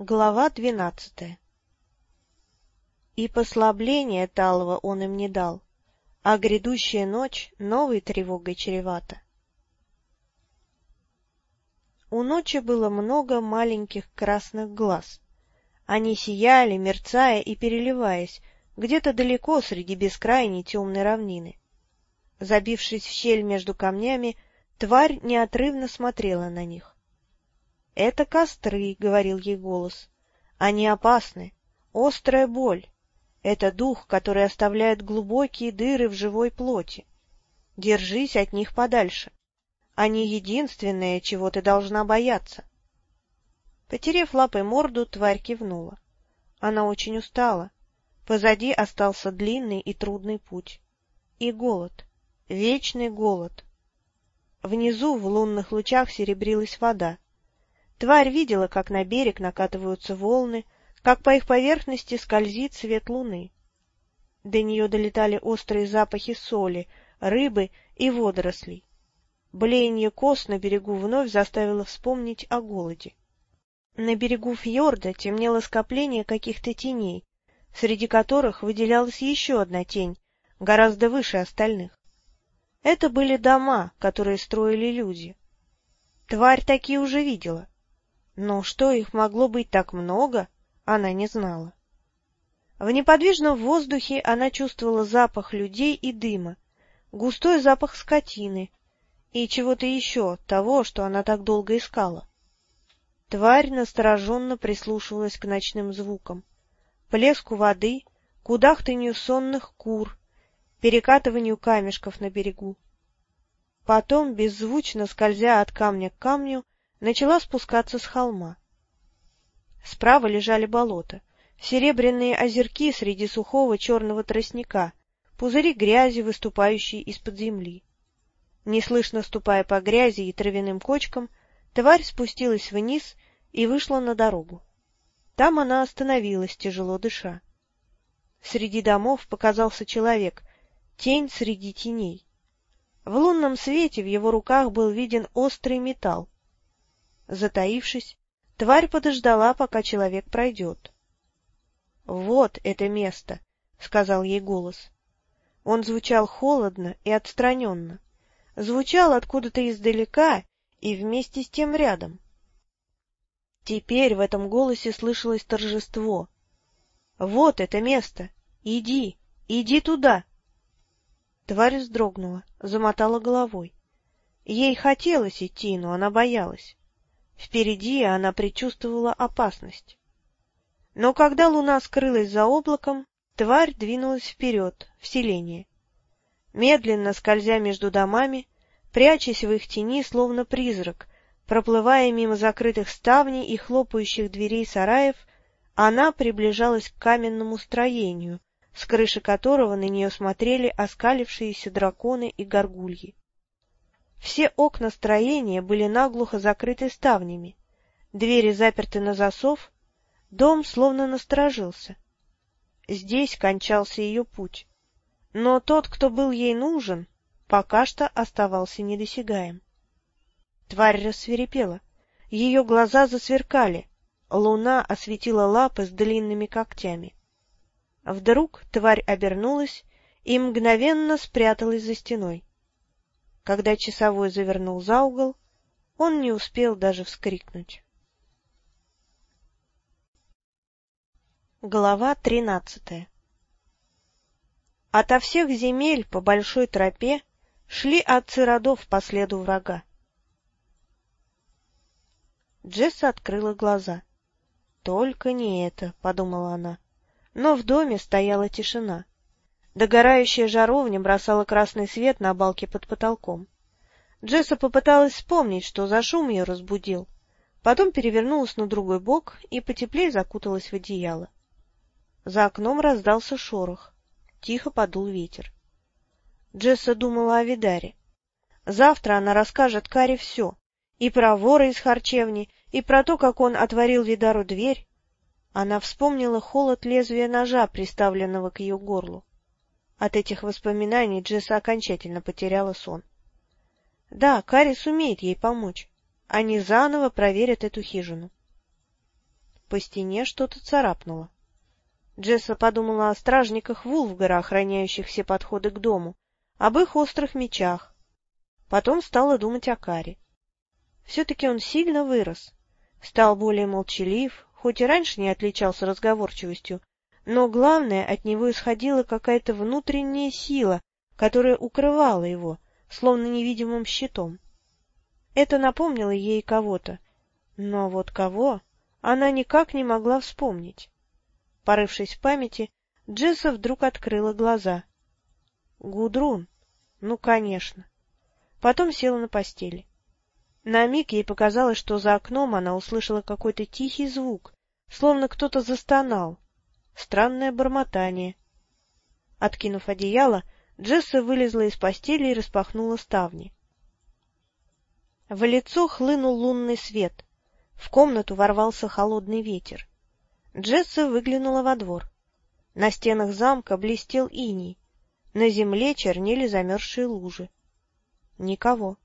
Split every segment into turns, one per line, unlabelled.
Глава двенадцатая И послабления талого он им не дал, а грядущая ночь новой тревогой чревата. У ночи было много маленьких красных глаз. Они сияли, мерцая и переливаясь, где-то далеко среди бескрайней темной равнины. Забившись в щель между камнями, тварь неотрывно смотрела на них. «Это костры», — говорил ей голос. «Они опасны. Острая боль. Это дух, который оставляет глубокие дыры в живой плоти. Держись от них подальше. Они единственное, чего ты должна бояться». Потерев лапой морду, тварь кивнула. Она очень устала. Позади остался длинный и трудный путь. И голод. Вечный голод. Внизу в лунных лучах серебрилась вода. Тварь видела, как на берег накатываются волны, как по их поверхности скользит свет луны. До нее долетали острые запахи соли, рыбы и водорослей. Блеяние кос на берегу вновь заставило вспомнить о голоде. На берегу фьорда темнело скопление каких-то теней, среди которых выделялась еще одна тень, гораздо выше остальных. Это были дома, которые строили люди. Тварь такие уже видела. Но что их могло быть так много, она не знала. В неподвижном воздухе она чувствовала запах людей и дыма, густой запах скотины и чего-то еще, того, что она так долго искала. Тварь настороженно прислушивалась к ночным звукам, плеску воды, кудахтанью сонных кур, перекатыванию камешков на берегу. Потом, беззвучно скользя от камня к камню, начала спускаться с холма. Справа лежали болота, серебряные озерки среди сухого черного тростника, пузыри грязи, выступающие из-под земли. Неслышно ступая по грязи и травяным кочкам, тварь спустилась вниз и вышла на дорогу. Там она остановилась, тяжело дыша. Среди домов показался человек, тень среди теней. В лунном свете в его руках был виден острый металл. Затаившись, тварь подождала, пока человек пройдет. — Вот это место, — сказал ей голос. Он звучал холодно и отстраненно, звучал откуда-то издалека и вместе с тем рядом. Теперь в этом голосе слышалось торжество. — Вот это место! Иди, иди туда! Тварь вздрогнула, замотала головой. Ей хотелось идти, но она боялась. Впереди она предчувствовала опасность. Но когда луна скрылась за облаком, тварь двинулась вперед, в селение. Медленно скользя между домами, прячась в их тени, словно призрак, проплывая мимо закрытых ставней и хлопающих дверей сараев, она приближалась к каменному строению, с крыши которого на нее смотрели оскалившиеся драконы и горгульи. Все окна строения были наглухо закрыты ставнями, двери заперты на засов, дом словно насторожился. Здесь кончался ее путь, но тот, кто был ей нужен, пока что оставался недосягаем. Тварь рассверепела, ее глаза засверкали, луна осветила лапы с длинными когтями. Вдруг тварь обернулась и мгновенно спряталась за стеной. Когда часовой завернул за угол, он не успел даже вскрикнуть. Глава тринадцатая Ото всех земель по большой тропе шли отцы родов по следу врага. Джесса открыла глаза. «Только не это», — подумала она. Но в доме стояла тишина. Догорающая жаровня бросала красный свет на балке под потолком. Джесса попыталась вспомнить, что за шум ее разбудил. Потом перевернулась на другой бок и потеплее закуталась в одеяло. За окном раздался шорох. Тихо подул ветер. Джесса думала о Видаре. Завтра она расскажет Каре все. И про вора из харчевни, и про то, как он отворил Видару дверь. Она вспомнила холод лезвия ножа, приставленного к ее горлу. От этих воспоминаний Джесса окончательно потеряла сон. Да, Кари сумеет ей помочь. Они заново проверят эту хижину. По стене что-то царапнуло. Джесса подумала о стражниках Вулфгара, охраняющих все подходы к дому, об их острых мечах. Потом стала думать о Каре. Все-таки он сильно вырос, стал более молчалив, хоть и раньше не отличался разговорчивостью, но главное, от него исходила какая-то внутренняя сила, которая укрывала его, словно невидимым щитом. Это напомнило ей кого-то, но вот кого она никак не могла вспомнить. Порывшись в памяти, Джесса вдруг открыла глаза. Гудрун. Ну, конечно. Потом села на постели. На миг ей показалось, что за окном она услышала какой-то тихий звук, словно кто-то застонал. Странное бормотание. Откинув одеяло, Джесса вылезла из постели и распахнула ставни. В лицо хлынул лунный свет. В комнату ворвался холодный ветер. Джесса выглянула во двор. На стенах замка блестел иней. На земле чернели замерзшие лужи. Никого.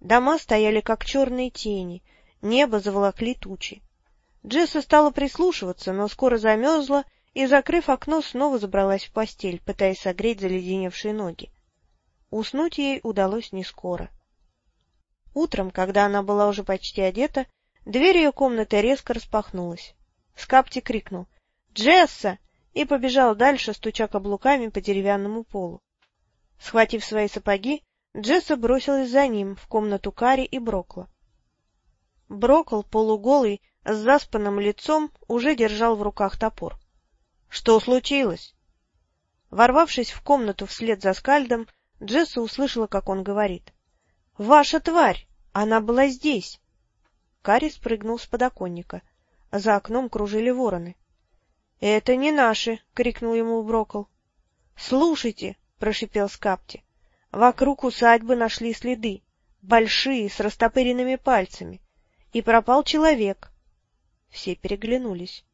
Дома стояли, как черные тени, небо заволокли тучи. Джесса стала прислушиваться, но скоро замерзла и, закрыв окно, снова забралась в постель, пытаясь согреть заледеневшие ноги. Уснуть ей удалось не скоро. Утром, когда она была уже почти одета, дверь ее комнаты резко распахнулась. Скапти крикнул «Джесса!» и побежал дальше, стуча каблуками по деревянному полу. Схватив свои сапоги, Джесса бросилась за ним в комнату Кари и Брокла. Брокл, полуголый, с заспанным лицом, уже держал в руках топор. — Что случилось? Ворвавшись в комнату вслед за скальдом, Джесса услышала, как он говорит. — Ваша тварь! Она была здесь! Кари спрыгнул с подоконника. За окном кружили вороны. — Это не наши! — крикнул ему Брокл. — Слушайте! — прошипел Скапти. Вокруг усадьбы нашли следы, большие, с растопыренными пальцами. И пропал человек. Все переглянулись.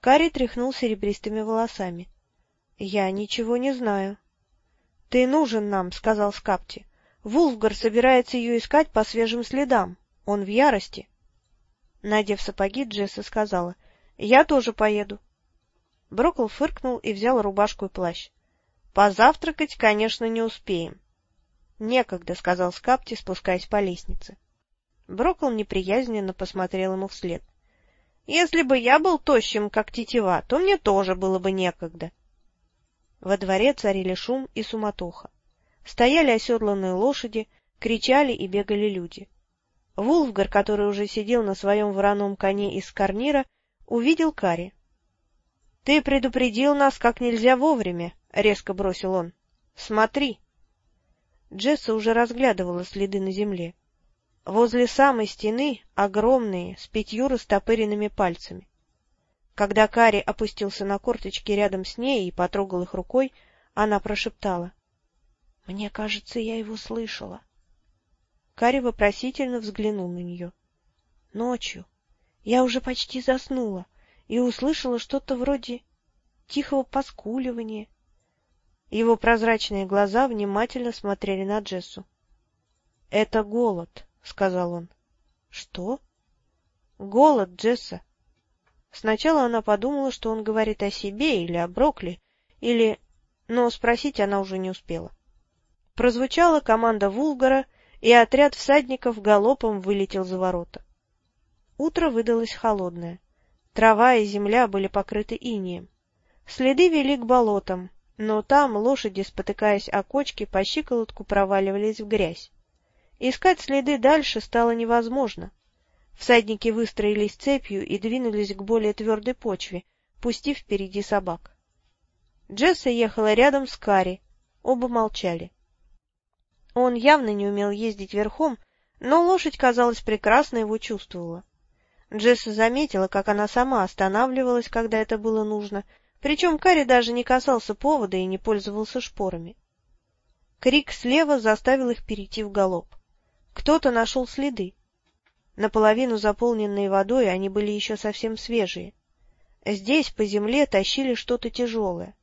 Кари тряхнул серебристыми волосами. — Я ничего не знаю. — Ты нужен нам, — сказал Скапти. — Вулфгар собирается ее искать по свежим следам. Он в ярости. Надев сапоги, Джесса сказала. — Я тоже поеду. Брокл фыркнул и взял рубашку и плащ. — Позавтракать, конечно, не успеем. — Некогда, — сказал Скапти, спускаясь по лестнице. Брокл неприязненно посмотрел ему вслед. — Если бы я был тощим, как тетива, то мне тоже было бы некогда. Во дворе царили шум и суматоха. Стояли оседланные лошади, кричали и бегали люди. Вулфгар, который уже сидел на своем вороном коне из карнира, увидел Кари. — Ты предупредил нас как нельзя вовремя, — резко бросил он. — Смотри! Джесса уже разглядывала следы на земле. Возле самой стены огромные, с пятью растопыренными пальцами. Когда Кари опустился на корточки рядом с ней и потрогал их рукой, она прошептала. — Мне кажется, я его слышала. Кари вопросительно взглянул на нее. Ночью я уже почти заснула и услышала что-то вроде тихого поскуливания. Его прозрачные глаза внимательно смотрели на Джессу. — Это голод, — сказал он. — Что? — Голод, Джесса. Сначала она подумала, что он говорит о себе или о Брокли, или... Но спросить она уже не успела. Прозвучала команда Вулгара — и отряд всадников галопом вылетел за ворота. Утро выдалось холодное. Трава и земля были покрыты инеем. Следы вели к болотам, но там лошади, спотыкаясь о кочки, по щиколотку проваливались в грязь. Искать следы дальше стало невозможно. Всадники выстроились цепью и двинулись к более твердой почве, пустив впереди собак. Джесса ехала рядом с Кари. Оба молчали. Он явно не умел ездить верхом, но лошадь, казалось, прекрасно его чувствовала. Джесса заметила, как она сама останавливалась, когда это было нужно, причем Карри даже не касался повода и не пользовался шпорами. Крик слева заставил их перейти в галоп. Кто-то нашел следы. Наполовину заполненные водой они были еще совсем свежие. Здесь по земле тащили что-то тяжелое.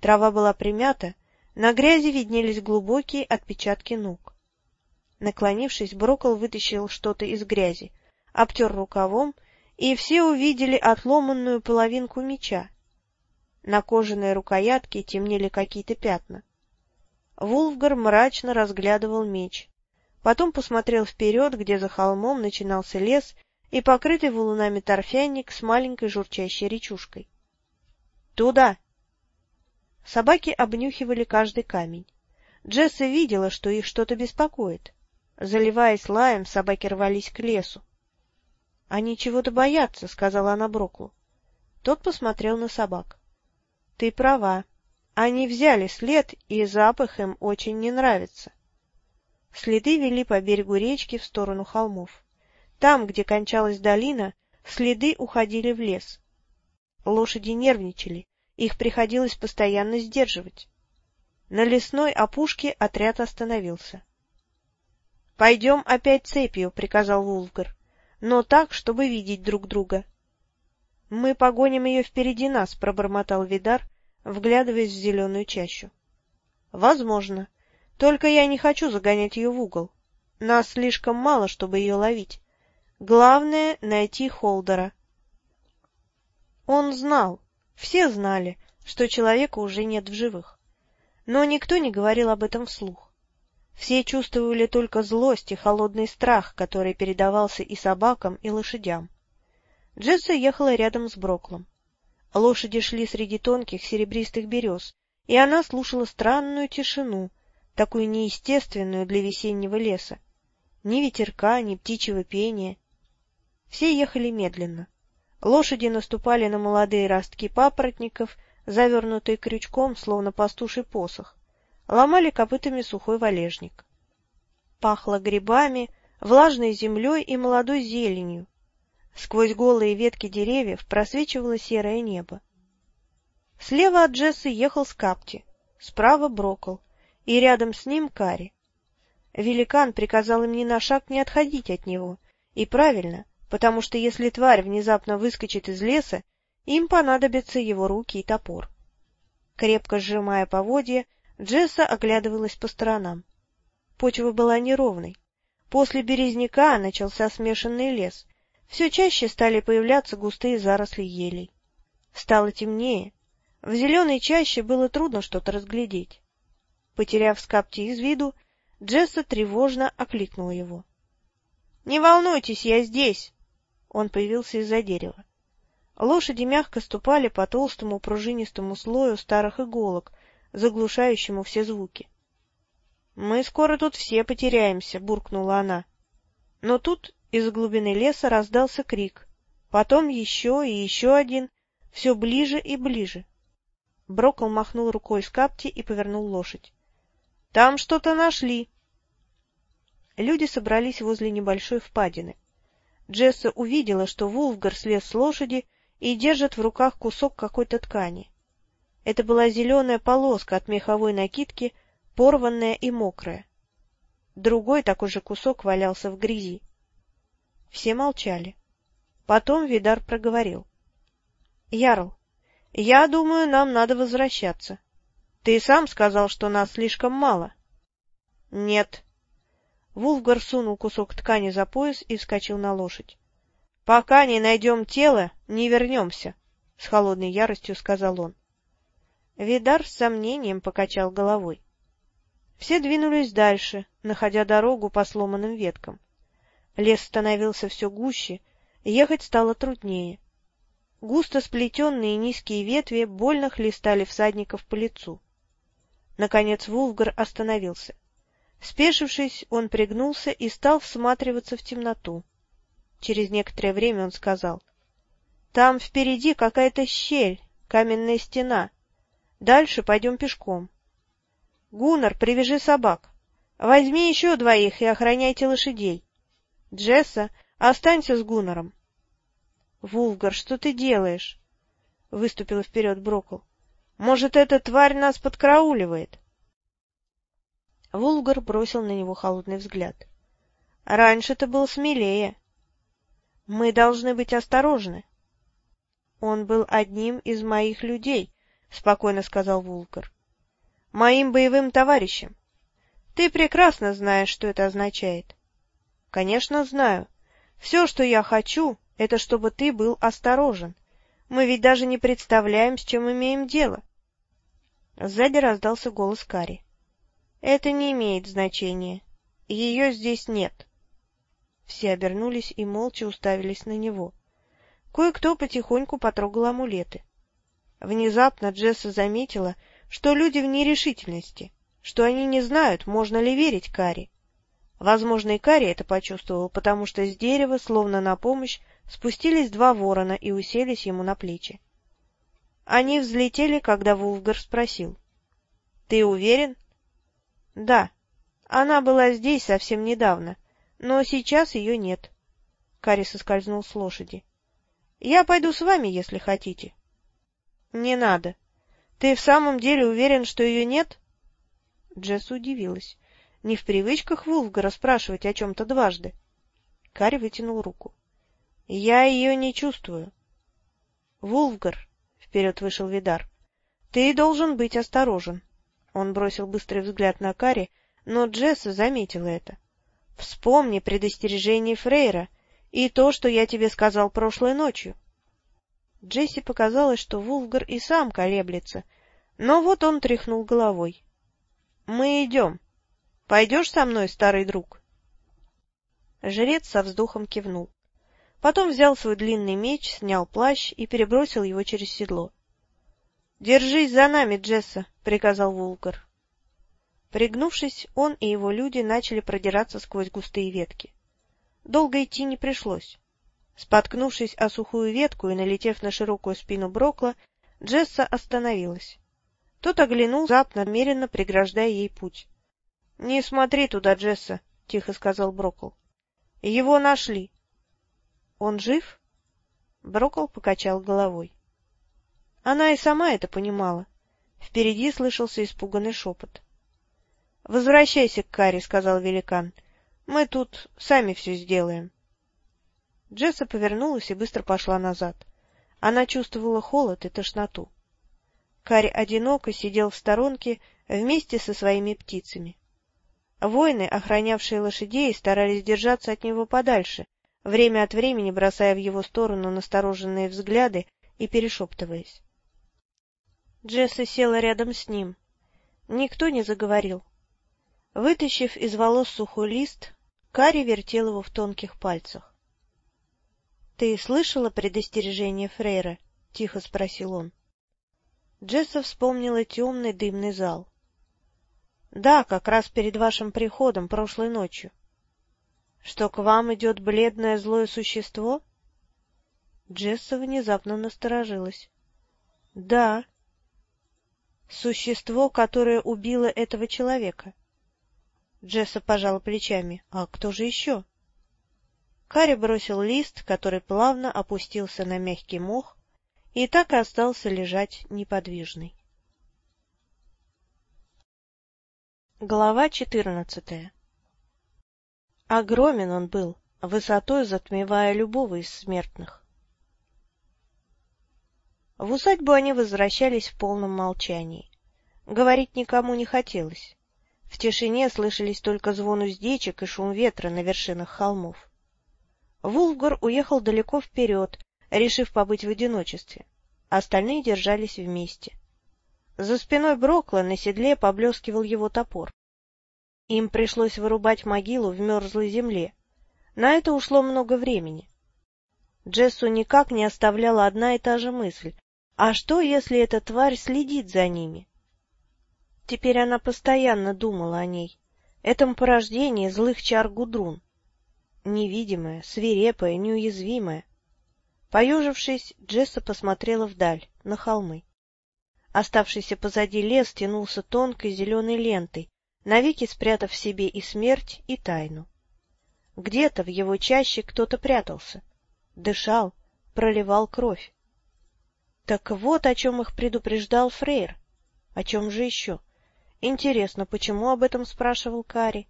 Трава была примята, на грязи виднелись глубокие отпечатки ног. Наклонившись, Брокол вытащил что-то из грязи, обтер рукавом и все увидели отломанную половинку меча. На кожаной рукоятке темнели какие-то пятна. Вулфгар мрачно разглядывал меч, потом посмотрел вперед, где за холмом начинался лес и покрытый валунами торфяник с маленькой журчащей речушкой. «Туда!» Собаки обнюхивали каждый камень. Джесса видела, что их что-то беспокоит. Заливаясь лаем, собаки рвались к лесу. — Они чего-то боятся, — сказала она Броклу. Тот посмотрел на собак. — Ты права. Они взяли след, и запах им очень не нравится. Следы вели по берегу речки в сторону холмов. Там, где кончалась долина, следы уходили в лес. Лошади нервничали, их приходилось постоянно сдерживать. На лесной опушке отряд остановился. — Пойдем опять цепью, — приказал Вулфгар, — но так, чтобы видеть друг друга. — Мы погоним ее впереди нас, — пробормотал Видар, вглядываясь в зеленую чащу. — Возможно. Только я не хочу загонять ее в угол. Нас слишком мало, чтобы ее ловить. Главное — найти Холдера. Он знал, все знали, что человека уже нет в живых. Но никто не говорил об этом вслух. Все чувствовали только злость и холодный страх, который передавался и собакам, и лошадям. Джесса ехала рядом с Броклом. Лошади шли среди тонких серебристых берез, и она слушала странную тишину, такую неестественную для весеннего леса. Ни ветерка, ни птичьего пения. Все ехали медленно. Лошади наступали на молодые ростки папоротников завернутые крючком, словно пастуший посох, ломали копытами сухой валежник. Пахло грибами, влажной землей и молодой зеленью. Сквозь голые ветки деревьев просвечивало серое небо. Слева от Джессы ехал Скапти, справа Брокол, и рядом с ним Кари. Великан приказал им ни на шаг не отходить от него, и правильно, потому что если тварь внезапно выскочит из леса, им понадобятся его руки и топор. Крепко сжимая поводья, Джесса оглядывалась по сторонам. Почва была неровной. После березняка начался смешанный лес. Все чаще стали появляться густые заросли елей. Стало темнее. В зеленой чаще было трудно что-то разглядеть. Потеряв скапти из виду, Джесса тревожно окликнула его. — Не волнуйтесь, я здесь! Он появился из-за дерева. Лошади мягко ступали по толстому пружинистому слою старых иголок, заглушающему все звуки. — Мы скоро тут все потеряемся, — буркнула она. Но тут из глубины леса раздался крик, потом еще и еще один, все ближе и ближе. Брокол махнул рукой с капти и повернул лошадь. — Там что-то нашли! Люди собрались возле небольшой впадины. Джесса увидела, что Вулфгар слез с лошади и держит в руках кусок какой-то ткани. Это была зеленая полоска от меховой накидки, порванная и мокрая. Другой такой же кусок валялся в грязи. Все молчали. Потом Видар проговорил. — Ярл, я думаю, нам надо возвращаться. Ты сам сказал, что нас слишком мало. — Нет. Вулфгар сунул кусок ткани за пояс и вскочил на лошадь. Пока не найдем тело, не вернемся, — с холодной яростью сказал он. Видар с сомнением покачал головой. Все двинулись дальше, находя дорогу по сломанным веткам. Лес становился все гуще, ехать стало труднее. Густо сплетенные низкие ветви больно хлестали всадников по лицу. Наконец Вулфгар остановился. Спешившись, он пригнулся и стал всматриваться в темноту. Через некоторое время он сказал. — Там впереди какая-то щель, каменная стена. Дальше пойдем пешком. — Гуннар, привяжи собак. Возьми еще двоих и охраняйте лошадей. Джесса, останься с Гуннаром. — Вулфгар, что ты делаешь? — выступил вперед Брокл. — Может, эта тварь нас подкрауливает? Вулфгар бросил на него холодный взгляд. — Раньше ты был смелее. — мы должны быть осторожны. — Он был одним из моих людей, — спокойно сказал Вулкар. — Моим боевым товарищем. Ты прекрасно знаешь, что это означает. — Конечно, знаю. Все, что я хочу, Это чтобы ты был осторожен. Мы ведь даже не представляем, с чем имеем дело. Сзади раздался голос Кари. — Это не имеет значения. Ее здесь нет. Все обернулись и молча уставились на него. Кое-кто потихоньку потрогал амулеты. Внезапно Джесса заметила, что люди в нерешительности, что они не знают, можно ли верить Кари. Возможно, и Кари это почувствовал, потому что с дерева, словно на помощь, спустились два ворона и уселись ему на плечи. Они взлетели, когда Вулфгар спросил. — Ты уверен? — Да. Она была здесь совсем недавно, но сейчас ее нет. Кари соскользнул с лошади. — Я пойду с вами, если хотите. — Не надо. Ты в самом деле уверен, что ее нет? Джесс удивилась. Не в привычках Вулфгара спрашивать о чем-то дважды. Кари вытянул руку. — Я ее не чувствую. — Вулфгар, — вперед вышел Видар, — ты должен быть осторожен. Он бросил быстрый взгляд на Кари, но Джесса заметила это. — Вспомни предостережение Фрейра и то, что я тебе сказал прошлой ночью. Джесси показалось, что Вулфгар и сам колеблется, но вот он тряхнул головой. — Мы идем. Пойдешь со мной, старый друг? Жрец со вздохом кивнул. Потом взял свой длинный меч, снял плащ и перебросил его через седло. — Держись за нами, Джесса, — приказал Вулгар. Пригнувшись, он и его люди начали продираться сквозь густые ветки. Долго идти не пришлось. Споткнувшись о сухую ветку и налетев на широкую спину Брокла, Джесса остановилась. Тот оглянул, запно намеренно преграждая ей путь. — Не смотри туда, Джесса, — тихо сказал Брокл. — Его нашли. — Он жив? Брокл покачал головой. Она и сама это понимала. Впереди слышался испуганный шепот. — Возвращайся к Каре, — сказал великан. — Мы тут сами все сделаем. Джесса повернулась и быстро пошла назад. Она чувствовала холод и тошноту. Карь одиноко сидел в сторонке вместе со своими птицами. Воины, охранявшие лошадей, старались держаться от него подальше, время от времени бросая в его сторону настороженные взгляды и перешептываясь. Джесса села рядом с ним. Никто не заговорил. Вытащив из волос сухой лист, Кари вертел его в тонких пальцах. — Ты слышала предостережение Фрейра? — тихо спросил он. Джесса вспомнила темный дымный зал. — Да, как раз перед вашим приходом прошлой ночью. — Что к вам идет бледное злое существо? Джесса внезапно насторожилась. — Да. — Существо, которое убило этого человека. Джесса пожала плечами. — А кто же еще? — Карри бросил лист, который плавно опустился на мягкий мох, и так и остался лежать неподвижный. Глава четырнадцатая Огромен он был, высотой затмевая любого из смертных. В усадьбу они возвращались в полном молчании. Говорить никому не хотелось. В тишине слышались только звон уздечек и шум ветра на вершинах холмов. Вулфгар уехал далеко вперед, решив побыть в одиночестве. Остальные держались вместе. За спиной Брокла на седле поблескивал его топор. Им пришлось вырубать могилу в мерзлой земле. На это ушло много времени. Джессу никак не оставляла одна и та же мысль. А что, если эта тварь следит за ними? Теперь она постоянно думала о ней, этом порождении злых чар Гудрун невидимая, свирепая, неуязвимая. Поежившись, Джесса посмотрела вдаль, на холмы. Оставшийся позади лес тянулся тонкой зеленой лентой, навеки спрятав в себе и смерть, и тайну. Где-то в его чаще кто-то прятался, дышал, проливал кровь. Так вот о чем их предупреждал Фрейр. О чем же еще? Интересно, почему об этом спрашивал Кари?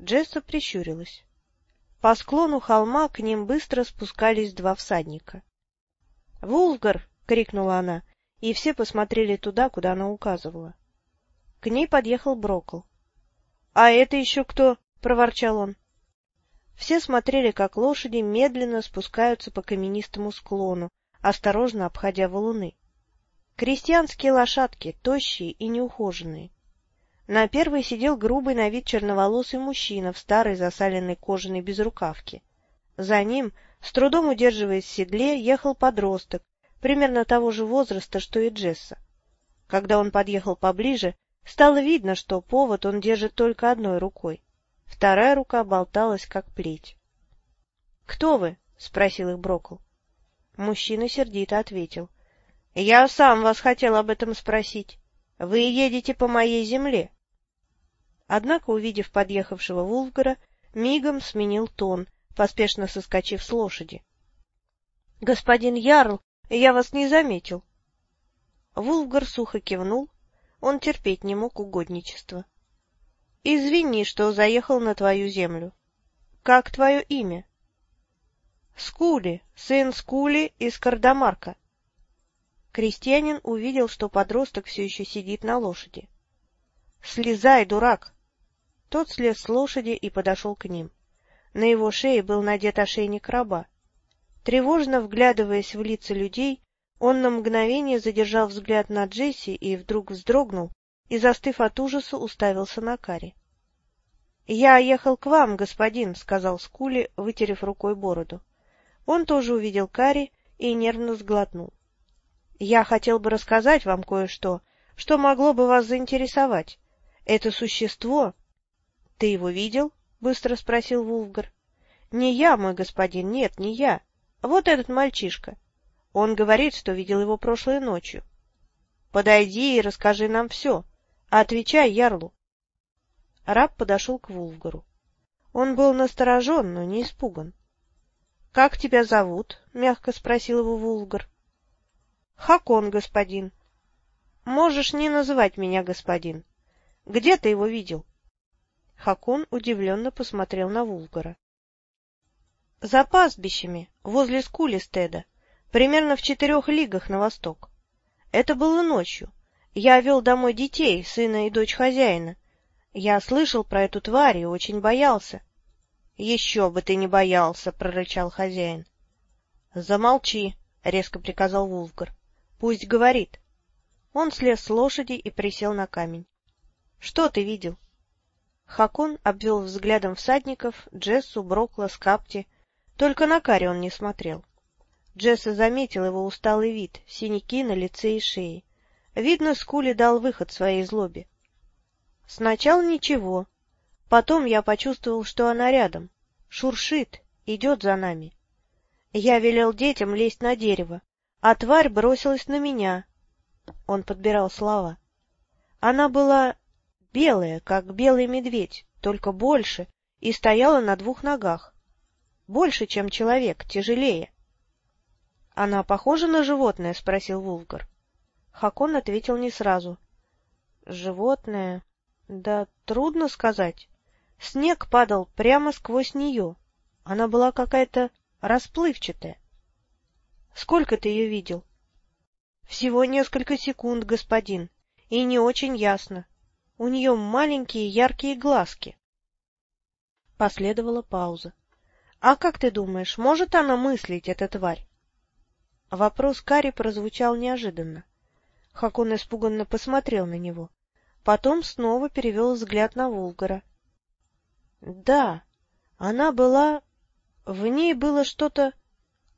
Джесса прищурилась. По склону холма к ним быстро спускались два всадника. «Вулфгар!» — крикнула она, и все посмотрели туда, куда она указывала. К ней подъехал Брокл. — А это еще кто? — проворчал он. Все смотрели, как лошади медленно спускаются по каменистому склону, осторожно обходя валуны. Крестьянские лошадки, тощие и неухоженные. На первой сидел грубый на вид черноволосый мужчина в старой засаленной кожаной безрукавке. За ним, с трудом удерживаясь в седле, ехал подросток, примерно того же возраста, что и Джесса. Когда он подъехал поближе, стало видно, что повод он держит только одной рукой. Вторая рука болталась, как плеть. — Кто вы? — спросил их Брокл. Мужчина сердито ответил. — Я сам вас хотел об этом спросить. Вы едете по моей земле. Однако, увидев подъехавшего Вулфгара, мигом сменил тон, поспешно соскочив с лошади. — Господин Ярл, я вас не заметил. Вулфгар сухо кивнул, он терпеть не мог угодничества. — Извини, что заехал на твою землю. Как твое имя? — Скули, сын Скули из Кардамарка. Крестьянин увидел, что подросток все еще сидит на лошади. — Слезай, дурак! Тот слез с лошади и подошел к ним. На его шее был надет ошейник раба. Тревожно вглядываясь в лица людей, он на мгновение задержал взгляд на Джесси и вдруг вздрогнул и, застыв от ужаса, уставился на Кари. — Я ехал к вам, господин, — сказал Скули, вытерев рукой бороду. Он тоже увидел Кари и нервно сглотнул. Я хотел бы рассказать вам кое-что, что могло бы вас заинтересовать. Это существо... — Ты его видел? — быстро спросил Вулфгар. — Не я, мой господин, нет, не я. Вот этот мальчишка. Он говорит, что видел его прошлой ночью. Подойди и расскажи нам все. А отвечай Ярлу. Раб подошел к Вулфгару. Он был насторожен, но не испуган. — Как тебя зовут? — мягко спросил его Вулфгар. Хакон, господин. Можешь не называть меня господин. Где ты его видел? Хакон удивленно посмотрел на Вулгара. За пастбищами, возле Скулистеда, примерно в четырех лигах на восток. Это было ночью. Я вел домой детей, сына и дочь хозяина. Я слышал про эту тварь и очень боялся. — Еще бы ты не боялся, — прорычал хозяин. — Замолчи, — резко приказал Вулфгар. Пусть говорит. Он слез с лошади и присел на камень. — Что ты видел? Хакон обвел взглядом всадников, Джессу, Брокла, Скапти. Только на Кари он не смотрел. Джесса заметил его усталый вид, синяки на лице и шее. Видно, Скули дал выход своей злобе. Сначала ничего. Потом я почувствовал, что она рядом. Шуршит, идет за нами. Я велел детям лезть на дерево а тварь бросилась на меня. Он подбирал слова. Она была белая, как белый медведь, только больше, и стояла на двух ногах. Больше, чем человек, тяжелее. — Она похожа на животное? — спросил Вулгар. Хакон ответил не сразу. — Животное? Да трудно сказать. Снег падал прямо сквозь нее. Она была какая-то расплывчатая. Сколько ты ее видел? — Всего несколько секунд, господин, и не очень ясно. У нее маленькие яркие глазки. Последовала пауза. — А как ты думаешь, может она мыслить, эта тварь? Вопрос Кари прозвучал неожиданно. Хакон испуганно посмотрел на него. Потом снова перевел взгляд на Вулгара. — Да, она была... В ней было что-то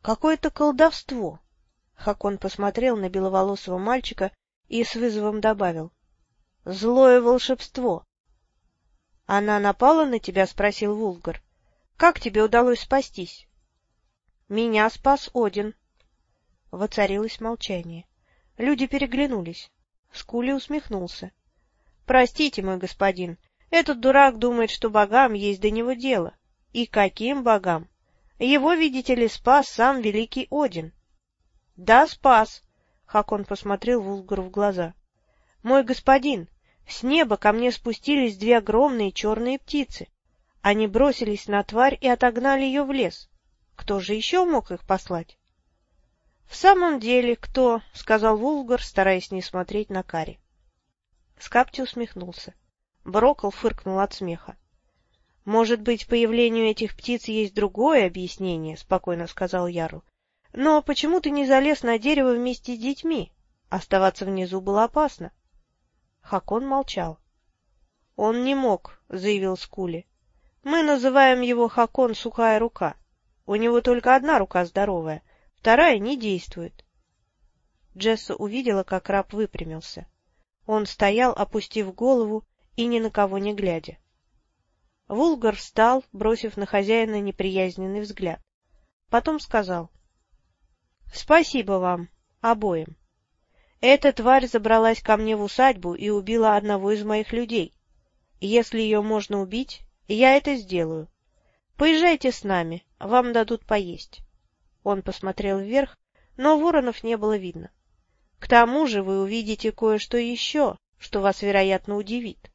Какое-то колдовство. Хакон посмотрел на беловолосого мальчика и с вызовом добавил. — Злое волшебство. — Она напала на тебя? — спросил Вулгар. — Как тебе удалось спастись? — Меня спас Один. Воцарилось молчание. Люди переглянулись. Скули усмехнулся. — Простите, мой господин, этот дурак думает, что богам есть до него дело. И каким богам? Его, видите ли, спас сам великий Один. — Да, спас, — Хакон посмотрел Вулгару в глаза. — Мой господин, с неба ко мне спустились две огромные черные птицы. Они бросились на тварь и отогнали ее в лес. Кто же еще мог их послать? — В самом деле, кто? — сказал Вулгар, стараясь не смотреть на Кари. Скапти усмехнулся. Брокол фыркнул от смеха. — Может быть, появлению этих птиц есть другое объяснение, — спокойно сказал Яру. — Но почему ты не залез на дерево вместе с детьми? Оставаться внизу было опасно. Хакон молчал. — Он не мог, — заявил Скули. — Мы называем его Хакон Сухая Рука. У него только одна рука здоровая, вторая не действует. Джесса увидела, как раб выпрямился. Он стоял, опустив голову и ни на кого не глядя. Вулгар встал, бросив на хозяина неприязненный взгляд. Потом сказал. — Спасибо вам, обоим. Эта тварь забралась ко мне в усадьбу и убила одного из моих людей. Если ее можно убить, я это сделаю. Поезжайте с нами, вам дадут поесть. Он посмотрел вверх, но воронов не было видно. К тому же вы увидите кое-что еще, что вас, вероятно, удивит.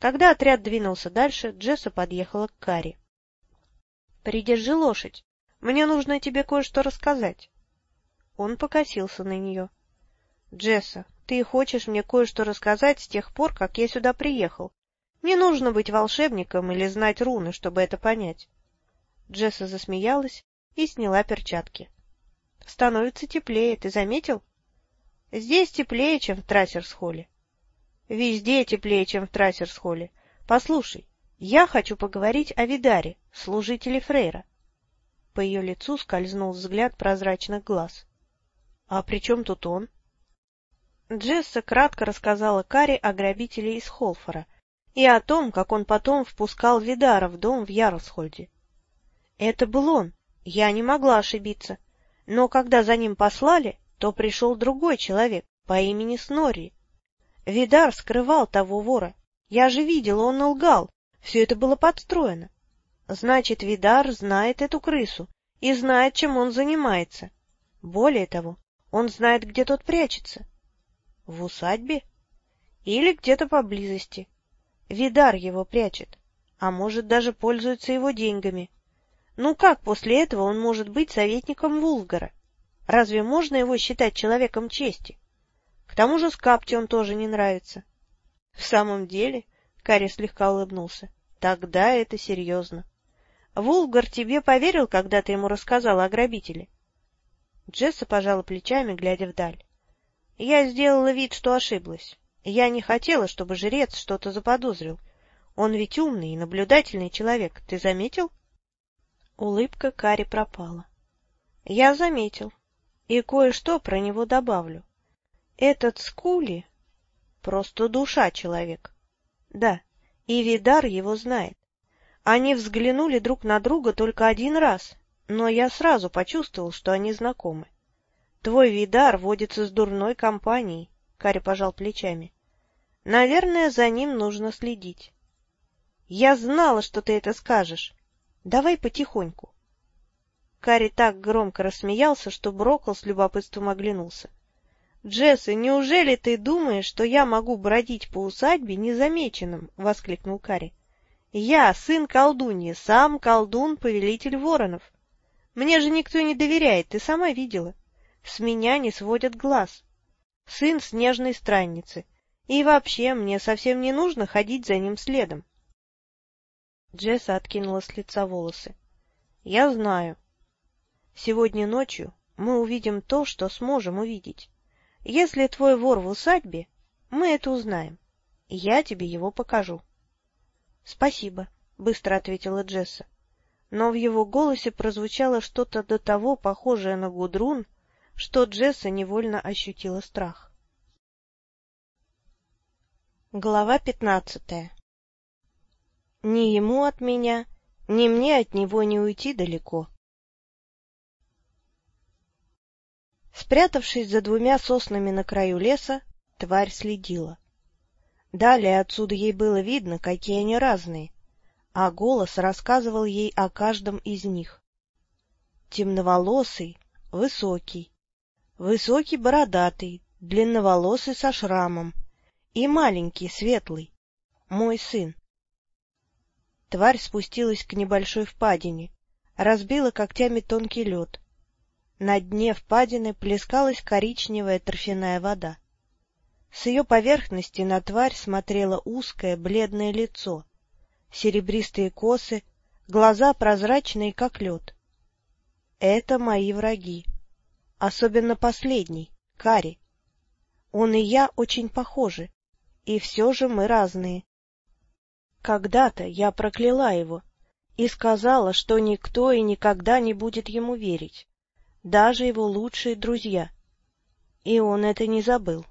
Когда отряд двинулся дальше, Джесса подъехала к Каре. — Придержи лошадь. Мне нужно тебе кое-что рассказать. Он покосился на нее. — Джесса, ты хочешь мне кое-что рассказать с тех пор, как я сюда приехал. Не нужно быть волшебником или знать руны, чтобы это понять. Джесса засмеялась и сняла перчатки. — Становится теплее, ты заметил? — Здесь теплее, чем в Трассерс-холле. Везде теплее, чем в Трассерс-холле. Послушай, я хочу поговорить о Видаре, служителе Фрейра. По ее лицу скользнул взгляд прозрачных глаз. — А при чем тут он? Джесса кратко рассказала Каре о грабителе из Холфора и о том, как он потом впускал Видара в дом в Яросльде. Это был он, я не могла ошибиться, но когда за ним послали, то пришел другой человек по имени Снори. Видар скрывал того вора. Я же видела, он лгал. Все это было подстроено. Значит, Видар знает эту крысу и знает, чем он занимается. Более того, он знает, где тот прячется. В усадьбе? Или где-то поблизости. Видар его прячет, а может, даже пользуется его деньгами. Ну как после этого он может быть советником Вулгара? Разве можно его считать человеком чести? К тому же Скапти он тоже не нравится. — В самом деле, — Карри слегка улыбнулся, — тогда это серьезно. Вулгар тебе поверил, когда ты ему рассказала о грабителе? Джесса пожала плечами, глядя вдаль. Я сделала вид, что ошиблась. Я не хотела, чтобы жрец что-то заподозрил. Он ведь умный и наблюдательный человек, ты заметил? Улыбка Кари пропала. Я заметил. И кое-что про него добавлю. Этот Скули просто душа человек. Да, и Видар его знает. Они взглянули друг на друга только один раз, но я сразу почувствовал, что они знакомы. Твой Видар водится с дурной компанией, Кари пожал плечами. Наверное, за ним нужно следить. Я знала, что ты это скажешь. Давай потихоньку. Кари так громко рассмеялся, что Брокл с любопытством оглянулся. «Джесси, неужели ты думаешь, что я могу бродить по усадьбе незамеченным?» — воскликнул Кари. «Я сын колдуньи, сам колдун-повелитель воронов. Мне же никто не доверяет, ты сама видела. С меня не сводят глаз. Сын снежной странницы. И вообще, мне совсем не нужно ходить за ним следом». Джесса откинула с лица волосы. «Я знаю. Сегодня ночью мы увидим то, что сможем увидеть. Если твой вор в усадьбе, мы это узнаем. Я тебе его покажу. — Спасибо, — быстро ответила Джесса. Но в его голосе прозвучало что-то до того похожее на Гудрун, что Джесса невольно ощутила страх. Глава пятнадцатая Ни ему от меня, ни мне от него не уйти далеко. Спрятавшись за двумя соснами на краю леса, тварь следила. Далее отсюда ей было видно, какие они разные, а голос рассказывал ей о каждом из них. Темноволосый, высокий, высокий бородатый, длинноволосый со шрамом и маленький, светлый, мой сын. Тварь спустилась к небольшой впадине, разбила когтями тонкий лед, на дне впадины плескалась коричневая торфяная вода. С ее поверхности на тварь смотрело узкое бледное лицо. серебристые косы, глаза прозрачные, как лед. Это мои враги. Особенно последний, Кари. Он и я очень похожи, и все же мы разные. Когда-то я прокляла его и сказала, что никто и никогда не будет ему верить, даже его лучшие друзья. И он это не забыл.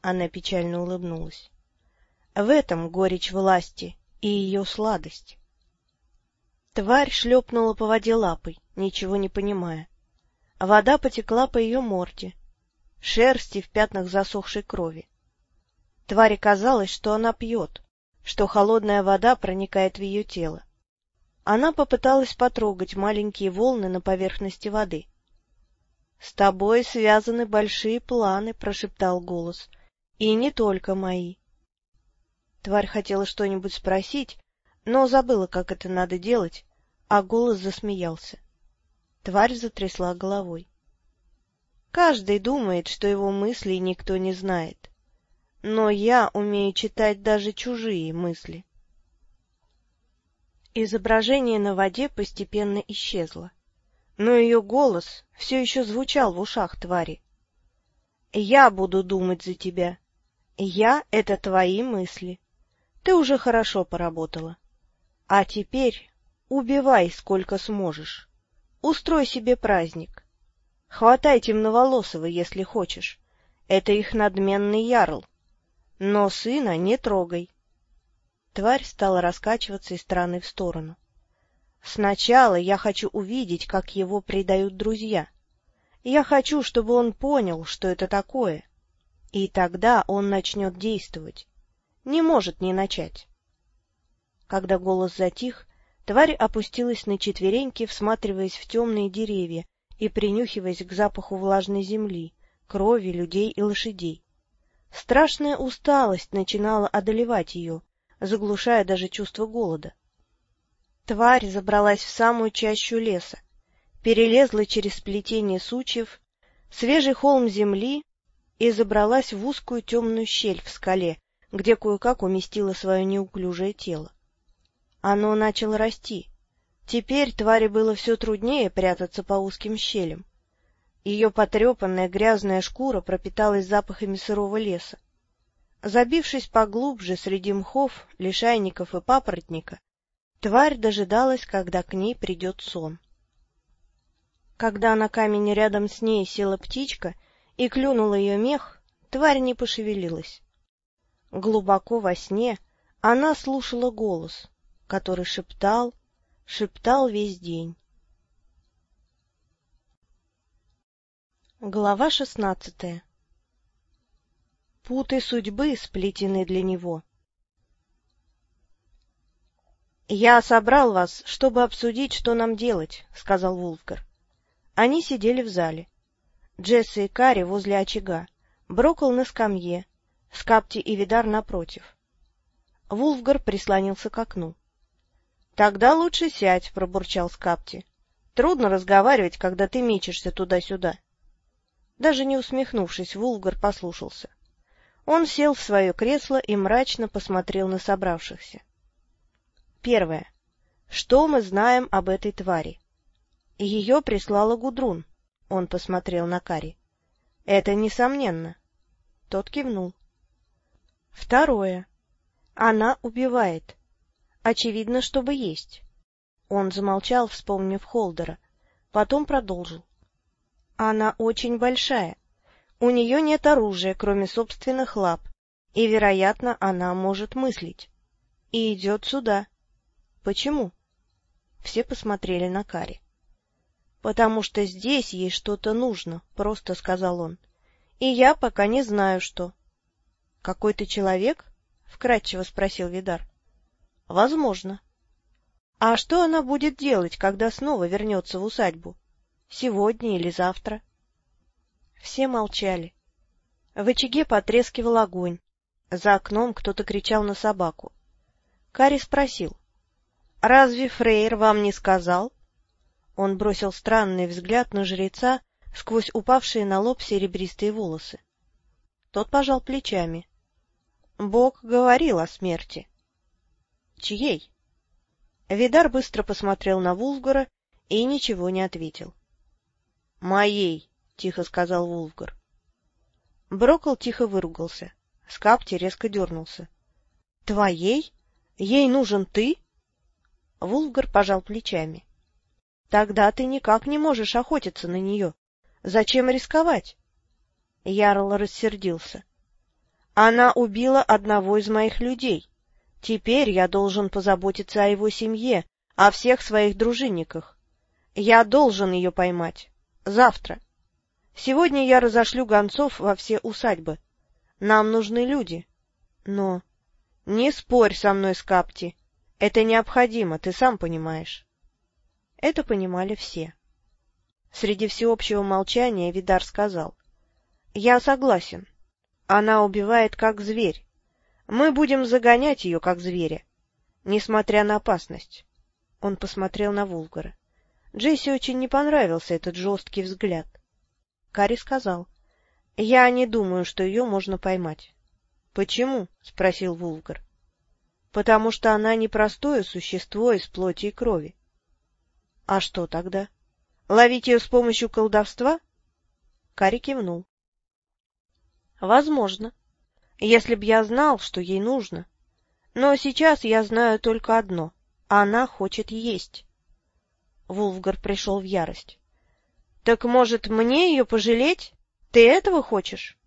Она печально улыбнулась. В этом горечь власти и ее сладость. Тварь шлепнула по воде лапой, ничего не понимая. Вода потекла по ее морде, шерсти в пятнах засохшей крови. Твари казалось, что она пьет, что холодная вода проникает в ее тело. Она попыталась потрогать маленькие волны на поверхности воды. — С тобой связаны большие планы, — прошептал голос, — и не только мои. Тварь хотела что-нибудь спросить, но забыла, как это надо делать, а голос засмеялся. Тварь затрясла головой. Каждый думает, что его мысли никто не знает. Но я умею читать даже чужие мысли. Изображение на воде постепенно исчезло, но ее голос все еще звучал в ушах твари. «Я буду думать за тебя. Я — это твои мысли. Ты уже хорошо поработала. А теперь убивай сколько сможешь. Устрой себе праздник. Хватай темноволосого, если хочешь. Это их надменный ярл. Но сына не трогай. Тварь стала раскачиваться из стороны в сторону. Сначала я хочу увидеть, как его предают друзья. Я хочу, чтобы он понял, что это такое. И тогда он начнет действовать не может не начать. Когда голос затих, тварь опустилась на четвереньки, всматриваясь в темные деревья и принюхиваясь к запаху влажной земли, крови людей и лошадей. Страшная усталость начинала одолевать ее, заглушая даже чувство голода. Тварь забралась в самую чащу леса, перелезла через сплетение сучьев, свежий холм земли и забралась в узкую темную щель в скале, где кое-как уместило свое неуклюжее тело. Оно начало расти. Теперь твари было все труднее прятаться по узким щелям. Ее потрепанная грязная шкура пропиталась запахами сырого леса. Забившись поглубже среди мхов, лишайников и папоротника, тварь дожидалась, когда к ней придет сон. Когда на камень рядом с ней села птичка и клюнула ее мех, тварь не пошевелилась. Глубоко во сне она слушала голос, который шептал, шептал весь день. Глава шестнадцатая Путы судьбы сплетены для него. «Я собрал вас, чтобы обсудить, что нам делать», — сказал Вулфгар. Они сидели в зале. Джесси и Карри возле очага, Брокол на скамье, Скапти и Видар напротив. Вулфгар прислонился к окну. — Тогда лучше сядь, — пробурчал Скапти. — Трудно разговаривать, когда ты мечешься туда-сюда. Даже не усмехнувшись, Вулфгар послушался. Он сел в свое кресло и мрачно посмотрел на собравшихся. Первое. Что мы знаем об этой твари? Ее прислала Гудрун. Он посмотрел на Кари. Это несомненно. Тот кивнул. Второе. Она убивает. Очевидно, чтобы есть. Он замолчал, вспомнив Холдера. Потом продолжил. Она очень большая. У нее нет оружия, кроме собственных лап, и, вероятно, она может мыслить. И идет сюда. Почему? Все посмотрели на Кари. «Потому что здесь ей что-то нужно», — просто сказал он. «И я пока не знаю, что». — Какой ты человек? — вкратчиво спросил Видар. — Возможно. — А что она будет делать, когда снова вернется в усадьбу? Сегодня или завтра? Все молчали. В очаге потрескивал огонь. За окном кто-то кричал на собаку. Кари спросил. — Разве Фрейр вам не сказал? Он бросил странный взгляд на жреца сквозь упавшие на лоб серебристые волосы. Тот пожал плечами. Бог говорил о смерти. Чьей? Видар быстро посмотрел на Вулфгара и ничего не ответил. — Моей, — тихо сказал Вулфгар. Брокол тихо выругался. Скапти резко дернулся. — Твоей? Ей нужен ты? Вулфгар пожал плечами. — Тогда ты никак не можешь охотиться на нее. Зачем рисковать? Ярл рассердился. — Она убила одного из моих людей. Теперь я должен позаботиться о его семье, о всех своих дружинниках. Я должен ее поймать. Завтра. Сегодня я разошлю гонцов во все усадьбы. Нам нужны люди. Но... Не спорь со мной, Скапти. Это необходимо, ты сам понимаешь. Это понимали все. Среди всеобщего молчания Видар сказал. — Я согласен. Она убивает как зверь. Мы будем загонять ее как зверя, несмотря на опасность. Он посмотрел на Вулгара. Джесси очень не понравился этот жесткий взгляд. Кари сказал. — Я не думаю, что ее можно поймать. — Почему? — спросил Вулгар. — Потому что она не простое существо из плоти и крови. — А что тогда? Ловить ее с помощью колдовства? Кари кивнул. — Возможно, если б я знал, что ей нужно. Но сейчас я знаю только одно — она хочет есть. Вулфгар пришел в ярость. — Так, может, мне ее пожалеть? Ты этого хочешь?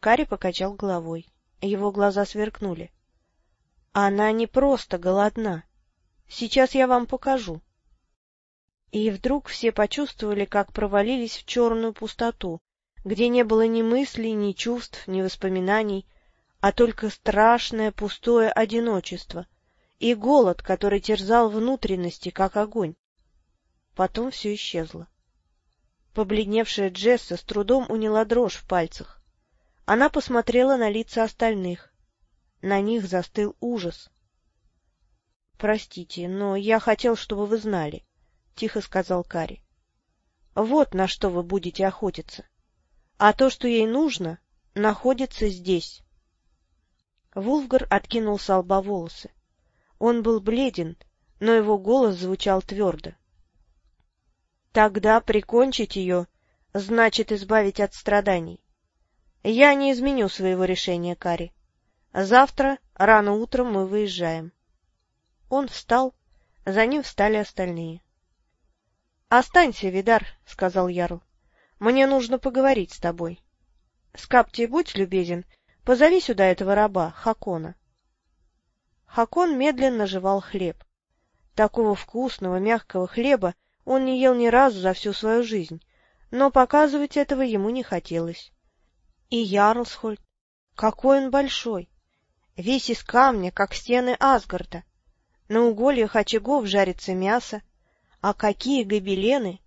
Кари покачал головой. Его глаза сверкнули. — Она не просто голодна. Сейчас я вам покажу. И вдруг все почувствовали, как провалились в черную пустоту, где не было ни мыслей, ни чувств, ни воспоминаний, а только страшное пустое одиночество и голод, который терзал внутренности, как огонь. Потом все исчезло. Побледневшая Джесса с трудом уняла дрожь в пальцах. Она посмотрела на лица остальных. На них застыл ужас. — Простите, но я хотел, чтобы вы знали, — тихо сказал Кари. — Вот на что вы будете охотиться. А то, что ей нужно, находится здесь. Вулфгар откинул с лба волосы. Он был бледен, но его голос звучал твердо. — Тогда прикончить ее значит избавить от страданий. Я не изменю своего решения, Кари. Завтра рано утром мы выезжаем. Он встал, за ним встали остальные. — Останься, Видар, — сказал Ярл. — Мне нужно поговорить с тобой. Скапти, будь любезен, позови сюда этого раба, Хакона. Хакон медленно жевал хлеб. Такого вкусного, мягкого хлеба он не ел ни разу за всю свою жизнь, но показывать этого ему не хотелось. И Ярлсхольд, какой он большой! Весь из камня, как стены Асгарда. На угольях очагов жарится мясо. А какие гобелены!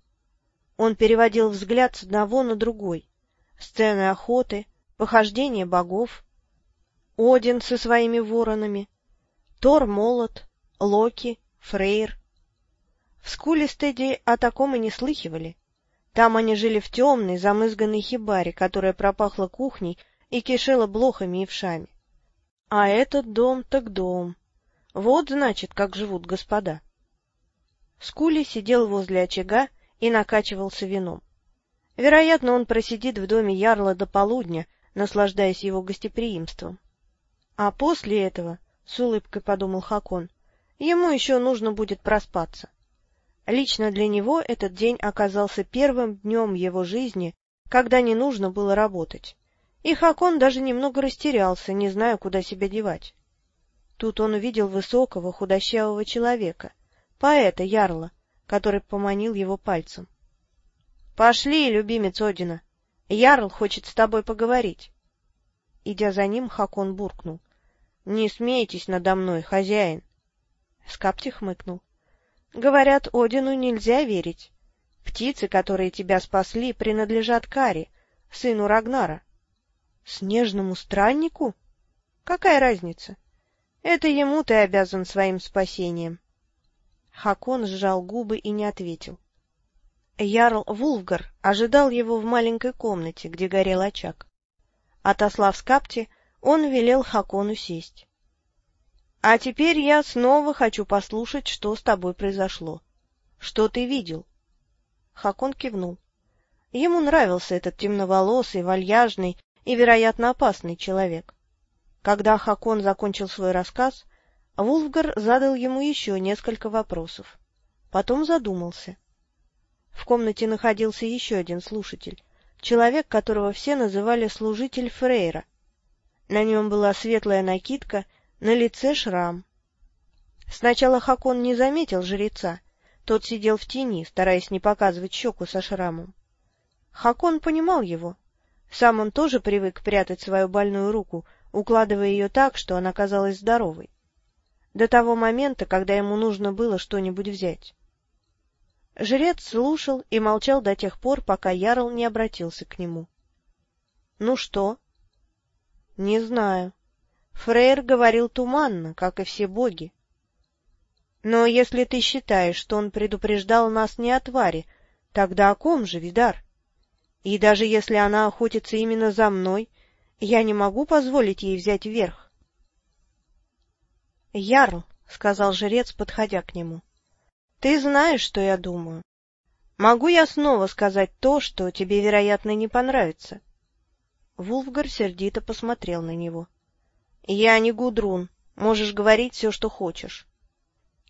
Он переводил взгляд с одного на другой. Сцены охоты, похождения богов. Один со своими воронами. Тор молот, Локи, Фрейр. В Скулистеде о таком и не слыхивали. Там они жили в темной, замызганной хибаре, которая пропахла кухней и кишела блохами и вшами. А этот дом так дом. Вот, значит, как живут господа. Скули сидел возле очага и накачивался вином. Вероятно, он просидит в доме Ярла до полудня, наслаждаясь его гостеприимством. А после этого, — с улыбкой подумал Хакон, — ему еще нужно будет проспаться. Лично для него этот день оказался первым днем его жизни, когда не нужно было работать. И Хакон даже немного растерялся, не зная, куда себя девать. Тут он увидел высокого, худощавого человека, поэта Ярла, который поманил его пальцем. — Пошли, любимец Одина. Ярл хочет с тобой поговорить. Идя за ним, Хакон буркнул. — Не смейтесь надо мной, хозяин. Скапти хмыкнул. Говорят, Одину нельзя верить. Птицы, которые тебя спасли, принадлежат Каре, сыну Рагнара. Снежному страннику? Какая разница? Это ему ты обязан своим спасением. Хакон сжал губы и не ответил. Ярл Вулфгар ожидал его в маленькой комнате, где горел очаг. Отослав Скапти, он велел Хакону сесть. А теперь я снова хочу послушать, что с тобой произошло. Что ты видел? Хакон кивнул. Ему нравился этот темноволосый, вальяжный и, вероятно, опасный человек. Когда Хакон закончил свой рассказ, Вулфгар задал ему еще несколько вопросов. Потом задумался. В комнате находился еще один слушатель, человек, которого все называли служитель Фрейра. На нем была светлая накидка, на лице шрам. Сначала Хакон не заметил жреца, тот сидел в тени, стараясь не показывать щеку со шрамом. Хакон понимал его. Сам он тоже привык прятать свою больную руку, укладывая ее так, что она казалась здоровой. До того момента, когда ему нужно было что-нибудь взять. Жрец слушал и молчал до тех пор, пока Ярл не обратился к нему. — Ну что? — Не знаю. Фрейр говорил туманно, как и все боги. — Но если ты считаешь, что он предупреждал нас не о твари, тогда о ком же, Видар? И даже если она охотится именно за мной, я не могу позволить ей взять верх. — Ярл, — сказал жрец, подходя к нему, — ты знаешь, что я думаю. Могу я снова сказать то, что тебе, вероятно, не понравится? Вулфгар сердито посмотрел на него. — Я не Гудрун, можешь говорить все, что хочешь.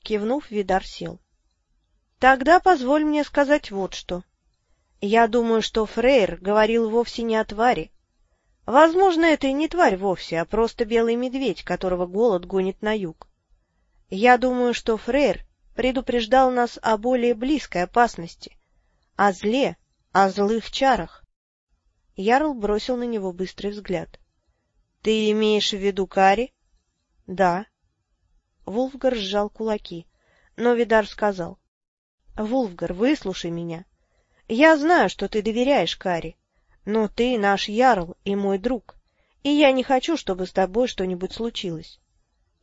Кивнув, Видар сел. — Тогда позволь мне сказать вот что. Я думаю, что Фрейр говорил вовсе не о твари, Возможно, это и не тварь вовсе, а просто белый медведь, которого голод гонит на юг. Я думаю, что Фрейр предупреждал нас о более близкой опасности, о зле, о злых чарах. Ярл бросил на него быстрый взгляд. — Ты имеешь в виду Кари? — Да. Вулфгар сжал кулаки, но Видар сказал. — Вулфгар, выслушай меня. Я знаю, что ты доверяешь Кари. Но ты наш ярл и мой друг, и я не хочу, чтобы с тобой что-нибудь случилось.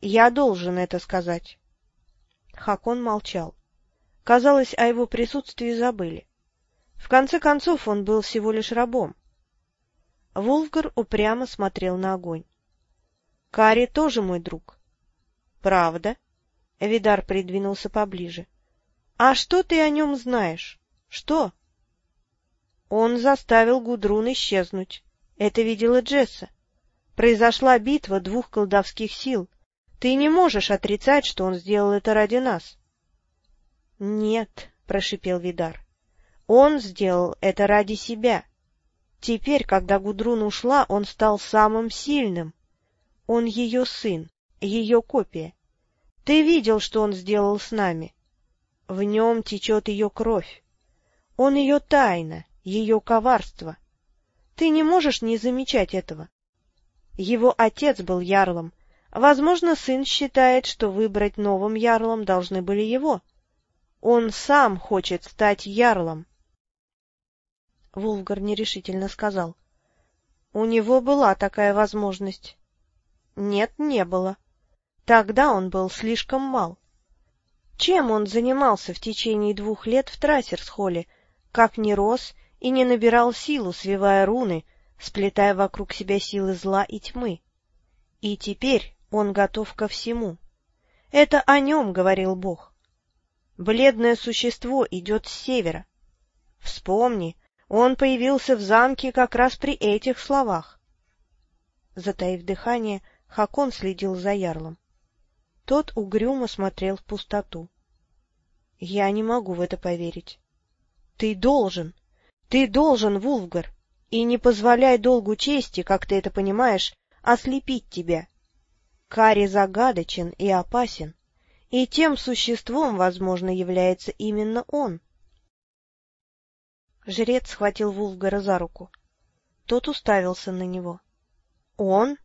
Я должен это сказать. Хакон молчал. Казалось, о его присутствии забыли. В конце концов, он был всего лишь рабом. Вулфгар упрямо смотрел на огонь. — Кари тоже мой друг. — Правда? — Видар придвинулся поближе. — А что ты о нем знаешь? Что? — он заставил Гудрун исчезнуть. Это видела Джесса. Произошла битва двух колдовских сил. Ты не можешь отрицать, что он сделал это ради нас. — Нет, — прошипел Видар. — Он сделал это ради себя. Теперь, когда Гудрун ушла, он стал самым сильным. Он ее сын, ее копия. Ты видел, что он сделал с нами? В нем течет ее кровь. Он ее тайна, ее коварство. Ты не можешь не замечать этого. Его отец был ярлом. Возможно, сын считает, что выбрать новым ярлом должны были его. Он сам хочет стать ярлом. Вулгар нерешительно сказал. — У него была такая возможность. — Нет, не было. Тогда он был слишком мал. Чем он занимался в течение двух лет в Трассерсхолле, как не рос и не набирал силу, свивая руны, сплетая вокруг себя силы зла и тьмы. И теперь он готов ко всему. Это о нем говорил Бог. Бледное существо идет с севера. Вспомни, он появился в замке как раз при этих словах. Затаив дыхание, Хакон следил за ярлом. Тот угрюмо смотрел в пустоту. — Я не могу в это поверить. — Ты должен! Ты должен, Вулфгар, и не позволяй долгу чести, как ты это понимаешь, ослепить тебя. Кари загадочен и опасен, и тем существом, возможно, является именно он. Жрец схватил Вулфгара за руку. Тот уставился на него. — Он?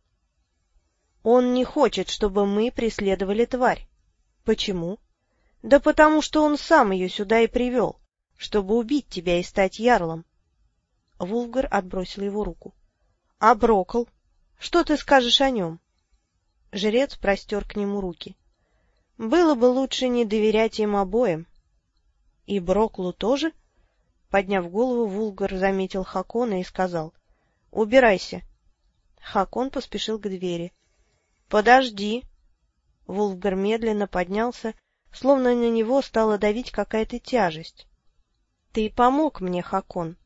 — Он не хочет, чтобы мы преследовали тварь. — Почему? — Да потому что он сам ее сюда и привел чтобы убить тебя и стать ярлом. Вулфгар отбросил его руку. — А Брокл? Что ты скажешь о нем? Жрец простер к нему руки. — Было бы лучше не доверять им обоим. — И Броклу тоже? Подняв голову, Вулгар заметил Хакона и сказал. — Убирайся. Хакон поспешил к двери. — Подожди. Вулфгар медленно поднялся, словно на него стала давить какая-то тяжесть. — Ты помог мне, Хакон,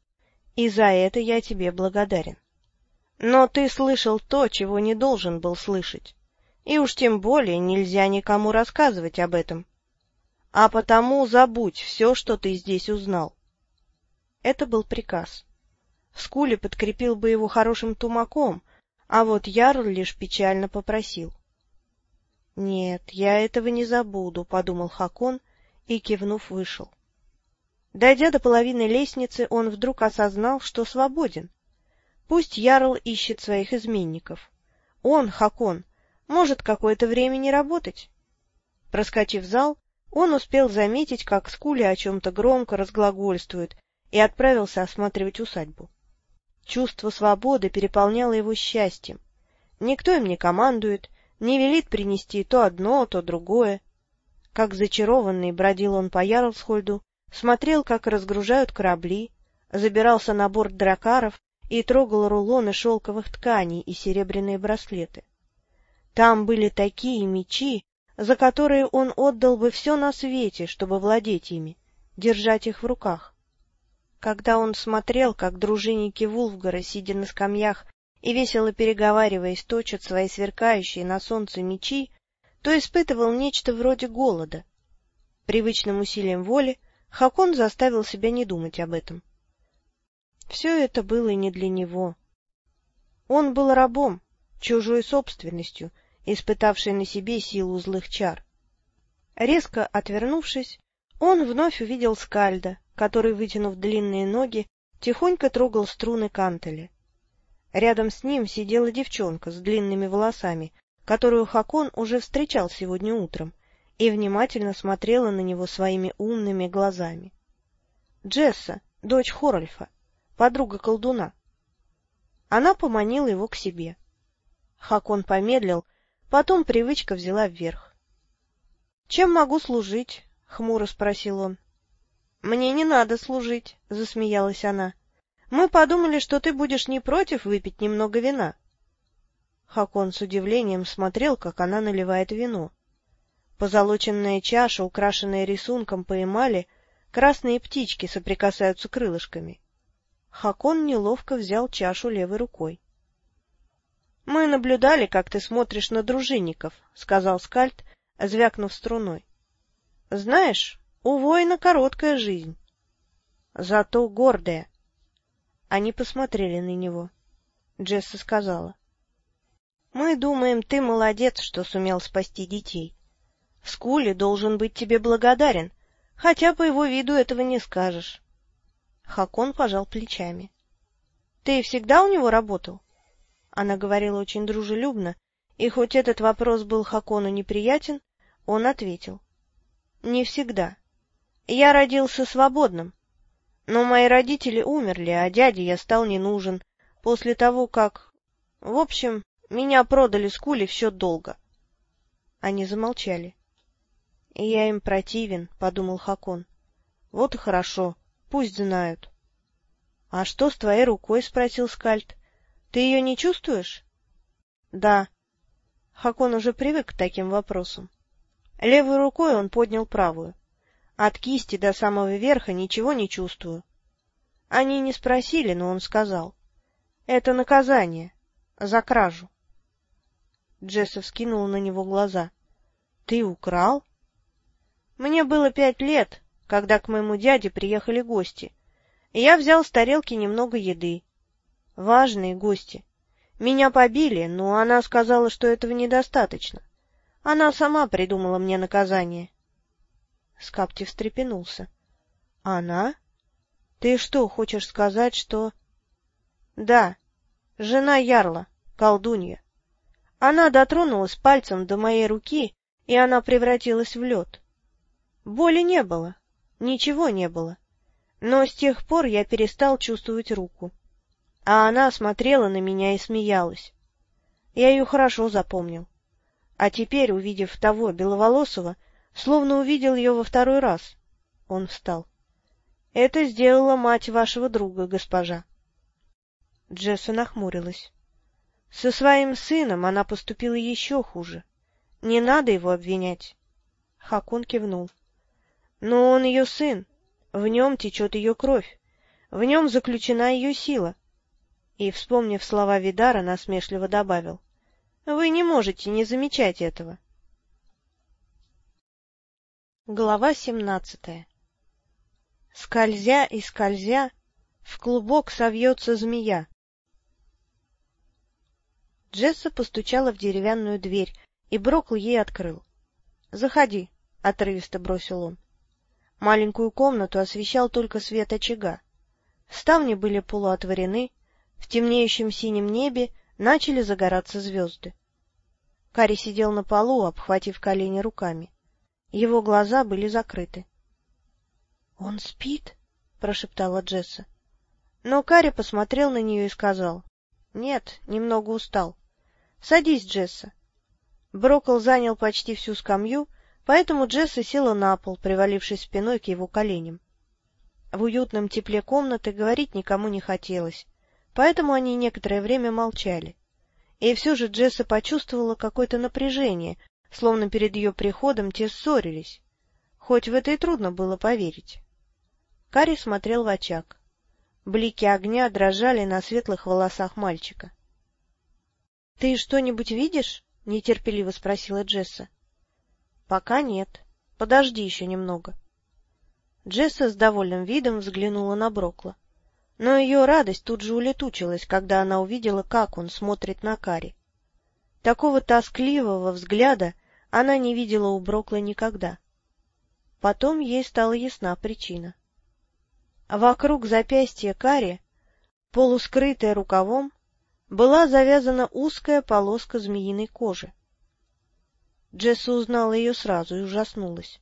и за это я тебе благодарен. Но ты слышал то, чего не должен был слышать, и уж тем более нельзя никому рассказывать об этом. А потому забудь все, что ты здесь узнал. Это был приказ. Скули подкрепил бы его хорошим тумаком, а вот Ярл лишь печально попросил. — Нет, я этого не забуду, — подумал Хакон и, кивнув, вышел. Дойдя до половины лестницы, он вдруг осознал, что свободен. Пусть Ярл ищет своих изменников. Он, Хакон, может какое-то время не работать. Проскочив зал, он успел заметить, как Скули о чем-то громко разглагольствует, и отправился осматривать усадьбу. Чувство свободы переполняло его счастьем. Никто им не командует, не велит принести то одно, то другое. Как зачарованный бродил он по Ярлсхольду, смотрел, как разгружают корабли, забирался на борт дракаров и трогал рулоны шелковых тканей и серебряные браслеты. Там были такие мечи, за которые он отдал бы все на свете, чтобы владеть ими, держать их в руках. Когда он смотрел, как дружинники Вулфгара, сидя на скамьях и весело переговариваясь, точат свои сверкающие на солнце мечи, то испытывал нечто вроде голода. Привычным усилием воли Хакон заставил себя не думать об этом. Все это было не для него. Он был рабом, чужой собственностью, испытавшей на себе силу злых чар. Резко отвернувшись, он вновь увидел Скальда, который, вытянув длинные ноги, тихонько трогал струны кантеля. Рядом с ним сидела девчонка с длинными волосами, которую Хакон уже встречал сегодня утром, и внимательно смотрела на него своими умными глазами. Джесса, дочь Хорольфа, подруга колдуна. Она поманила его к себе. Хакон помедлил, потом привычка взяла вверх. — Чем могу служить? — хмуро спросил он. Мне не надо служить, — засмеялась она. — Мы подумали, что ты будешь не против выпить немного вина. Хакон с удивлением смотрел, как она наливает вино. Позолоченная чаша, украшенная рисунком по эмали, красные птички соприкасаются крылышками. Хакон неловко взял чашу левой рукой. — Мы наблюдали, как ты смотришь на дружинников, — сказал Скальд, звякнув струной. — Знаешь, у воина короткая жизнь, зато гордая. Они посмотрели на него. Джесса сказала. — Мы думаем, ты молодец, что сумел спасти детей. Скули должен быть тебе благодарен, хотя по его виду этого не скажешь. Хакон пожал плечами. — Ты всегда у него работал? Она говорила очень дружелюбно, и хоть этот вопрос был Хакону неприятен, он ответил. — Не всегда. Я родился свободным. Но мои родители умерли, а дяде я стал не нужен после того, как... В общем, меня продали с кули в счет долга. Они замолчали. — Я им противен, — подумал Хакон. — Вот и хорошо, пусть знают. — А что с твоей рукой? — спросил Скальд. — Ты ее не чувствуешь? — Да. Хакон уже привык к таким вопросам. Левой рукой он поднял правую. От кисти до самого верха ничего не чувствую. Они не спросили, но он сказал. Это наказание. За кражу. Джессов скинул на него глаза. — Ты украл? Мне было пять лет, когда к моему дяде приехали гости, я взял с тарелки немного еды. Важные гости. Меня побили, но она сказала, что этого недостаточно. Она сама придумала мне наказание. Скапти встрепенулся. — Она? Ты что, хочешь сказать, что... — Да, жена Ярла, колдунья. Она дотронулась пальцем до моей руки, и она превратилась в лед. Боли не было, ничего не было. Но с тех пор я перестал чувствовать руку. А она смотрела на меня и смеялась. Я ее хорошо запомнил. А теперь, увидев того беловолосого, Словно увидел ее во второй раз. Он встал. — Это сделала мать вашего друга, госпожа. Джесса нахмурилась. Со своим сыном она поступила еще хуже. Не надо его обвинять. Хакун кивнул. Но он ее сын, в нем течет ее кровь, в нем заключена ее сила. И, вспомнив слова Видара, насмешливо добавил. Вы не можете не замечать этого. Глава семнадцатая Скользя и скользя, в клубок совьется змея. Джесса постучала в деревянную дверь, и Брокл ей открыл. — Заходи, — отрывисто бросил он. Маленькую комнату освещал только свет очага. Ставни были полуотворены, в темнеющем синем небе начали загораться звезды. Кари сидел на полу, обхватив колени руками. Его глаза были закрыты. — Он спит? — прошептала Джесса. Но Кари посмотрел на нее и сказал. — Нет, немного устал. — Садись, Джесса. Брокол занял почти всю скамью, поэтому Джесса села на пол, привалившись спиной к его коленям. В уютном тепле комнаты говорить никому не хотелось, поэтому они некоторое время молчали. И все же Джесса почувствовала какое-то напряжение, словно перед ее приходом те ссорились. Хоть в это и трудно было поверить. Кари смотрел в очаг. Блики огня дрожали на светлых волосах мальчика. — Ты что-нибудь видишь? — нетерпеливо спросила Джесса. — Пока нет. Подожди еще немного. Джесса с довольным видом взглянула на Брокла. Но ее радость тут же улетучилась, когда она увидела, как он смотрит на Кари. Такого тоскливого взгляда она не видела у Брокла никогда. Потом ей стала ясна причина. Вокруг запястья Кари, полускрытая рукавом, была завязана узкая полоска змеиной кожи. Джесса узнала ее сразу и ужаснулась.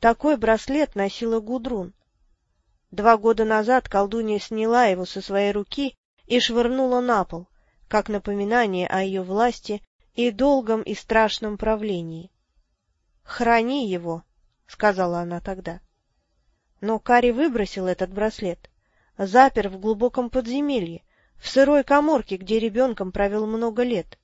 Такой браслет носила Гудрун. Два года назад колдунья сняла его со своей руки и швырнула на пол, как напоминание о ее власти и долгом и страшном правлении. «Храни его», — сказала она тогда. Но Кари выбросил этот браслет, запер в глубоком подземелье, в сырой коморке, где ребенком провел много лет.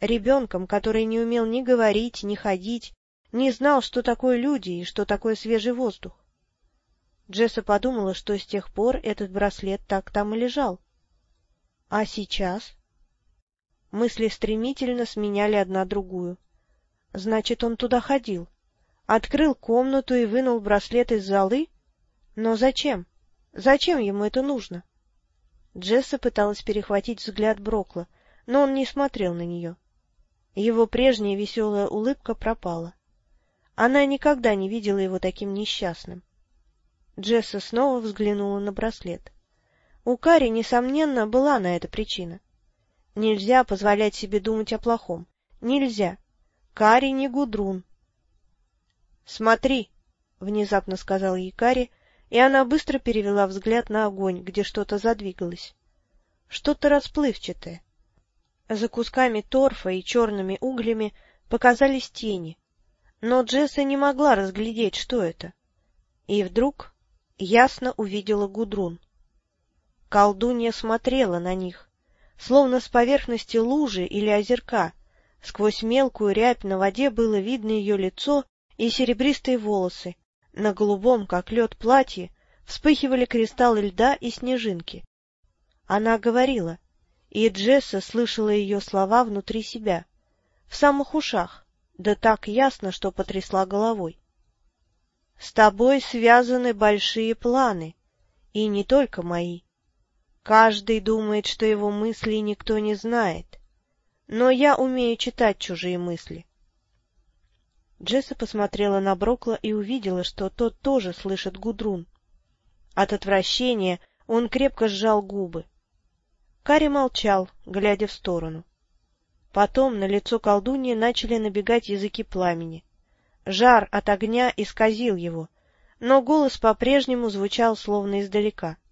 Ребенком, который не умел ни говорить, ни ходить, не знал, что такое люди и что такое свежий воздух. Джесса подумала, что с тех пор этот браслет так там и лежал. А сейчас? Мысли стремительно сменяли одна другую. Значит, он туда ходил. Открыл комнату и вынул браслет из золы? Но зачем? Зачем ему это нужно? Джесса пыталась перехватить взгляд Брокла, но он не смотрел на нее. Его прежняя веселая улыбка пропала. Она никогда не видела его таким несчастным. Джесса снова взглянула на браслет. У Кари, несомненно, была на это причина. Нельзя позволять себе думать о плохом. Нельзя. Кари не Гудрун. — Смотри, — внезапно сказал ей Кари, и она быстро перевела взгляд на огонь, где что-то задвигалось. Что-то расплывчатое. За кусками торфа и черными углями показались тени, но Джесса не могла разглядеть, что это. И вдруг ясно увидела Гудрун. Колдунья смотрела на них, словно с поверхности лужи или озерка. Сквозь мелкую рябь на воде было видно ее лицо и серебристые волосы. На голубом, как лед, платье вспыхивали кристаллы льда и снежинки. Она говорила, и Джесса слышала ее слова внутри себя, в самых ушах, да так ясно, что потрясла головой. — С тобой связаны большие планы, и не только мои. Каждый думает, что его мысли никто не знает, но я умею читать чужие мысли. Джесса посмотрела на Брокла и увидела, что тот тоже слышит Гудрун. От отвращения он крепко сжал губы. Кари молчал, глядя в сторону. Потом на лицо колдуньи начали набегать языки пламени. Жар от огня исказил его, но голос по-прежнему звучал словно издалека. —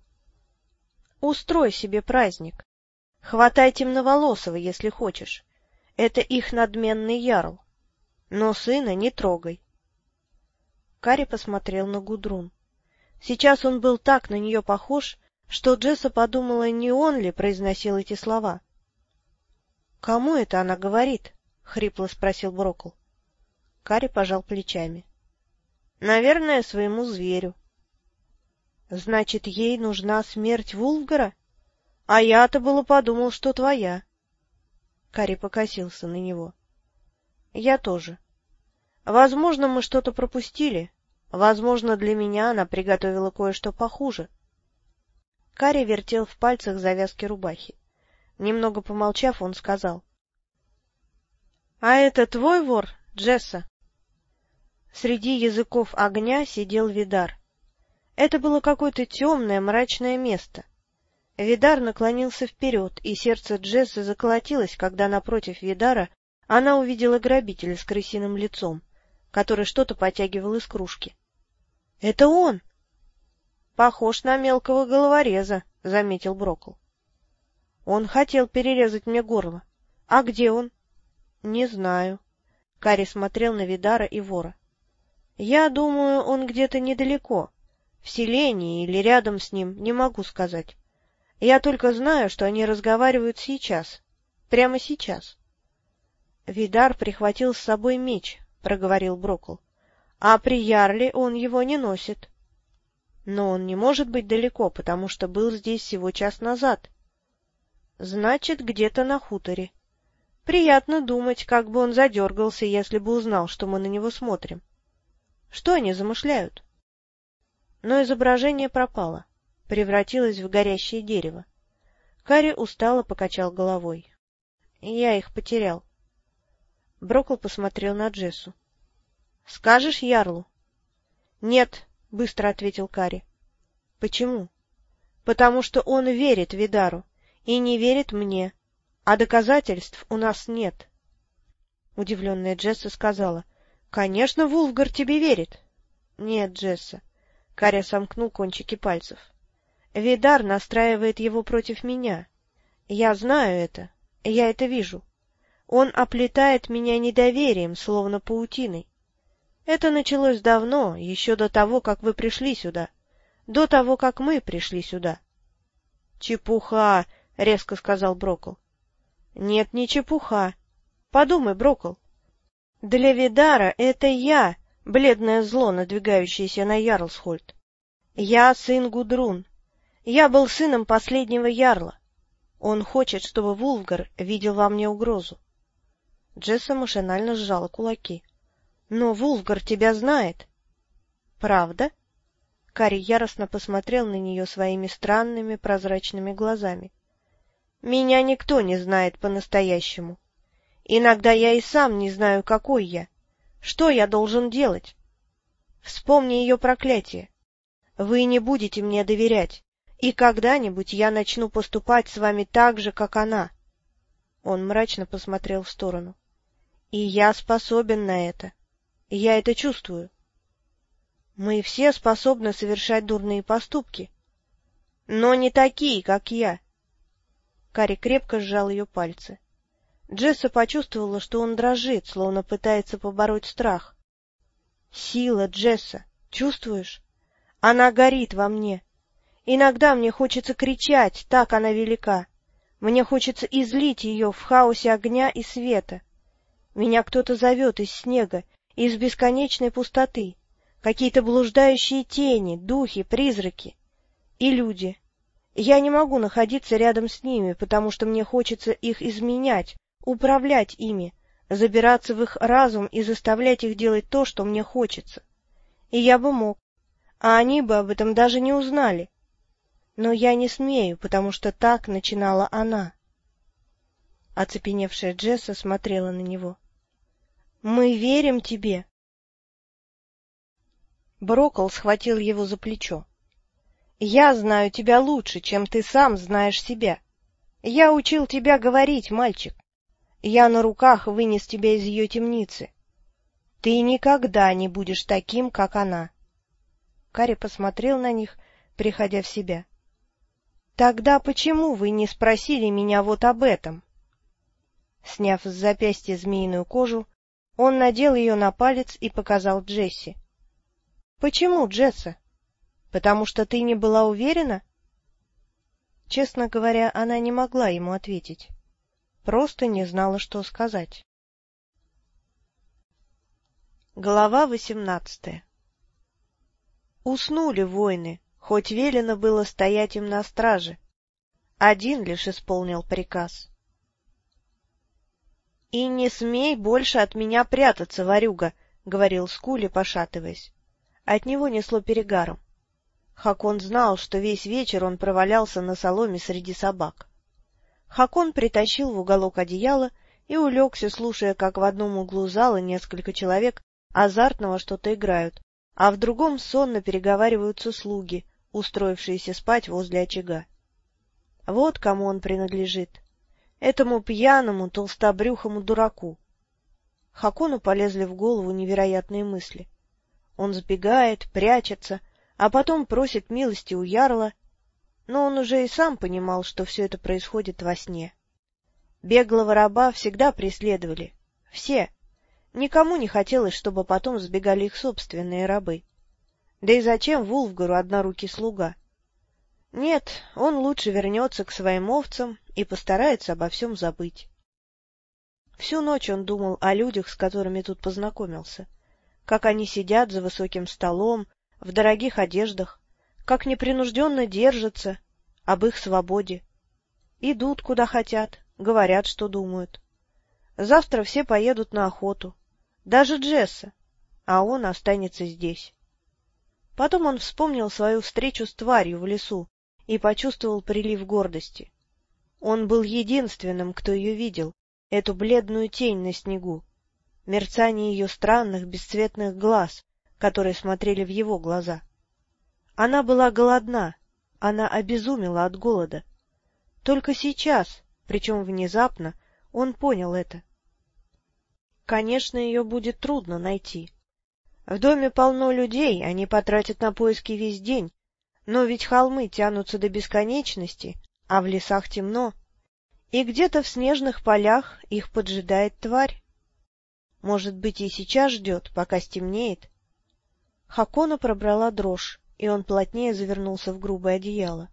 Устрой себе праздник. Хватай темноволосого, если хочешь. Это их надменный ярл. Но сына не трогай. Кари посмотрел на Гудрун. Сейчас он был так на нее похож, что Джесса подумала, не он ли произносил эти слова. — Кому это она говорит? — хрипло спросил Брокл. Кари пожал плечами. — Наверное, своему зверю. — Значит, ей нужна смерть Вулфгара? А я-то было подумал, что твоя. Кари покосился на него. — Я тоже. Возможно, мы что-то пропустили. Возможно, для меня она приготовила кое-что похуже. Кари вертел в пальцах завязки рубахи. Немного помолчав, он сказал. — А это твой вор, Джесса? Среди языков огня сидел Видар. Это было какое-то темное, мрачное место. Видар наклонился вперед, и сердце Джессы заколотилось, когда напротив Видара она увидела грабителя с крысиным лицом, который что-то потягивал из кружки. — Это он! — Похож на мелкого головореза, — заметил Брокл. — Он хотел перерезать мне горло. А где он? — Не знаю. Кари смотрел на Видара и вора. — Я думаю, он где-то недалеко, в селении или рядом с ним, не могу сказать. Я только знаю, что они разговаривают сейчас. Прямо сейчас. Видар прихватил с собой меч, — проговорил Брокл. — А при Ярле он его не носит. Но он не может быть далеко, потому что был здесь всего час назад. Значит, где-то на хуторе. Приятно думать, как бы он задергался, если бы узнал, что мы на него смотрим. Что они замышляют? Но изображение пропало превратилась в горящее дерево. Карри устало покачал головой. Я их потерял. Брокл посмотрел на Джессу. — Скажешь Ярлу? — Нет, — быстро ответил Карри. — Почему? — Потому что он верит Видару и не верит мне, а доказательств у нас нет. Удивленная Джесса сказала. — Конечно, Вулфгар тебе верит. — Нет, Джесса. Карри сомкнул кончики пальцев. Видар настраивает его против меня. Я знаю это, я это вижу. Он оплетает меня недоверием, словно паутиной. Это началось давно, еще до того, как вы пришли сюда, до того, как мы пришли сюда. — Чепуха! — резко сказал Брокл. — Нет, не чепуха. Подумай, Брокл. Для Видара это я, бледное зло, надвигающееся на Ярлсхольд. Я сын Гудрун, я был сыном последнего ярла. Он хочет, чтобы Вулфгар видел во мне угрозу. Джесса машинально сжала кулаки. — Но Вулфгар тебя знает. — Правда? Кари яростно посмотрел на нее своими странными прозрачными глазами. — Меня никто не знает по-настоящему. Иногда я и сам не знаю, какой я. Что я должен делать? Вспомни ее проклятие. Вы не будете мне доверять. И когда-нибудь я начну поступать с вами так же, как она. Он мрачно посмотрел в сторону. И я способен на это. Я это чувствую. Мы все способны совершать дурные поступки, но не такие, как я. Кари крепко сжал ее пальцы. Джесса почувствовала, что он дрожит, словно пытается побороть страх. Сила Джесса, чувствуешь? Она горит во мне. Иногда мне хочется кричать, так она велика. Мне хочется излить ее в хаосе огня и света. Меня кто-то зовет из снега, из бесконечной пустоты. Какие-то блуждающие тени, духи, призраки. И люди. Я не могу находиться рядом с ними, потому что мне хочется их изменять, управлять ими, забираться в их разум и заставлять их делать то, что мне хочется. И я бы мог, а они бы об этом даже не узнали. Но я не смею, потому что так начинала она. Оцепеневшая Джесса смотрела на него. — Мы верим тебе. Брокол схватил его за плечо. — Я знаю тебя лучше, чем ты сам знаешь себя. Я учил тебя говорить, мальчик. Я на руках вынес тебя из ее темницы. Ты никогда не будешь таким, как она. Кари посмотрел на них, приходя в себя. Тогда почему вы не спросили меня вот об этом? Сняв с запястья змеиную кожу, он надел ее на палец и показал Джесси. — Почему, Джесса? Потому что ты не была уверена? Честно говоря, она не могла ему ответить. Просто не знала, что сказать. Глава восемнадцатая Уснули воины, хоть велено было стоять им на страже. Один лишь исполнил приказ. — И не смей больше от меня прятаться, ворюга, — говорил Скули, пошатываясь. От него несло перегаром. Хакон знал, что весь вечер он провалялся на соломе среди собак. Хакон притащил в уголок одеяло и улегся, слушая, как в одном углу зала несколько человек азартного что-то играют, а в другом сонно переговариваются слуги, устроившиеся спать возле очага. Вот кому он принадлежит. Этому пьяному, толстобрюхому дураку. Хакону полезли в голову невероятные мысли. Он сбегает, прячется, а потом просит милости у ярла, но он уже и сам понимал, что все это происходит во сне. Беглого раба всегда преследовали. Все, Никому не хотелось, чтобы потом сбегали их собственные рабы. Да и зачем Вулфгару однорукий слуга? Нет, он лучше вернется к своим овцам и постарается обо всем забыть. Всю ночь он думал о людях, с которыми тут познакомился, как они сидят за высоким столом, в дорогих одеждах, как непринужденно держатся, об их свободе. Идут куда хотят, говорят, что думают. Завтра все поедут на охоту, даже Джесса, а он останется здесь. Потом он вспомнил свою встречу с тварью в лесу и почувствовал прилив гордости. Он был единственным, кто ее видел, эту бледную тень на снегу, мерцание ее странных бесцветных глаз, которые смотрели в его глаза. Она была голодна, она обезумела от голода. Только сейчас, причем внезапно, он понял это. Конечно, ее будет трудно найти. В доме полно людей, они потратят на поиски весь день, но ведь холмы тянутся до бесконечности, а в лесах темно, и где-то в снежных полях их поджидает тварь. Может быть, и сейчас ждет, пока стемнеет. Хакона пробрала дрожь, и он плотнее завернулся в грубое одеяло.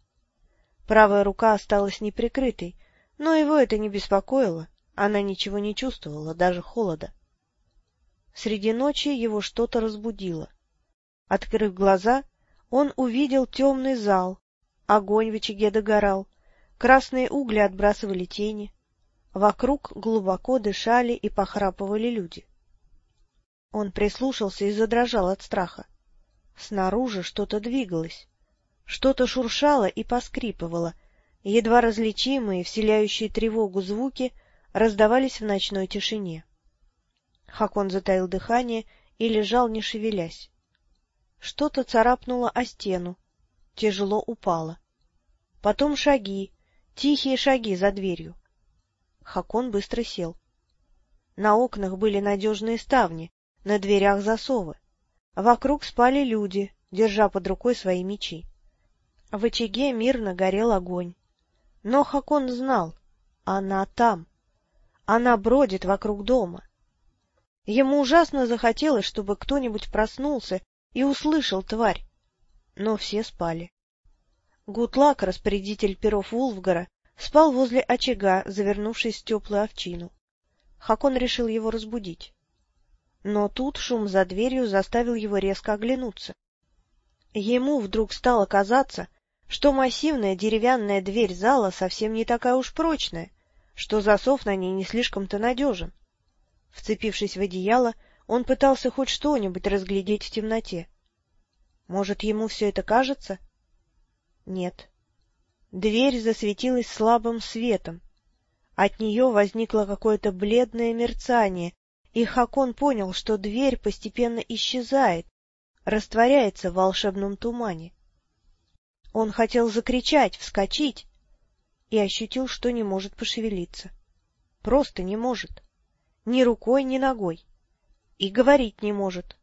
Правая рука осталась неприкрытой, но его это не беспокоило. Она ничего не чувствовала, даже холода. Среди ночи его что-то разбудило. Открыв глаза, он увидел темный зал, огонь в очаге догорал, красные угли отбрасывали тени, вокруг глубоко дышали и похрапывали люди. Он прислушался и задрожал от страха. Снаружи что-то двигалось, что-то шуршало и поскрипывало, едва различимые, вселяющие тревогу звуки — раздавались в ночной тишине. Хакон затаил дыхание и лежал, не шевелясь. Что-то царапнуло о стену, тяжело упало. Потом шаги, тихие шаги за дверью. Хакон быстро сел. На окнах были надежные ставни, на дверях засовы. Вокруг спали люди, держа под рукой свои мечи. В очаге мирно горел огонь. Но Хакон знал, она там. Она бродит вокруг дома. Ему ужасно захотелось, чтобы кто-нибудь проснулся и услышал тварь. Но все спали. Гутлак, распорядитель перов Вулфгара, спал возле очага, завернувшись в теплую овчину. Хакон решил его разбудить. Но тут шум за дверью заставил его резко оглянуться. Ему вдруг стало казаться, что массивная деревянная дверь зала совсем не такая уж прочная, что засов на ней не слишком-то надежен. Вцепившись в одеяло, он пытался хоть что-нибудь разглядеть в темноте. Может, ему все это кажется? Нет. Дверь засветилась слабым светом. От нее возникло какое-то бледное мерцание, и Хакон понял, что дверь постепенно исчезает, растворяется в волшебном тумане. Он хотел закричать, вскочить, и ощутил, что не может пошевелиться. Просто не может. Ни рукой, ни ногой. И говорить не может.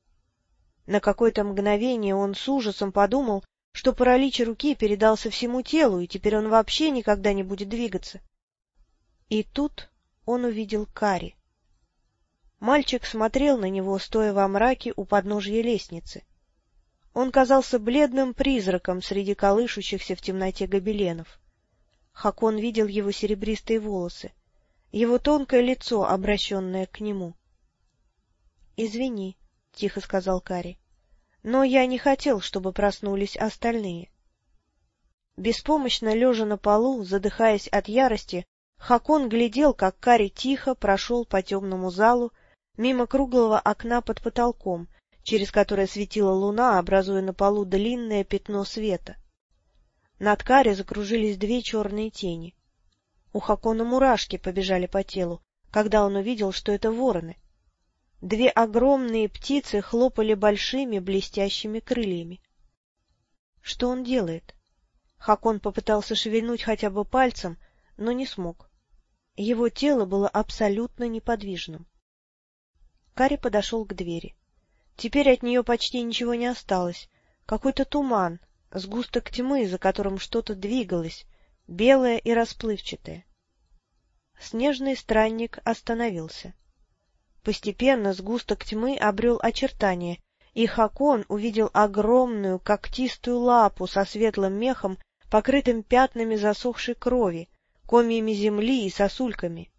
На какое-то мгновение он с ужасом подумал, что паралич руки передался всему телу, и теперь он вообще никогда не будет двигаться. И тут он увидел Кари. Мальчик смотрел на него, стоя во мраке у подножья лестницы. Он казался бледным призраком среди колышущихся в темноте гобеленов. Хакон видел его серебристые волосы, его тонкое лицо, обращенное к нему. — Извини, — тихо сказал Кари. Но я не хотел, чтобы проснулись остальные. Беспомощно лежа на полу, задыхаясь от ярости, Хакон глядел, как Кари тихо прошел по темному залу, мимо круглого окна под потолком, через которое светила луна, образуя на полу длинное пятно света. Над Кари закружились две черные тени. У Хакона мурашки побежали по телу, когда он увидел, что это вороны. Две огромные птицы хлопали большими блестящими крыльями. Что он делает? Хакон попытался шевельнуть хотя бы пальцем, но не смог. Его тело было абсолютно неподвижным. Кари подошел к двери. Теперь от нее почти ничего не осталось. Какой-то туман, сгусток тьмы, за которым что-то двигалось, белое и расплывчатое. Снежный странник остановился. Постепенно сгусток тьмы обрел очертания, и Хакон увидел огромную когтистую лапу со светлым мехом, покрытым пятнами засохшей крови, комьями земли и сосульками.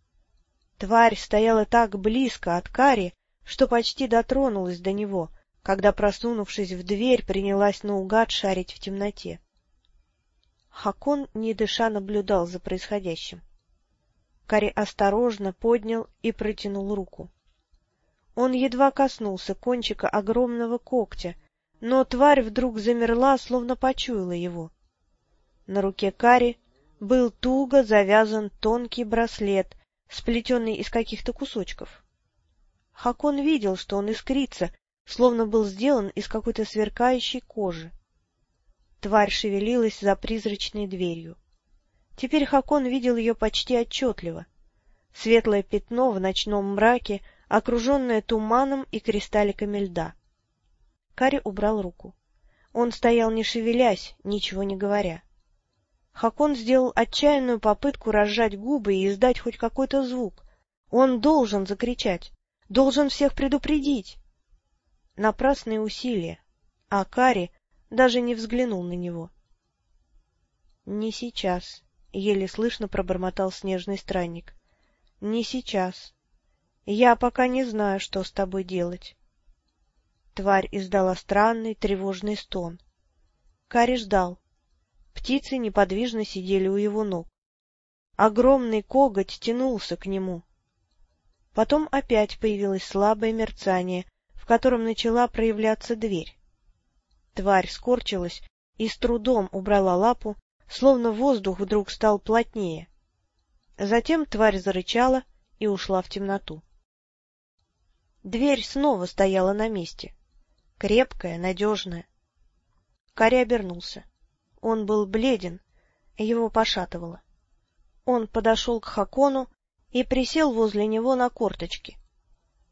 Тварь стояла так близко от Кари, что почти дотронулась до него, когда, просунувшись в дверь, принялась наугад шарить в темноте. Хакон, не дыша, наблюдал за происходящим. Кари осторожно поднял и протянул руку. Он едва коснулся кончика огромного когтя, но тварь вдруг замерла, словно почуяла его. На руке Кари был туго завязан тонкий браслет, сплетенный из каких-то кусочков. Хакон видел, что он искрится, словно был сделан из какой-то сверкающей кожи. Тварь шевелилась за призрачной дверью. Теперь Хакон видел ее почти отчетливо. Светлое пятно в ночном мраке, окруженное туманом и кристалликами льда. Кари убрал руку. Он стоял не шевелясь, ничего не говоря. Хакон сделал отчаянную попытку разжать губы и издать хоть какой-то звук. Он должен закричать, должен всех предупредить. Напрасные усилия, а Кари даже не взглянул на него. — Не сейчас, — еле слышно пробормотал снежный странник. — Не сейчас. Я пока не знаю, что с тобой делать. Тварь издала странный тревожный стон. Кари ждал. Птицы неподвижно сидели у его ног. Огромный коготь тянулся к нему. Потом опять появилось слабое мерцание, в котором начала проявляться дверь. Тварь скорчилась и с трудом убрала лапу, словно воздух вдруг стал плотнее. Затем тварь зарычала и ушла в темноту. Дверь снова стояла на месте. Крепкая, надежная. Карри обернулся. Он был бледен, его пошатывало. Он подошел к Хакону и присел возле него на корточки.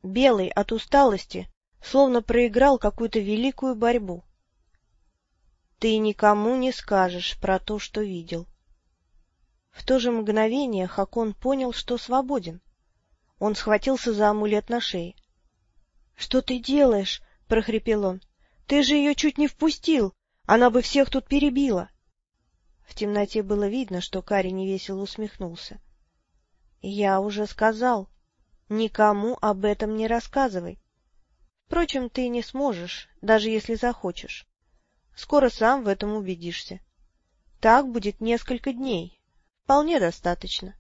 Белый от усталости, словно проиграл какую-то великую борьбу. — Ты никому не скажешь про то, что видел. В то же мгновение Хакон понял, что свободен. Он схватился за амулет на шее. — Что ты делаешь? — прохрипел он. — Ты же ее чуть не впустил! Она бы всех тут перебила. В темноте было видно, что Кари невесело усмехнулся. — Я уже сказал. Никому об этом не рассказывай. Впрочем, ты не сможешь, даже если захочешь. Скоро сам в этом убедишься. Так будет несколько дней. Вполне достаточно.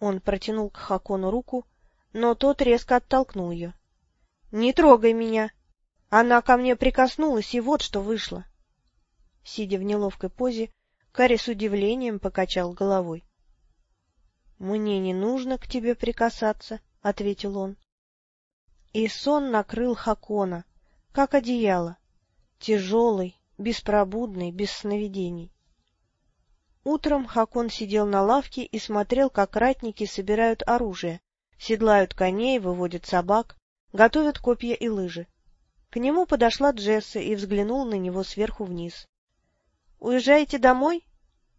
Он протянул к Хакону руку, но тот резко оттолкнул ее. — Не трогай меня! Она ко мне прикоснулась, и вот что вышло. Сидя в неловкой позе, Кари с удивлением покачал головой. — Мне не нужно к тебе прикасаться, — ответил он. И сон накрыл Хакона, как одеяло, тяжелый, беспробудный, без сновидений. Утром Хакон сидел на лавке и смотрел, как ратники собирают оружие, седлают коней, выводят собак, готовят копья и лыжи. К нему подошла Джесса и взглянула на него сверху вниз. — Уезжаете домой?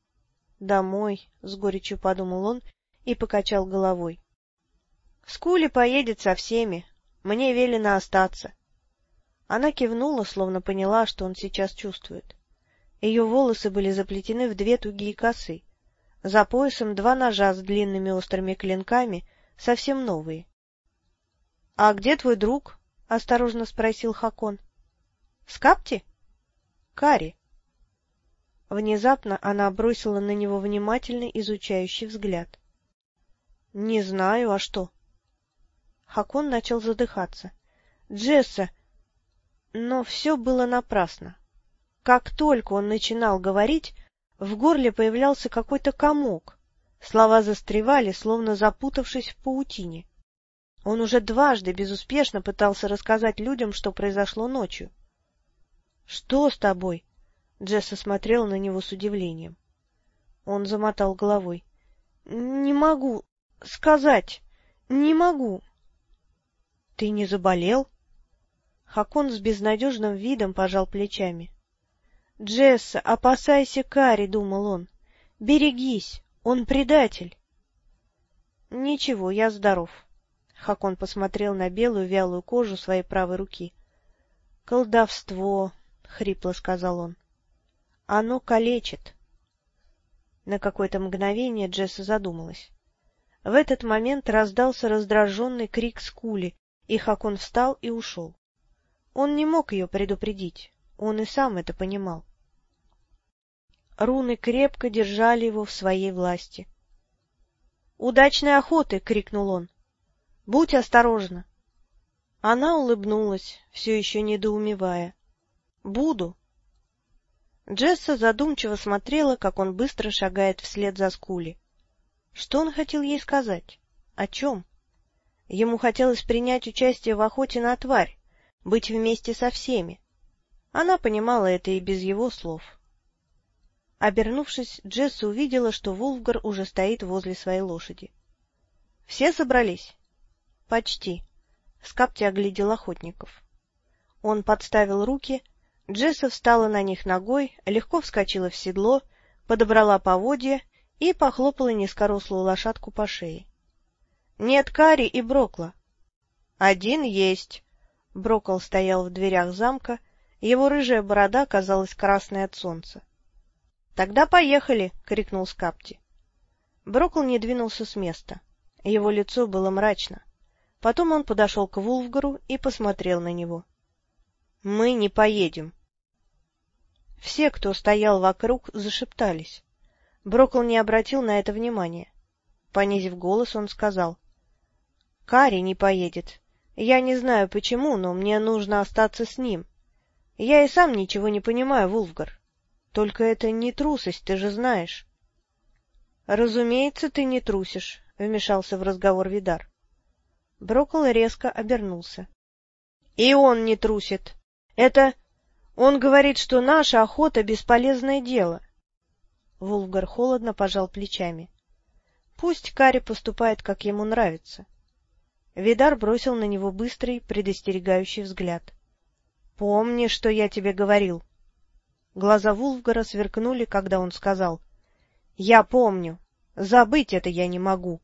— Домой, — с горечью подумал он и покачал головой. — Скули поедет со всеми. Мне велено остаться. Она кивнула, словно поняла, что он сейчас чувствует. Ее волосы были заплетены в две тугие косы. За поясом два ножа с длинными острыми клинками, совсем новые. — А где твой друг? осторожно спросил Хакон. — Скапти? — Кари. Внезапно она бросила на него внимательный изучающий взгляд. — Не знаю, а что? Хакон начал задыхаться. — Джесса! Но все было напрасно. Как только он начинал говорить, в горле появлялся какой-то комок. Слова застревали, словно запутавшись в паутине. Он уже дважды безуспешно пытался рассказать людям, что произошло ночью. — Что с тобой? — Джесса смотрела на него с удивлением. Он замотал головой. — Не могу сказать. Не могу. — Ты не заболел? Хакон с безнадежным видом пожал плечами. — Джесса, опасайся Кари, — думал он. — Берегись, он предатель. — Ничего, я здоров. Хакон посмотрел на белую вялую кожу своей правой руки. — Колдовство, — хрипло сказал он. — Оно калечит. На какое-то мгновение Джесса задумалась. В этот момент раздался раздраженный крик Скули, и Хакон встал и ушел. Он не мог ее предупредить, он и сам это понимал. Руны крепко держали его в своей власти. «Удачной охоты!» — крикнул он. «Будь осторожна!» Она улыбнулась, все еще недоумевая. «Буду!» Джесса задумчиво смотрела, как он быстро шагает вслед за Скули. Что он хотел ей сказать? О чем? Ему хотелось принять участие в охоте на тварь, быть вместе со всеми. Она понимала это и без его слов. Обернувшись, Джесса увидела, что Вулфгар уже стоит возле своей лошади. — Все собрались? — Почти. Скапти оглядел охотников. Он подставил руки, Джесса встала на них ногой, легко вскочила в седло, подобрала поводья и похлопала низкорослую лошадку по шее. — Нет Кари и Брокла. — Один есть. Брокл стоял в дверях замка, его рыжая борода казалась красной от солнца. — Тогда поехали! — крикнул Скапти. Брокл не двинулся с места. Его лицо было мрачно. Потом он подошел к Вулфгару и посмотрел на него. — Мы не поедем. Все, кто стоял вокруг, зашептались. Брокл не обратил на это внимания. Понизив голос, он сказал. — Кари не поедет. Я не знаю почему, но мне нужно остаться с ним. Я и сам ничего не понимаю, Вулфгар. Только это не трусость, ты же знаешь. — Разумеется, ты не трусишь, — вмешался в разговор Видар. Брокол резко обернулся. — И он не трусит. Это... Он говорит, что наша охота — бесполезное дело. Вулфгар холодно пожал плечами. Пусть Кари поступает, как ему нравится. Видар бросил на него быстрый, предостерегающий взгляд. — Помни, что я тебе говорил. Глаза Вулфгара сверкнули, когда он сказал «Я помню. Забыть это я не могу».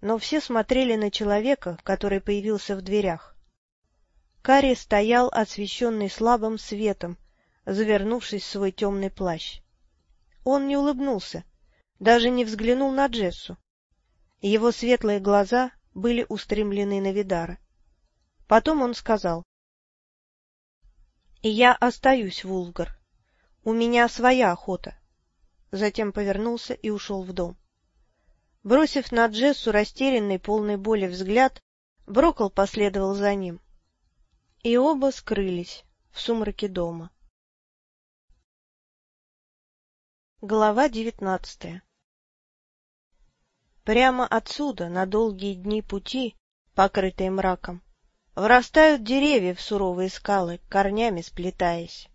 Но все смотрели на человека, который появился в дверях. Карри стоял, освещенный слабым светом, завернувшись в свой темный плащ. Он не улыбнулся, даже не взглянул на Джессу. Его светлые глаза были устремлены на Видара. Потом он сказал я остаюсь, Вулгар. У меня своя охота. Затем повернулся и ушел в дом. Бросив на Джессу растерянный, полный боли взгляд, Брокол последовал за ним. И оба скрылись в сумраке дома. Глава девятнадцатая Прямо отсюда, на долгие дни пути, покрытые мраком, Врастают деревья в суровые скалы, корнями сплетаясь.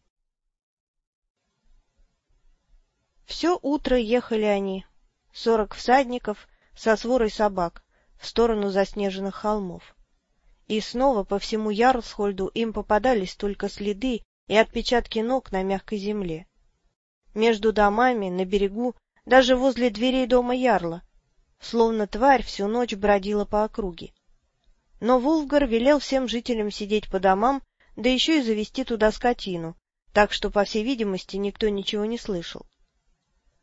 Все утро ехали они, сорок всадников со сворой собак, в сторону заснеженных холмов. И снова по всему Ярлсхольду им попадались только следы и отпечатки ног на мягкой земле. Между домами, на берегу, даже возле дверей дома Ярла, словно тварь всю ночь бродила по округе. Но Вулфгар велел всем жителям сидеть по домам, да еще и завести туда скотину, так что, по всей видимости, никто ничего не слышал.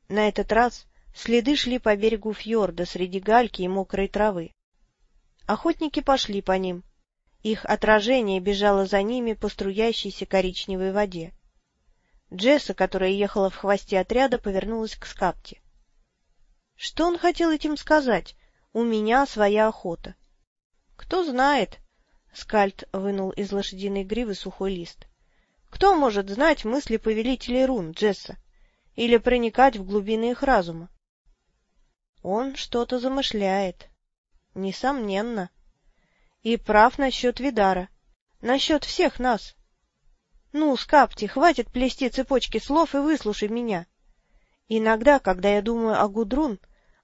На этот раз следы шли по берегу фьорда среди гальки и мокрой травы. Охотники пошли по ним, Их отражение бежало за ними по струящейся коричневой воде. Джесса, которая ехала в хвосте отряда, повернулась к Скапте. Что он хотел этим сказать? У меня своя охота. Кто знает? Скальд вынул из лошадиной гривы сухой лист. Кто может знать мысли повелителей рун, Джесса? Или проникать в глубины их разума? Он что-то замышляет. Несомненно. И прав насчет Видара. Насчет всех нас. Ну, Скапти, хватит плести цепочки слов и выслушай меня. Иногда, когда я думаю о Гудрун,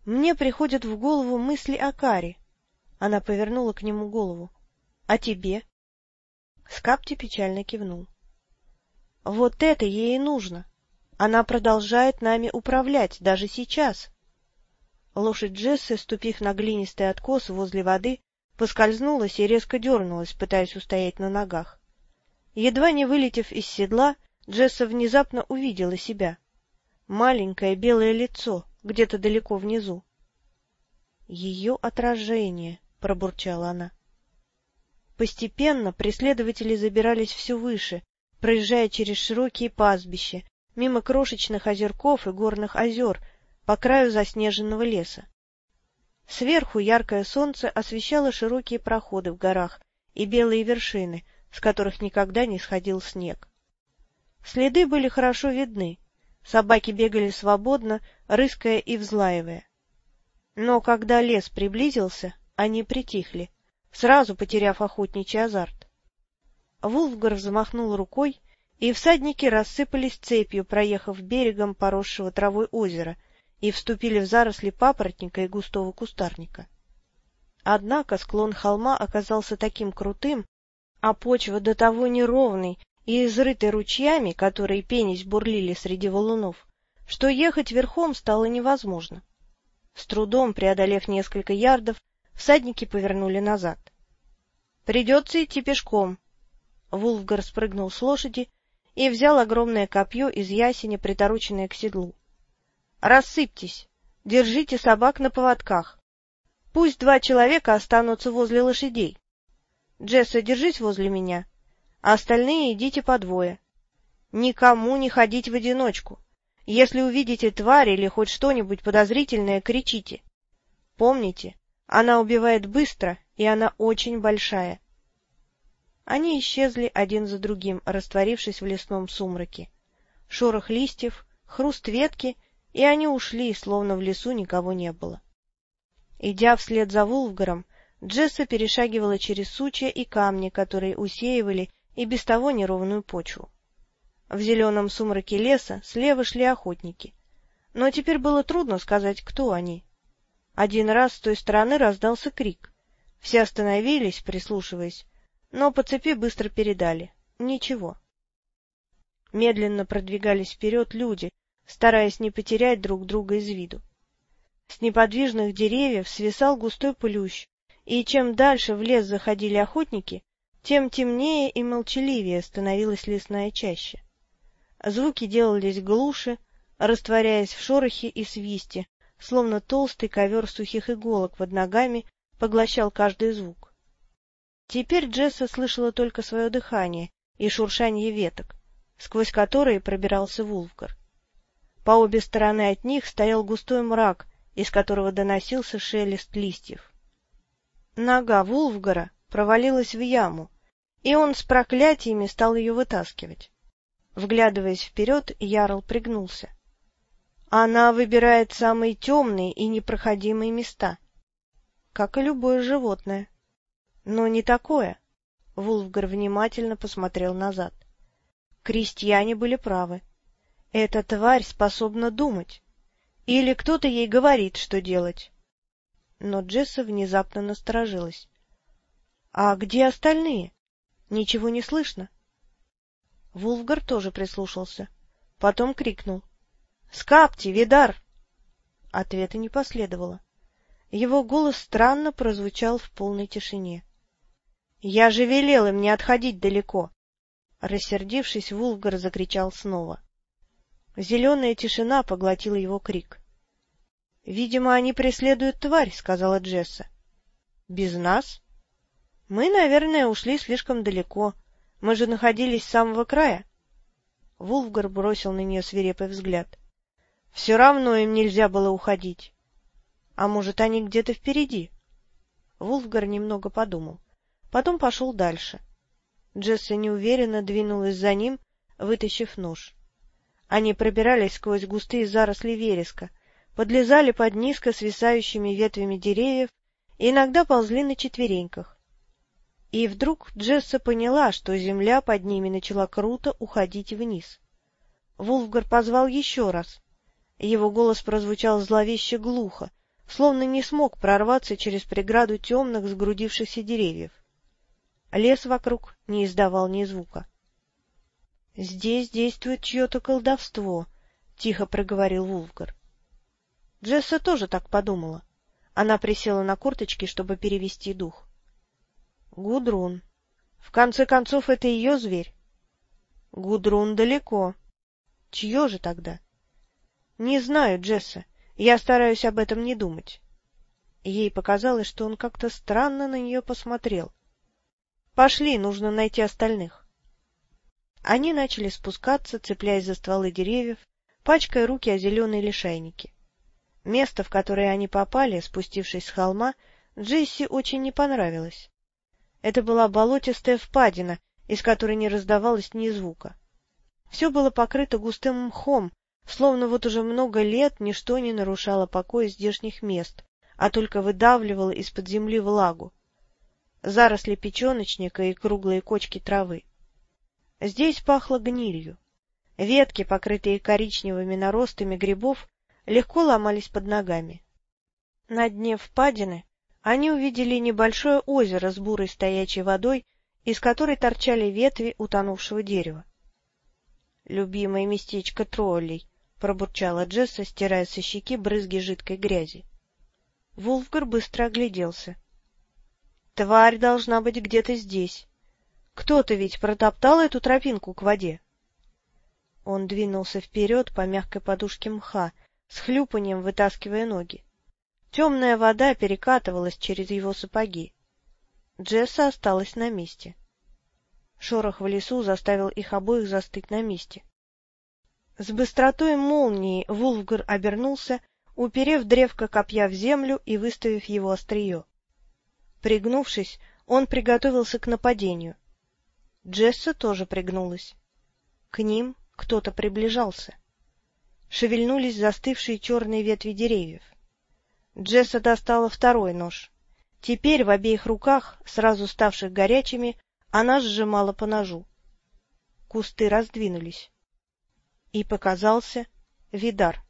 мне приходят в голову мысли о Каре. Она повернула к нему голову. — А тебе? Скапти печально кивнул. — Вот это ей и нужно. Она продолжает нами управлять даже сейчас. Лошадь Джессы, ступив на глинистый откос возле воды, поскользнулась и резко дернулась, пытаясь устоять на ногах. Едва не вылетев из седла, Джесса внезапно увидела себя. Маленькое белое лицо, где-то далеко внизу. Ее отражение, пробурчала она. Постепенно преследователи забирались все выше, проезжая через широкие пастбища, мимо крошечных озерков и горных озер, по краю заснеженного леса. Сверху яркое солнце освещало широкие проходы в горах и белые вершины, с которых никогда не сходил снег. Следы были хорошо видны, Собаки бегали свободно, рыская и взлаивая. Но когда лес приблизился, они притихли, сразу потеряв охотничий азарт. Вулфгар взмахнул рукой, и всадники рассыпались цепью, проехав берегом поросшего травой озера, и вступили в заросли папоротника и густого кустарника. Однако склон холма оказался таким крутым, а почва до того неровной, и изрытой ручьями, которые пенись бурлили среди валунов, что ехать верхом стало невозможно. С трудом преодолев несколько ярдов, всадники повернули назад. — Придется идти пешком. Вулфгар спрыгнул с лошади и взял огромное копье из ясеня, притороченное к седлу. — Рассыпьтесь, держите собак на поводках. Пусть два человека останутся возле лошадей. Джесса, держись возле меня а остальные идите по двое. Никому не ходить в одиночку. Если увидите тварь или хоть что-нибудь подозрительное, кричите. Помните, она убивает быстро, и она очень большая. Они исчезли один за другим, растворившись в лесном сумраке. Шорох листьев, хруст ветки, и они ушли, словно в лесу никого не было. Идя вслед за Вулфгаром, Джесса перешагивала через сучья и камни, которые усеивали и без того неровную почву. В зеленом сумраке леса слева шли охотники, но теперь было трудно сказать, кто они. Один раз с той стороны раздался крик. Все остановились, прислушиваясь, но по цепи быстро передали. Ничего. Медленно продвигались вперед люди, стараясь не потерять друг друга из виду. С неподвижных деревьев свисал густой плющ, и чем дальше в лес заходили охотники, тем темнее и молчаливее становилась лесная чаща. Звуки делались глуше, растворяясь в шорохе и свисте, словно толстый ковер сухих иголок под ногами поглощал каждый звук. Теперь Джесса слышала только свое дыхание и шуршание веток, сквозь которые пробирался Вулфгар. По обе стороны от них стоял густой мрак, из которого доносился шелест листьев. Нога Вулфгара провалилась в яму, и он с проклятиями стал ее вытаскивать. Вглядываясь вперед, Ярл пригнулся. Она выбирает самые темные и непроходимые места, как и любое животное. Но не такое. Вулфгар внимательно посмотрел назад. Крестьяне были правы. Эта тварь способна думать. Или кто-то ей говорит, что делать. Но Джесса внезапно насторожилась. — А где остальные? Ничего не слышно. Вулфгар тоже прислушался. Потом крикнул. — Скапти, Видар! Ответа не последовало. Его голос странно прозвучал в полной тишине. — Я же велел им не отходить далеко! Рассердившись, Вулфгар закричал снова. Зеленая тишина поглотила его крик. — Видимо, они преследуют тварь, — сказала Джесса. — Без нас? Мы, наверное, ушли слишком далеко. Мы же находились с самого края. Вулфгар бросил на нее свирепый взгляд. Все равно им нельзя было уходить. А может, они где-то впереди? Вулфгар немного подумал. Потом пошел дальше. Джесса неуверенно двинулась за ним, вытащив нож. Они пробирались сквозь густые заросли вереска, подлезали под низко свисающими ветвями деревьев и иногда ползли на четвереньках. И вдруг Джесса поняла, что земля под ними начала круто уходить вниз. Вулфгар позвал еще раз. Его голос прозвучал зловеще глухо, словно не смог прорваться через преграду темных сгрудившихся деревьев. Лес вокруг не издавал ни звука. — Здесь действует чье-то колдовство, — тихо проговорил Вулфгар. Джесса тоже так подумала. Она присела на корточки, чтобы перевести дух. Гудрун. В конце концов, это ее зверь. Гудрун далеко. Чье же тогда? Не знаю, Джесса. Я стараюсь об этом не думать. Ей показалось, что он как-то странно на нее посмотрел. Пошли, нужно найти остальных. Они начали спускаться, цепляясь за стволы деревьев, пачкая руки о зеленые лишайники. Место, в которое они попали, спустившись с холма, Джесси очень не понравилось. Это была болотистая впадина, из которой не раздавалось ни звука. Все было покрыто густым мхом, словно вот уже много лет ничто не нарушало покой здешних мест, а только выдавливало из-под земли влагу. Заросли печеночника и круглые кочки травы. Здесь пахло гнилью. Ветки, покрытые коричневыми наростами грибов, легко ломались под ногами. На дне впадины они увидели небольшое озеро с бурой стоячей водой, из которой торчали ветви утонувшего дерева. «Любимое местечко троллей», — пробурчала Джесса, стирая со щеки брызги жидкой грязи. Вулфгар быстро огляделся. «Тварь должна быть где-то здесь. Кто-то ведь протоптал эту тропинку к воде». Он двинулся вперед по мягкой подушке мха, с хлюпанием вытаскивая ноги. Темная вода перекатывалась через его сапоги. Джесса осталась на месте. Шорох в лесу заставил их обоих застыть на месте. С быстротой молнии Вулфгар обернулся, уперев древко копья в землю и выставив его острие. Пригнувшись, он приготовился к нападению. Джесса тоже пригнулась. К ним кто-то приближался. Шевельнулись застывшие черные ветви деревьев. Джесса достала второй нож. Теперь в обеих руках, сразу ставших горячими, она сжимала по ножу. Кусты раздвинулись. И показался Видар.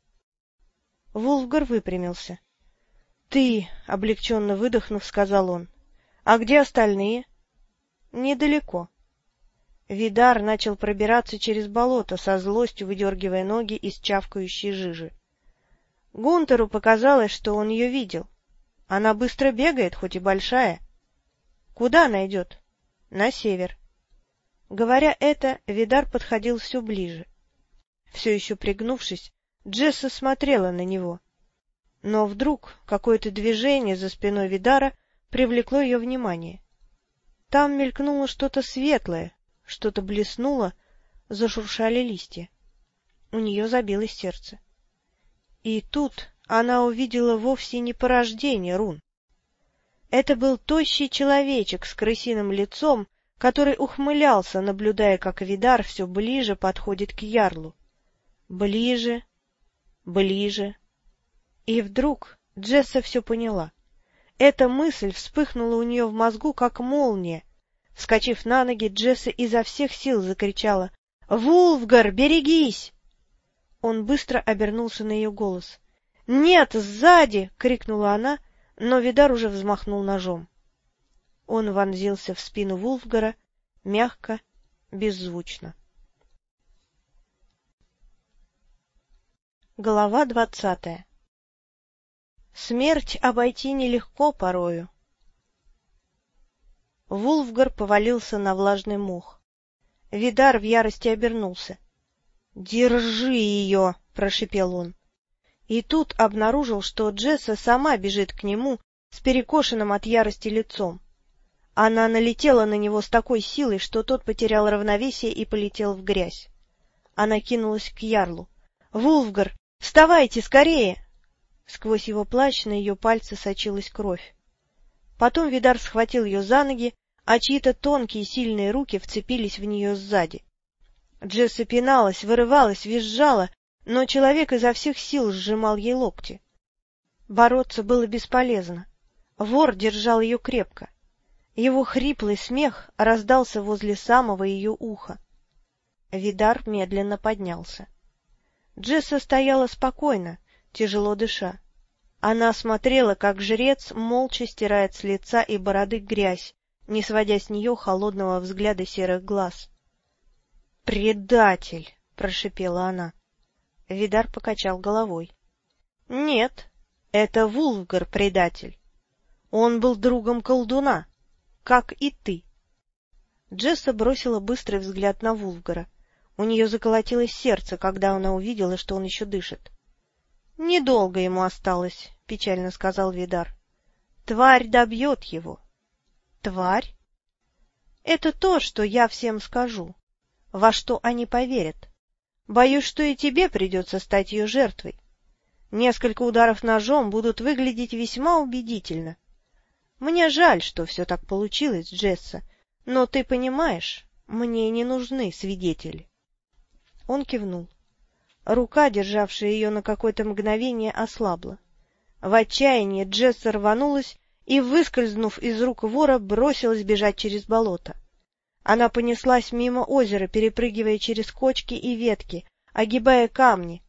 Вулфгар выпрямился. — Ты, — облегченно выдохнув, сказал он. — А где остальные? — Недалеко. Видар начал пробираться через болото, со злостью выдергивая ноги из чавкающей жижи. Гунтеру показалось, что он ее видел. Она быстро бегает, хоть и большая. Куда она идет? На север. Говоря это, Видар подходил все ближе. Все еще пригнувшись, Джесса смотрела на него. Но вдруг какое-то движение за спиной Видара привлекло ее внимание. Там мелькнуло что-то светлое, что-то блеснуло, зашуршали листья. У нее забилось сердце. И тут она увидела вовсе не порождение рун. Это был тощий человечек с крысиным лицом, который ухмылялся, наблюдая, как Видар все ближе подходит к ярлу. Ближе, ближе. И вдруг Джесса все поняла. Эта мысль вспыхнула у нее в мозгу, как молния. Вскочив на ноги, Джесса изо всех сил закричала «Вулфгар, берегись!» Он быстро обернулся на ее голос. «Нет, сзади!» — крикнула она, но Видар уже взмахнул ножом. Он вонзился в спину Вулфгара, мягко, беззвучно. Глава двадцатая Смерть обойти нелегко порою. Вулфгар повалился на влажный мох. Видар в ярости обернулся. «Держи ее!» — прошипел он. И тут обнаружил, что Джесса сама бежит к нему с перекошенным от ярости лицом. Она налетела на него с такой силой, что тот потерял равновесие и полетел в грязь. Она кинулась к ярлу. — Вулфгар, вставайте, скорее! Сквозь его плащ на ее пальцы сочилась кровь. Потом Видар схватил ее за ноги, а чьи-то тонкие сильные руки вцепились в нее сзади. Джесса пиналась, вырывалась, визжала, но человек изо всех сил сжимал ей локти. Бороться было бесполезно. Вор держал ее крепко. Его хриплый смех раздался возле самого ее уха. Видар медленно поднялся. Джесса стояла спокойно, тяжело дыша. Она смотрела, как жрец молча стирает с лица и бороды грязь, не сводя с нее холодного взгляда серых глаз. «Предатель!» — прошипела она. Видар покачал головой. «Нет, это Вулфгар предатель. Он был другом колдуна, как и ты. Джесса бросила быстрый взгляд на Вулфгара. У нее заколотилось сердце, когда она увидела, что он еще дышит. — Недолго ему осталось, — печально сказал Видар. — Тварь добьет его. — Тварь? — Это то, что я всем скажу, во что они поверят. Боюсь, что и тебе придется стать ее жертвой. Несколько ударов ножом будут выглядеть весьма убедительно. Мне жаль, что все так получилось, Джесса, но ты понимаешь, мне не нужны свидетели. Он кивнул. Рука, державшая ее на какое-то мгновение, ослабла. В отчаянии Джесса рванулась и, выскользнув из рук вора, бросилась бежать через болото. Она понеслась мимо озера, перепрыгивая через кочки и ветки, огибая камни,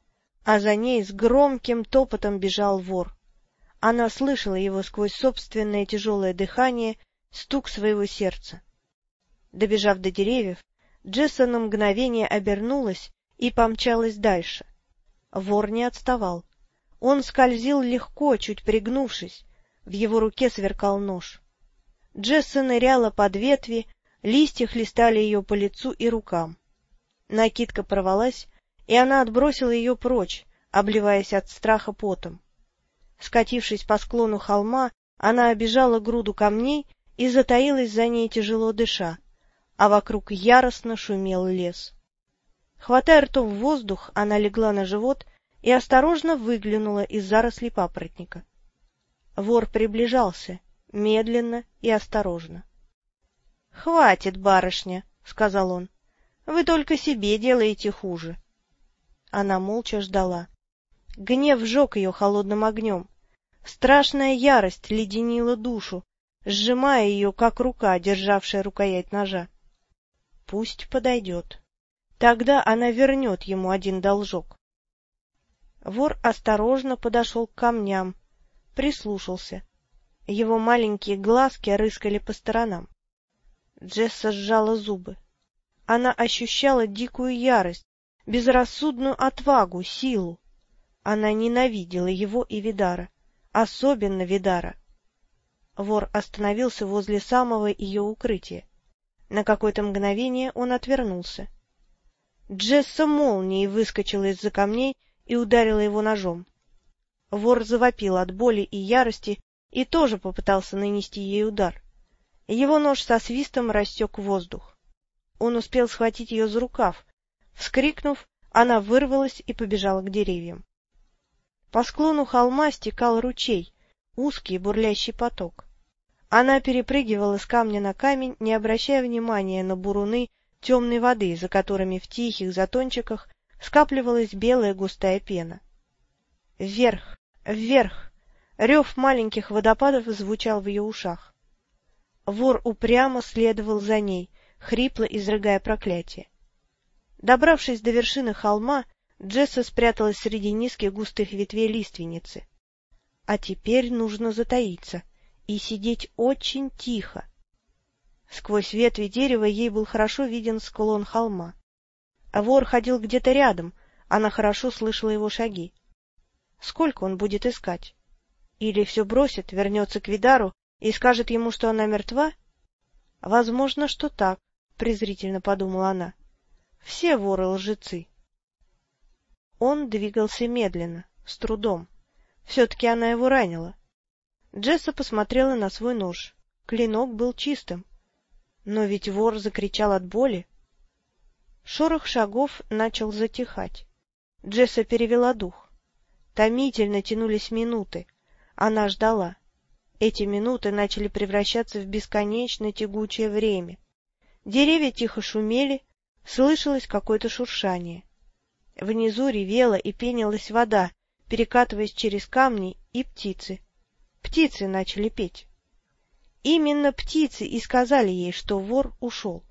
а за ней с громким топотом бежал вор. Она слышала его сквозь собственное тяжелое дыхание, стук своего сердца. Добежав до деревьев, Джесса на мгновение обернулась и помчалась дальше. Вор не отставал. Он скользил легко, чуть пригнувшись. В его руке сверкал нож. Джесса ныряла под ветви, листья хлестали ее по лицу и рукам. Накидка порвалась, и она отбросила ее прочь, обливаясь от страха потом. Скатившись по склону холма, она обижала груду камней и затаилась за ней, тяжело дыша, а вокруг яростно шумел лес. Хватая ртом воздух, она легла на живот и осторожно выглянула из зарослей папоротника. Вор приближался, медленно и осторожно. — Хватит, барышня, — сказал он, — вы только себе делаете хуже. Она молча ждала. Гнев сжег ее холодным огнем. Страшная ярость леденила душу, сжимая ее, как рука, державшая рукоять ножа. Пусть подойдет. Тогда она вернет ему один должок. Вор осторожно подошел к камням, прислушался. Его маленькие глазки рыскали по сторонам. Джесса сжала зубы. Она ощущала дикую ярость, безрассудную отвагу, силу. Она ненавидела его и Видара, особенно Видара. Вор остановился возле самого ее укрытия. На какое-то мгновение он отвернулся. Джесса молнией выскочила из-за камней и ударила его ножом. Вор завопил от боли и ярости и тоже попытался нанести ей удар. Его нож со свистом рассек воздух. Он успел схватить ее за рукав, Вскрикнув, она вырвалась и побежала к деревьям. По склону холма стекал ручей, узкий бурлящий поток. Она перепрыгивала с камня на камень, не обращая внимания на буруны темной воды, за которыми в тихих затончиках скапливалась белая густая пена. Вверх, вверх! Рев маленьких водопадов звучал в ее ушах. Вор упрямо следовал за ней, хрипло изрыгая проклятие. Добравшись до вершины холма, Джесса спряталась среди низких густых ветвей лиственницы. А теперь нужно затаиться и сидеть очень тихо. Сквозь ветви дерева ей был хорошо виден склон холма. Вор ходил где-то рядом, она хорошо слышала его шаги. Сколько он будет искать? Или все бросит, вернется к Видару и скажет ему, что она мертва? Возможно, что так, презрительно подумала она. Все воры лжецы. Он двигался медленно, с трудом. Все-таки она его ранила. Джесса посмотрела на свой нож. Клинок был чистым. Но ведь вор закричал от боли. Шорох шагов начал затихать. Джесса перевела дух. Томительно тянулись минуты. Она ждала. Эти минуты начали превращаться в бесконечно тягучее время. Деревья тихо шумели, слышалось какое-то шуршание. Внизу ревела и пенилась вода, перекатываясь через камни, и птицы. Птицы начали петь. Именно птицы и сказали ей, что вор ушел.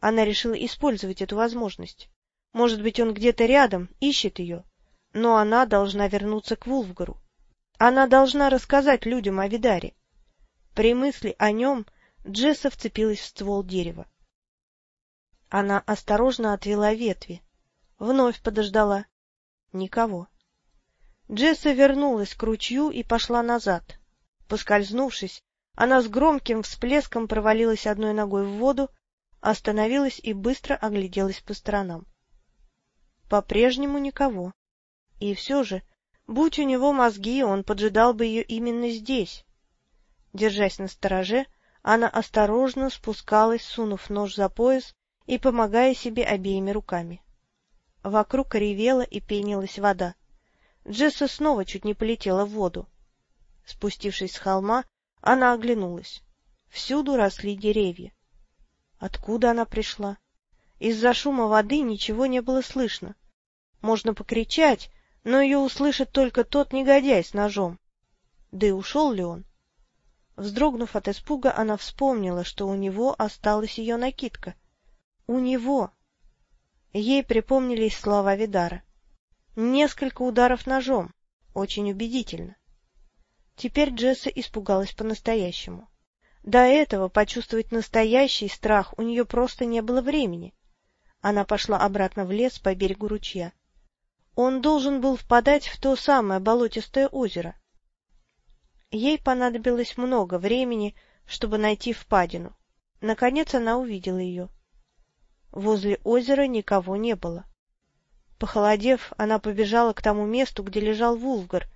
Она решила использовать эту возможность. Может быть, он где-то рядом, ищет ее. Но она должна вернуться к Вулфгару. Она должна рассказать людям о Видаре. При мысли о нем Джесса вцепилась в ствол дерева. Она осторожно отвела ветви. Вновь подождала. Никого. Джесса вернулась к ручью и пошла назад. Поскользнувшись, она с громким всплеском провалилась одной ногой в воду, остановилась и быстро огляделась по сторонам. По-прежнему никого. И все же, будь у него мозги, он поджидал бы ее именно здесь. Держась на стороже, она осторожно спускалась, сунув нож за пояс и помогая себе обеими руками. Вокруг ревела и пенилась вода. Джесса снова чуть не полетела в воду. Спустившись с холма, она оглянулась. Всюду росли деревья. Откуда она пришла? Из-за шума воды ничего не было слышно. Можно покричать, но ее услышит только тот негодяй с ножом. Да и ушел ли он? Вздрогнув от испуга, она вспомнила, что у него осталась ее накидка. У него! Ей припомнились слова Видара. Несколько ударов ножом. Очень убедительно. Теперь Джесса испугалась по-настоящему. До этого почувствовать настоящий страх у нее просто не было времени. Она пошла обратно в лес по берегу ручья. Он должен был впадать в то самое болотистое озеро. Ей понадобилось много времени, чтобы найти впадину. Наконец она увидела ее. Возле озера никого не было. Похолодев, она побежала к тому месту, где лежал Вулфгар,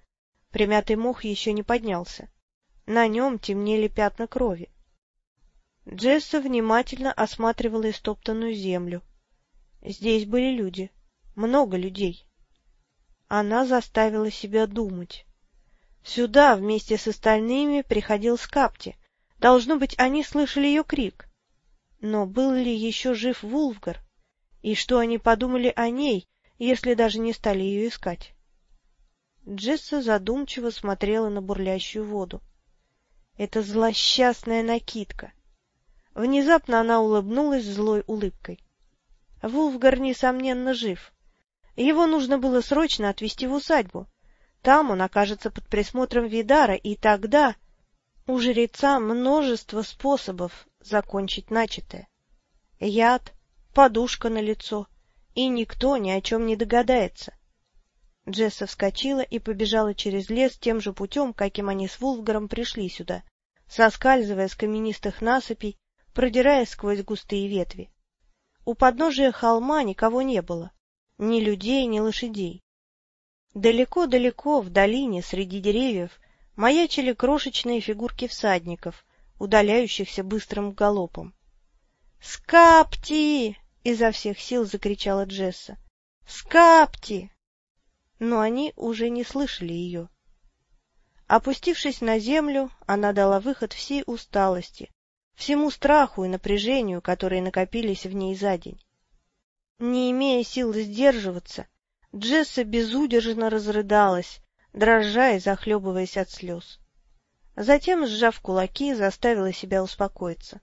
Примятый мох еще не поднялся. На нем темнели пятна крови. Джесса внимательно осматривала истоптанную землю. Здесь были люди, много людей. Она заставила себя думать. Сюда вместе с остальными приходил Скапти. Должно быть, они слышали ее крик. Но был ли еще жив Вулфгар? И что они подумали о ней, если даже не стали ее искать? Джесса задумчиво смотрела на бурлящую воду. Это злосчастная накидка. Внезапно она улыбнулась злой улыбкой. Вулфгар, несомненно, жив. Его нужно было срочно отвезти в усадьбу. Там он окажется под присмотром Видара, и тогда у жреца множество способов закончить начатое. Яд, подушка на лицо, и никто ни о чем не догадается. Джесса вскочила и побежала через лес тем же путем, каким они с Вулфгаром пришли сюда, соскальзывая с каменистых насыпей, продираясь сквозь густые ветви. У подножия холма никого не было, ни людей, ни лошадей. Далеко-далеко в долине среди деревьев маячили крошечные фигурки всадников, удаляющихся быстрым галопом. «Скапти!» — изо всех сил закричала Джесса. «Скапти!» но они уже не слышали ее. Опустившись на землю, она дала выход всей усталости, всему страху и напряжению, которые накопились в ней за день. Не имея сил сдерживаться, Джесса безудержно разрыдалась, дрожа и захлебываясь от слез. Затем, сжав кулаки, заставила себя успокоиться.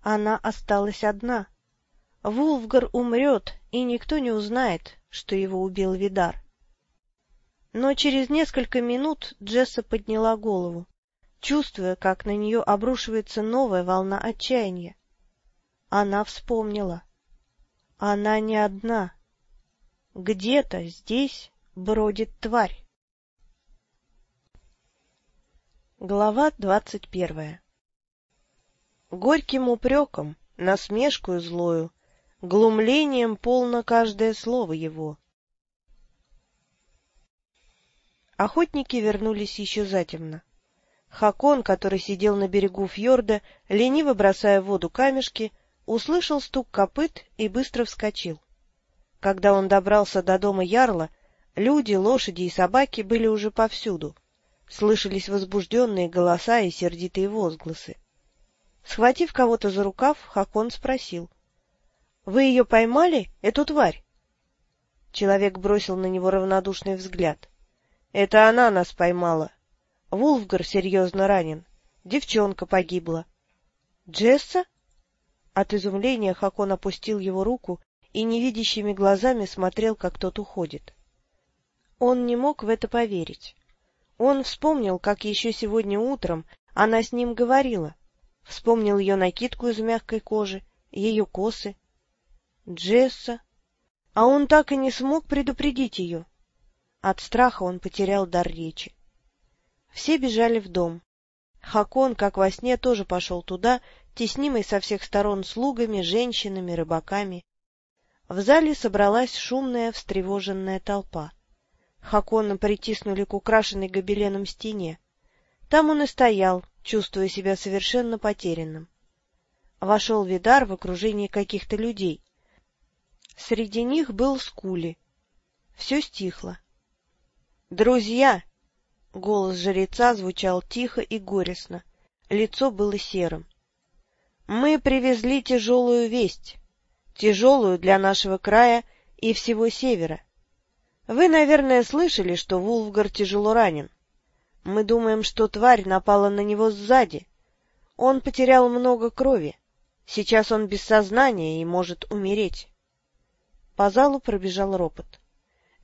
Она осталась одна. Вулфгар умрет, и никто не узнает, что его убил Видар. Но через несколько минут Джесса подняла голову, чувствуя, как на нее обрушивается новая волна отчаяния. Она вспомнила. Она не одна. Где-то здесь бродит тварь. Глава двадцать первая Горьким упреком, насмешкою злою, глумлением полно каждое слово его. Охотники вернулись еще затемно. Хакон, который сидел на берегу фьорда, лениво бросая в воду камешки, услышал стук копыт и быстро вскочил. Когда он добрался до дома Ярла, люди, лошади и собаки были уже повсюду. Слышались возбужденные голоса и сердитые возгласы. Схватив кого-то за рукав, Хакон спросил. — Вы ее поймали, эту тварь? Человек бросил на него равнодушный взгляд. — Это она нас поймала. Вулфгар серьезно ранен. Девчонка погибла. — Джесса? От изумления Хакон опустил его руку и невидящими глазами смотрел, как тот уходит. Он не мог в это поверить. Он вспомнил, как еще сегодня утром она с ним говорила. Вспомнил ее накидку из мягкой кожи, ее косы. Джесса. А он так и не смог предупредить ее. От страха он потерял дар речи. Все бежали в дом. Хакон, как во сне, тоже пошел туда, теснимый со всех сторон слугами, женщинами, рыбаками. В зале собралась шумная, встревоженная толпа. Хакона притиснули к украшенной гобеленом стене. Там он и стоял, чувствуя себя совершенно потерянным. Вошел Видар в окружении каких-то людей. Среди них был Скули. Все стихло. «Друзья!» — голос жреца звучал тихо и горестно. Лицо было серым. «Мы привезли тяжелую весть, тяжелую для нашего края и всего севера. Вы, наверное, слышали, что Вулфгар тяжело ранен. Мы думаем, что тварь напала на него сзади. Он потерял много крови. Сейчас он без сознания и может умереть. По залу пробежал ропот.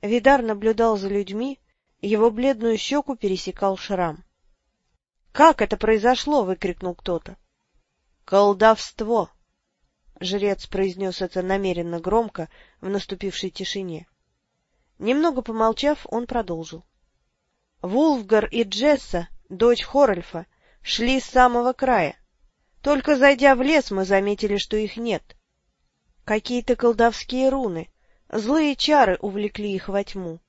Видар наблюдал за людьми, его бледную щеку пересекал шрам. — Как это произошло? — выкрикнул кто-то. — Колдовство! — жрец произнес это намеренно громко в наступившей тишине. Немного помолчав, он продолжил. Вулфгар и Джесса, дочь Хорольфа, шли с самого края. Только зайдя в лес, мы заметили, что их нет. Какие-то колдовские руны, злые чары увлекли их во тьму.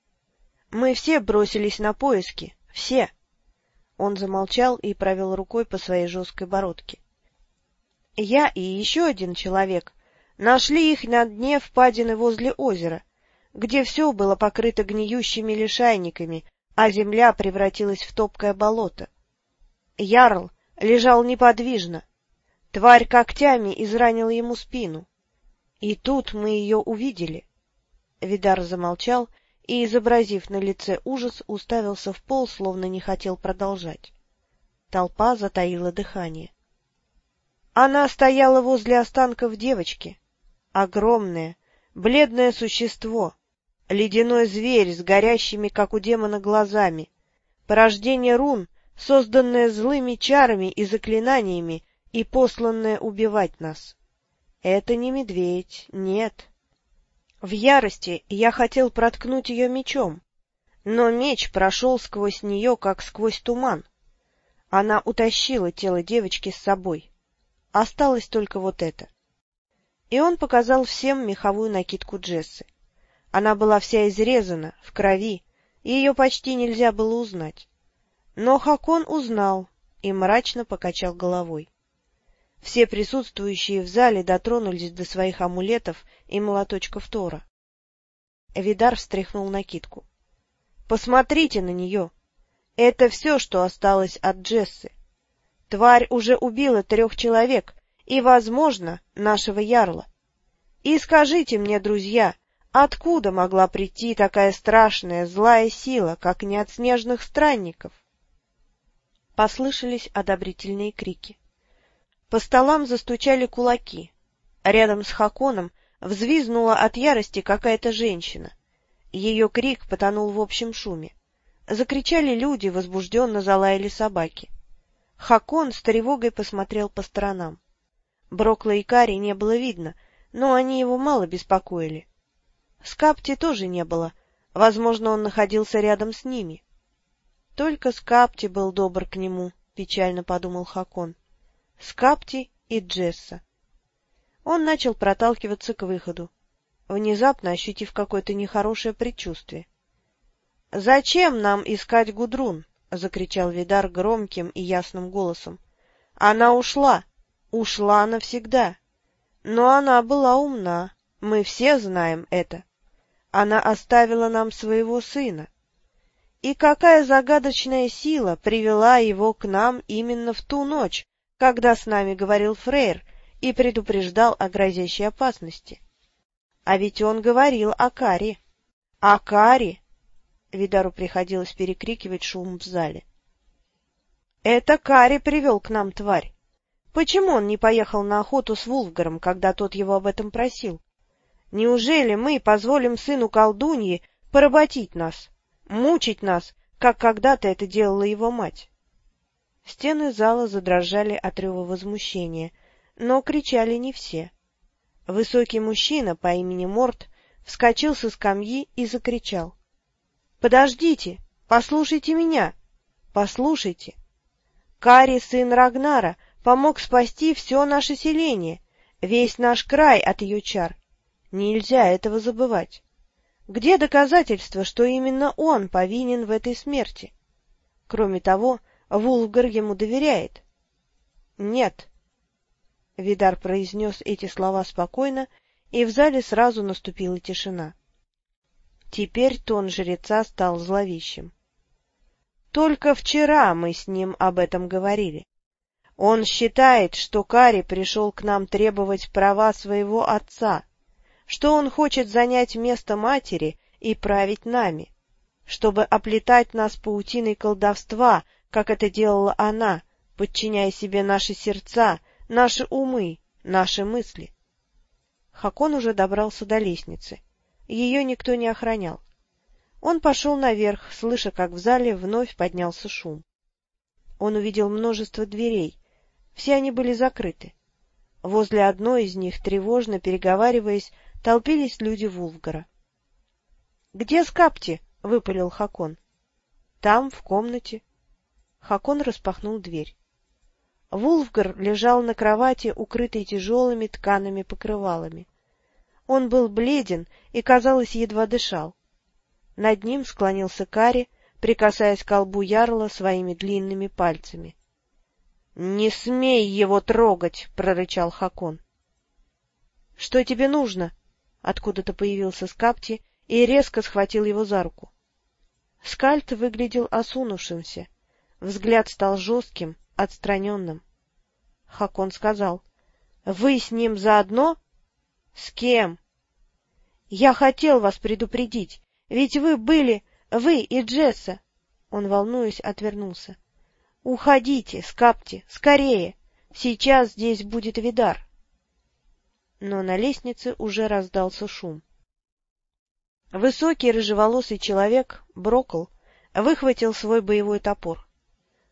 Мы все бросились на поиски, все. Он замолчал и провел рукой по своей жесткой бородке. Я и еще один человек нашли их на дне впадины возле озера, где все было покрыто гниющими лишайниками, а земля превратилась в топкое болото. Ярл лежал неподвижно. Тварь когтями изранила ему спину. И тут мы ее увидели. Видар замолчал и, изобразив на лице ужас, уставился в пол, словно не хотел продолжать. Толпа затаила дыхание. Она стояла возле останков девочки. Огромное, бледное существо, ледяной зверь с горящими, как у демона, глазами, порождение рун, созданное злыми чарами и заклинаниями и посланное убивать нас. Это не медведь, нет. В ярости я хотел проткнуть ее мечом, но меч прошел сквозь нее, как сквозь туман. Она утащила тело девочки с собой. Осталось только вот это. И он показал всем меховую накидку Джессы. Она была вся изрезана, в крови, и ее почти нельзя было узнать. Но Хакон узнал и мрачно покачал головой. Все присутствующие в зале дотронулись до своих амулетов и молоточков Тора. Видар встряхнул накидку. — Посмотрите на нее! Это все, что осталось от Джессы. Тварь уже убила трех человек и, возможно, нашего ярла. И скажите мне, друзья, Откуда могла прийти такая страшная, злая сила, как не от снежных странников? Послышались одобрительные крики. По столам застучали кулаки. Рядом с Хаконом взвизнула от ярости какая-то женщина. Ее крик потонул в общем шуме. Закричали люди, возбужденно залаяли собаки. Хакон с тревогой посмотрел по сторонам. Брокла и Кари не было видно, но они его мало беспокоили. Скапти тоже не было. Возможно, он находился рядом с ними. Только Скапти был добр к нему, печально подумал Хакон. Скапти и Джесса. Он начал проталкиваться к выходу, внезапно ощутив какое-то нехорошее предчувствие. — Зачем нам искать Гудрун? — закричал Видар громким и ясным голосом. — Она ушла! Ушла навсегда! Но она была умна, мы все знаем это. Она оставила нам своего сына. И какая загадочная сила привела его к нам именно в ту ночь, когда с нами говорил Фрейр и предупреждал о грозящей опасности? А ведь он говорил о Каре. О Каре! Видару приходилось перекрикивать шум в зале. Это Кари привел к нам тварь. Почему он не поехал на охоту с Вулфгаром, когда тот его об этом просил? Неужели мы позволим сыну колдуньи поработить нас, мучить нас, как когда-то это делала его мать? Стены зала задрожали от рева возмущения, но кричали не все. Высокий мужчина по имени Морт вскочил со скамьи и закричал. — Подождите! Послушайте меня! Послушайте! Кари, сын Рагнара, помог спасти все наше селение, весь наш край от ее чар. Нельзя этого забывать. Где доказательства, что именно он повинен в этой смерти? Кроме того, Вулфгар ему доверяет. — Нет. Видар произнес эти слова спокойно, и в зале сразу наступила тишина. Теперь тон жреца стал зловещим. Только вчера мы с ним об этом говорили. Он считает, что Кари пришел к нам требовать права своего отца, что он хочет занять место матери и править нами, чтобы оплетать нас паутиной колдовства, как это делала она, подчиняя себе наши сердца, наши умы, наши мысли. Хакон уже добрался до лестницы. Ее никто не охранял. Он пошел наверх, слыша, как в зале вновь поднялся шум. Он увидел множество дверей. Все они были закрыты. Возле одной из них, тревожно переговариваясь, толпились люди Вулфгара. — Где Скапти? — выпалил Хакон. — Там, в комнате. Хакон распахнул дверь. Вулфгар лежал на кровати, укрытой тяжелыми ткаными покрывалами. Он был бледен и, казалось, едва дышал. Над ним склонился Кари, прикасаясь к колбу ярла своими длинными пальцами. — Не смей его трогать! — прорычал Хакон. — Что тебе нужно? — откуда-то появился Скапти и резко схватил его за руку. Скальд выглядел осунувшимся, взгляд стал жестким, отстраненным. Хакон сказал, — Вы с ним заодно? — С кем? — Я хотел вас предупредить, ведь вы были, вы и Джесса. Он, волнуясь, отвернулся. — Уходите, Скапти, скорее! Сейчас здесь будет Видар. Но на лестнице уже раздался шум. Высокий рыжеволосый человек, Брокл, выхватил свой боевой топор.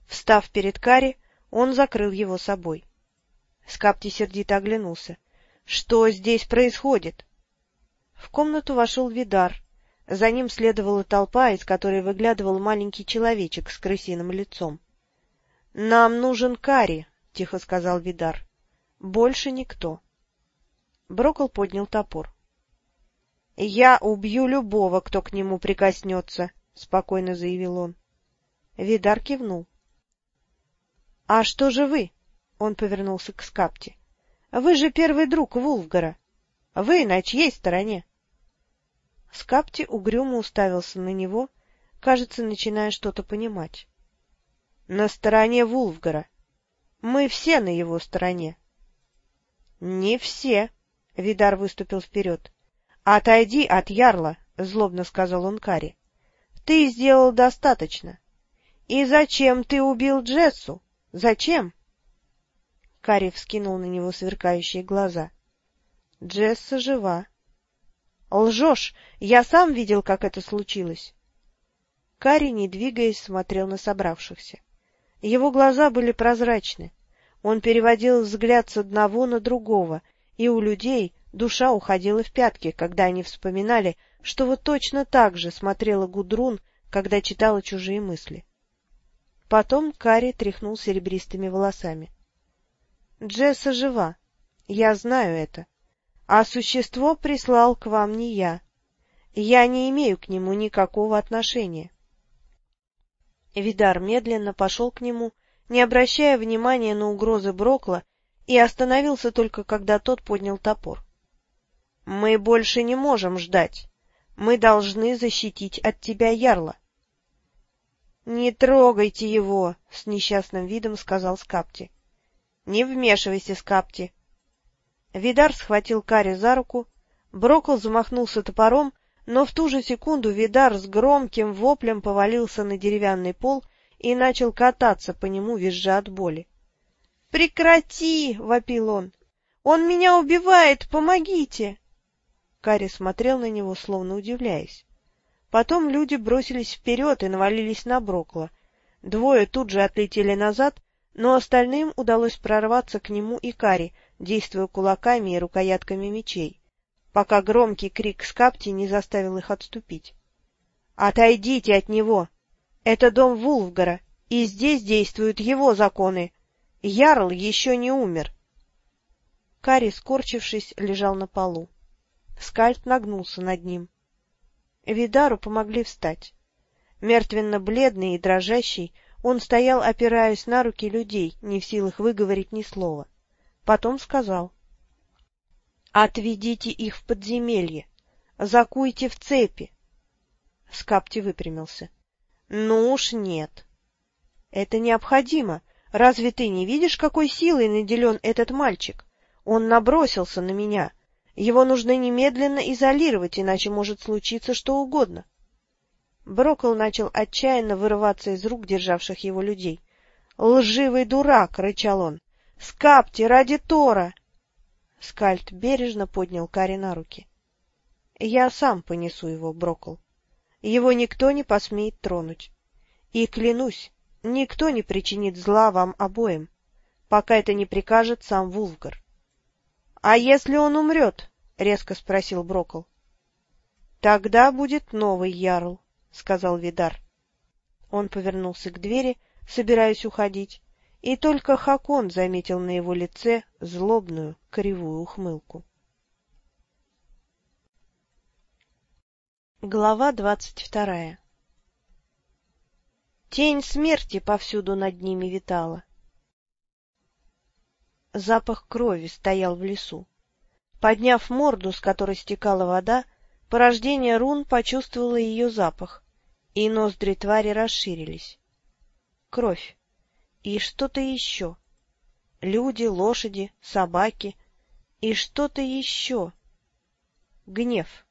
Встав перед Кари, он закрыл его собой. Скапти сердито оглянулся. Что здесь происходит? В комнату вошел Видар. За ним следовала толпа, из которой выглядывал маленький человечек с крысиным лицом. — Нам нужен Кари, — тихо сказал Видар. — Больше никто. Брокол поднял топор. — Я убью любого, кто к нему прикоснется, — спокойно заявил он. Видар кивнул. — А что же вы? — он повернулся к Скапте. Вы же первый друг Вулфгара. Вы на чьей стороне? Скапти угрюмо уставился на него, кажется, начиная что-то понимать. — На стороне Вулфгара. Мы все на его стороне. — Не все, — Видар выступил вперед. — Отойди от ярла, — злобно сказал он Кари. — Ты сделал достаточно. И зачем ты убил Джессу? Зачем? Карри вскинул на него сверкающие глаза. — Джесса жива. — Лжешь! Я сам видел, как это случилось. Карри, не двигаясь, смотрел на собравшихся. Его глаза были прозрачны. Он переводил взгляд с одного на другого, и у людей душа уходила в пятки, когда они вспоминали, что вот точно так же смотрела Гудрун, когда читала чужие мысли. Потом Карри тряхнул серебристыми волосами. Джесса жива. Я знаю это. А существо прислал к вам не я. Я не имею к нему никакого отношения. Видар медленно пошел к нему, не обращая внимания на угрозы Брокла, и остановился только, когда тот поднял топор. — Мы больше не можем ждать. Мы должны защитить от тебя ярла. — Не трогайте его, — с несчастным видом сказал Скапти. — Не вмешивайся, Скапти. Видар схватил Кари за руку, Брокл замахнулся топором, но в ту же секунду Видар с громким воплем повалился на деревянный пол и начал кататься по нему, визжа от боли. «Прекрати!» — вопил он. «Он меня убивает! Помогите!» Кари смотрел на него, словно удивляясь. Потом люди бросились вперед и навалились на Брокла. Двое тут же отлетели назад, но остальным удалось прорваться к нему и Кари, действуя кулаками и рукоятками мечей пока громкий крик Скапти не заставил их отступить. «Отойдите от него! Это дом Вулфгара, и здесь действуют его законы. Ярл еще не умер!» Кари, скорчившись, лежал на полу. Скальд нагнулся над ним. Видару помогли встать. Мертвенно-бледный и дрожащий, он стоял, опираясь на руки людей, не в силах выговорить ни слова. Потом сказал. Отведите их в подземелье, закуйте в цепи. Скапти выпрямился. Ну уж нет. Это необходимо. Разве ты не видишь, какой силой наделен этот мальчик? Он набросился на меня. Его нужно немедленно изолировать, иначе может случиться что угодно. Брокол начал отчаянно вырываться из рук державших его людей. «Лживый дурак!» — рычал он. «Скапти, ради Тора! Скальд бережно поднял Кари на руки. — Я сам понесу его, Брокл. Его никто не посмеет тронуть. И, клянусь, никто не причинит зла вам обоим, пока это не прикажет сам Вулфгар. — А если он умрет? — резко спросил Брокл. — Тогда будет новый ярл, — сказал Видар. Он повернулся к двери, собираясь уходить, и только Хакон заметил на его лице злобную кривую ухмылку. Глава двадцать вторая Тень смерти повсюду над ними витала. Запах крови стоял в лесу. Подняв морду, с которой стекала вода, порождение рун почувствовало ее запах, и ноздри твари расширились. Кровь и что-то еще. Люди, лошади, собаки и что-то еще. Гнев.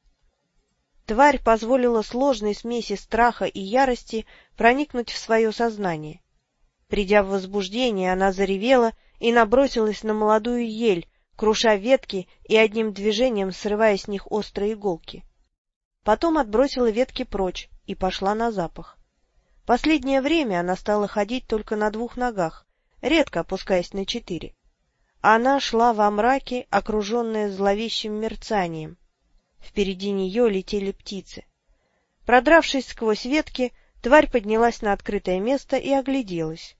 Тварь позволила сложной смеси страха и ярости проникнуть в свое сознание. Придя в возбуждение, она заревела и набросилась на молодую ель, круша ветки и одним движением срывая с них острые иголки. Потом отбросила ветки прочь и пошла на запах. Последнее время она стала ходить только на двух ногах, редко опускаясь на четыре. Она шла во мраке, окруженная зловещим мерцанием. Впереди нее летели птицы. Продравшись сквозь ветки, тварь поднялась на открытое место и огляделась.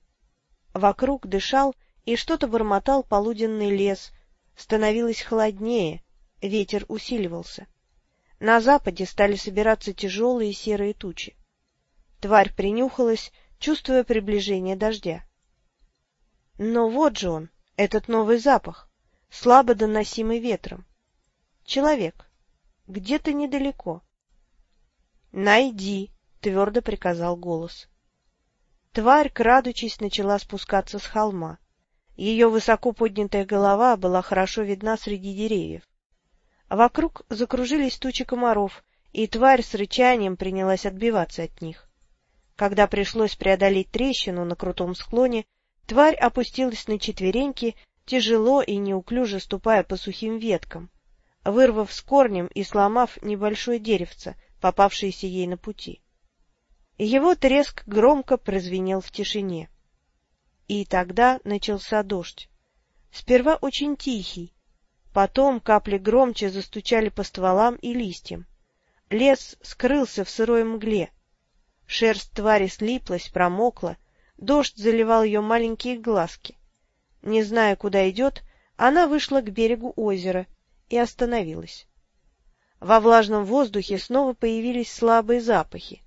Вокруг дышал и что-то бормотал полуденный лес. Становилось холоднее, ветер усиливался. На западе стали собираться тяжелые серые тучи. Тварь принюхалась, чувствуя приближение дождя. Но вот же он, этот новый запах, слабо доносимый ветром. Человек. Где-то недалеко. «Найди!» — твердо приказал голос. Тварь, крадучись, начала спускаться с холма. Ее высоко поднятая голова была хорошо видна среди деревьев. Вокруг закружились тучи комаров, и тварь с рычанием принялась отбиваться от них. Когда пришлось преодолеть трещину на крутом склоне, тварь опустилась на четвереньки, тяжело и неуклюже ступая по сухим веткам, вырвав с корнем и сломав небольшое деревце, попавшееся ей на пути. Его треск громко прозвенел в тишине. И тогда начался дождь. Сперва очень тихий, потом капли громче застучали по стволам и листьям. Лес скрылся в сырой мгле, Шерсть твари слиплась, промокла, дождь заливал ее маленькие глазки. Не зная, куда идет, она вышла к берегу озера и остановилась. Во влажном воздухе снова появились слабые запахи.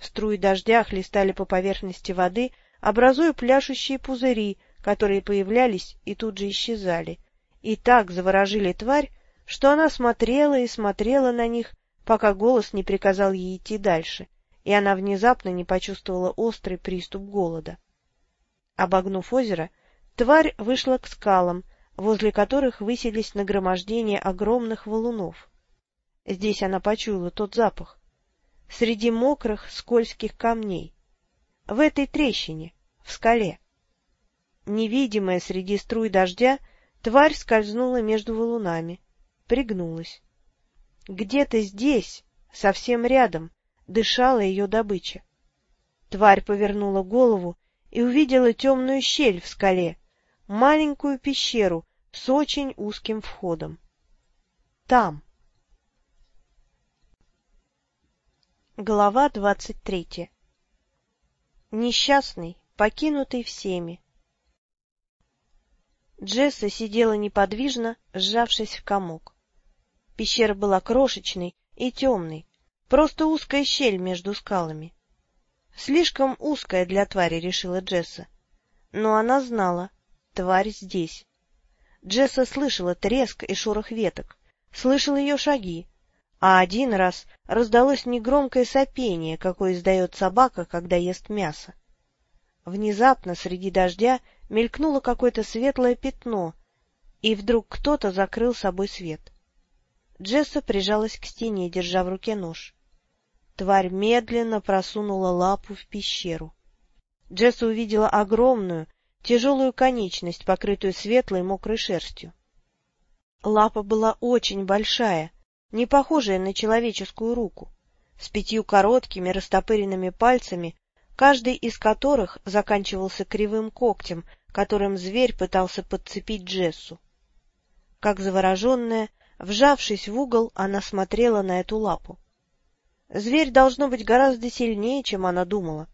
Струи дождя хлестали по поверхности воды, образуя пляшущие пузыри, которые появлялись и тут же исчезали, и так заворожили тварь, что она смотрела и смотрела на них, пока голос не приказал ей идти дальше, и она внезапно не почувствовала острый приступ голода. Обогнув озеро, тварь вышла к скалам, возле которых высились нагромождения огромных валунов. Здесь она почуяла тот запах. Среди мокрых, скользких камней. В этой трещине, в скале. Невидимая среди струй дождя, тварь скользнула между валунами, пригнулась. Где-то здесь, совсем рядом, дышала ее добыча. Тварь повернула голову и увидела темную щель в скале, маленькую пещеру с очень узким входом. Там. Глава двадцать третья Несчастный, покинутый всеми. Джесса сидела неподвижно, сжавшись в комок. Пещера была крошечной и темной, просто узкая щель между скалами. Слишком узкая для твари, решила Джесса. Но она знала, тварь здесь. Джесса слышала треск и шорох веток, слышала ее шаги, а один раз раздалось негромкое сопение, какое издает собака, когда ест мясо. Внезапно среди дождя мелькнуло какое-то светлое пятно, и вдруг кто-то закрыл собой свет. Джесса прижалась к стене, держа в руке нож. Тварь медленно просунула лапу в пещеру. Джесса увидела огромную, тяжелую конечность, покрытую светлой мокрой шерстью. Лапа была очень большая, не похожая на человеческую руку, с пятью короткими растопыренными пальцами, каждый из которых заканчивался кривым когтем, которым зверь пытался подцепить Джессу. Как завороженная, Вжавшись в угол, она смотрела на эту лапу. Зверь должно быть гораздо сильнее, чем она думала.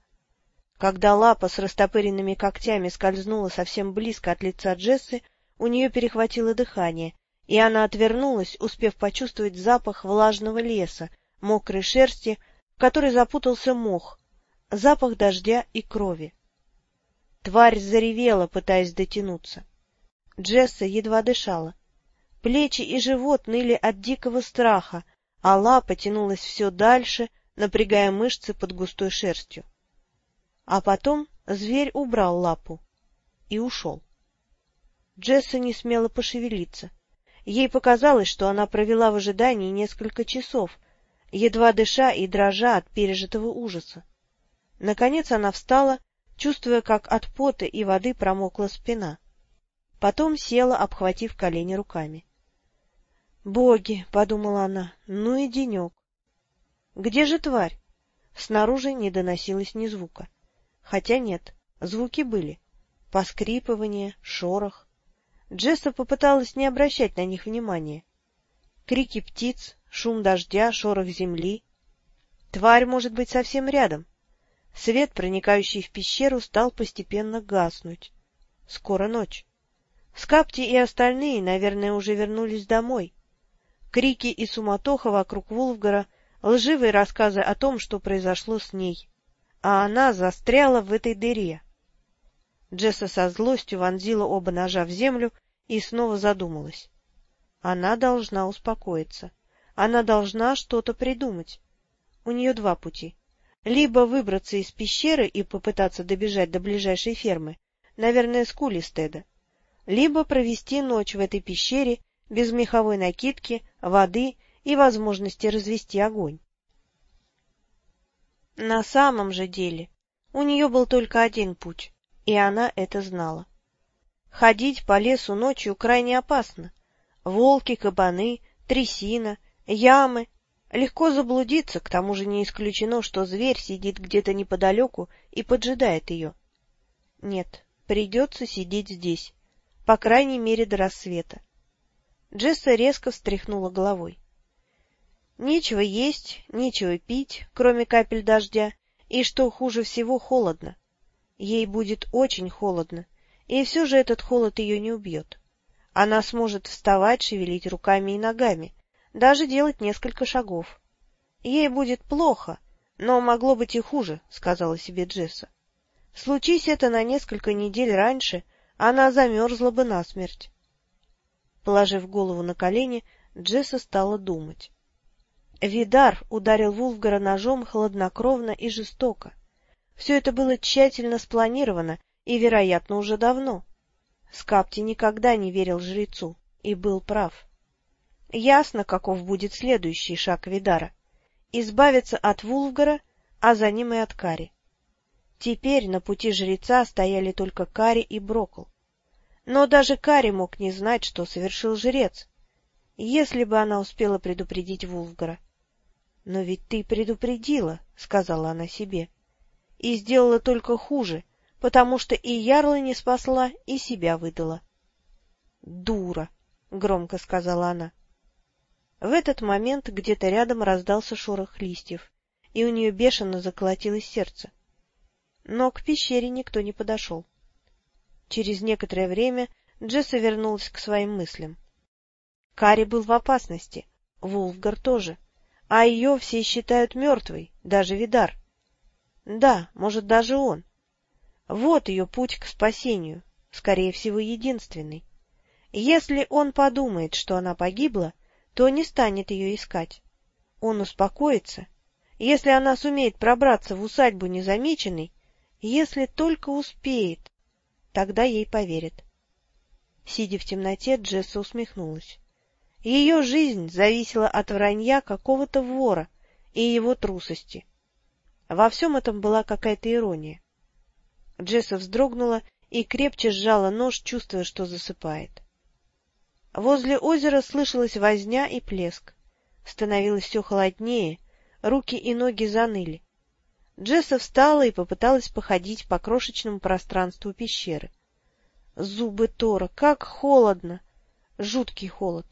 Когда лапа с растопыренными когтями скользнула совсем близко от лица Джессы, у нее перехватило дыхание, и она отвернулась, успев почувствовать запах влажного леса, мокрой шерсти, в которой запутался мох, запах дождя и крови. Тварь заревела, пытаясь дотянуться. Джесса едва дышала. Плечи и живот ныли от дикого страха, а лапа тянулась все дальше, напрягая мышцы под густой шерстью. А потом зверь убрал лапу и ушел. Джесса не смела пошевелиться. Ей показалось, что она провела в ожидании несколько часов, едва дыша и дрожа от пережитого ужаса. Наконец она встала, чувствуя, как от пота и воды промокла спина. Потом села, обхватив колени руками. «Боги!» — подумала она. «Ну и денек!» «Где же тварь?» Снаружи не доносилось ни звука. Хотя нет, звуки были. Поскрипывание, шорох. Джесса попыталась не обращать на них внимания. Крики птиц, шум дождя, шорох земли. Тварь может быть совсем рядом. Свет, проникающий в пещеру, стал постепенно гаснуть. Скоро ночь. Скапти и остальные, наверное, уже вернулись домой. Крики и суматоха вокруг Вулфгара, лживые рассказы о том, что произошло с ней. А она застряла в этой дыре. Джесса со злостью вонзила оба ножа в землю и снова задумалась. Она должна успокоиться. Она должна что-то придумать. У нее два пути. Либо выбраться из пещеры и попытаться добежать до ближайшей фермы, наверное, с Кулистеда, либо провести ночь в этой пещере без меховой накидки, воды и возможности развести огонь. На самом же деле у нее был только один путь, и она это знала. Ходить по лесу ночью крайне опасно. Волки, кабаны, трясина, ямы. Легко заблудиться, к тому же не исключено, что зверь сидит где-то неподалеку и поджидает ее. Нет, придется сидеть здесь, по крайней мере до рассвета. Джесса резко встряхнула головой. Нечего есть, нечего пить, кроме капель дождя, и, что хуже всего, холодно. Ей будет очень холодно, и все же этот холод ее не убьет. Она сможет вставать, шевелить руками и ногами, даже делать несколько шагов. Ей будет плохо, — Но могло быть и хуже, — сказала себе Джесса. Случись это на несколько недель раньше, она замерзла бы насмерть. Положив голову на колени, Джесса стала думать. Видар ударил Вулфгара ножом хладнокровно и жестоко. Все это было тщательно спланировано и, вероятно, уже давно. Скапти никогда не верил жрецу и был прав. Ясно, каков будет следующий шаг Видара — избавиться от Вулфгара, а за ним и от Кари. Теперь на пути жреца стояли только Кари и Брокл. Но даже Кари мог не знать, что совершил жрец, если бы она успела предупредить Вулфгара. — Но ведь ты предупредила, — сказала она себе, — и сделала только хуже, потому что и Ярла не спасла, и себя выдала. — Дура, — громко сказала она. В этот момент где-то рядом раздался шорох листьев, и у нее бешено заколотилось сердце. Но к пещере никто не подошел. Через некоторое время Джесса вернулась к своим мыслям. Кари был в опасности, Вулфгар тоже, а ее все считают мертвой, даже Видар. Да, может, даже он. Вот ее путь к спасению, скорее всего, единственный. Если он подумает, что она погибла, то не станет ее искать. Он успокоится. Если она сумеет пробраться в усадьбу незамеченной, если только успеет, Тогда ей поверят. Сидя в темноте, Джесса усмехнулась. Ее жизнь зависела от вранья какого-то вора и его трусости. Во всем этом была какая-то ирония. Джесса вздрогнула и крепче сжала нож, чувствуя, что засыпает. Возле озера слышалась возня и плеск. Становилось все холоднее, руки и ноги заныли. Джесса встала и попыталась походить по крошечному пространству пещеры. Зубы Тора, как холодно! Жуткий холод.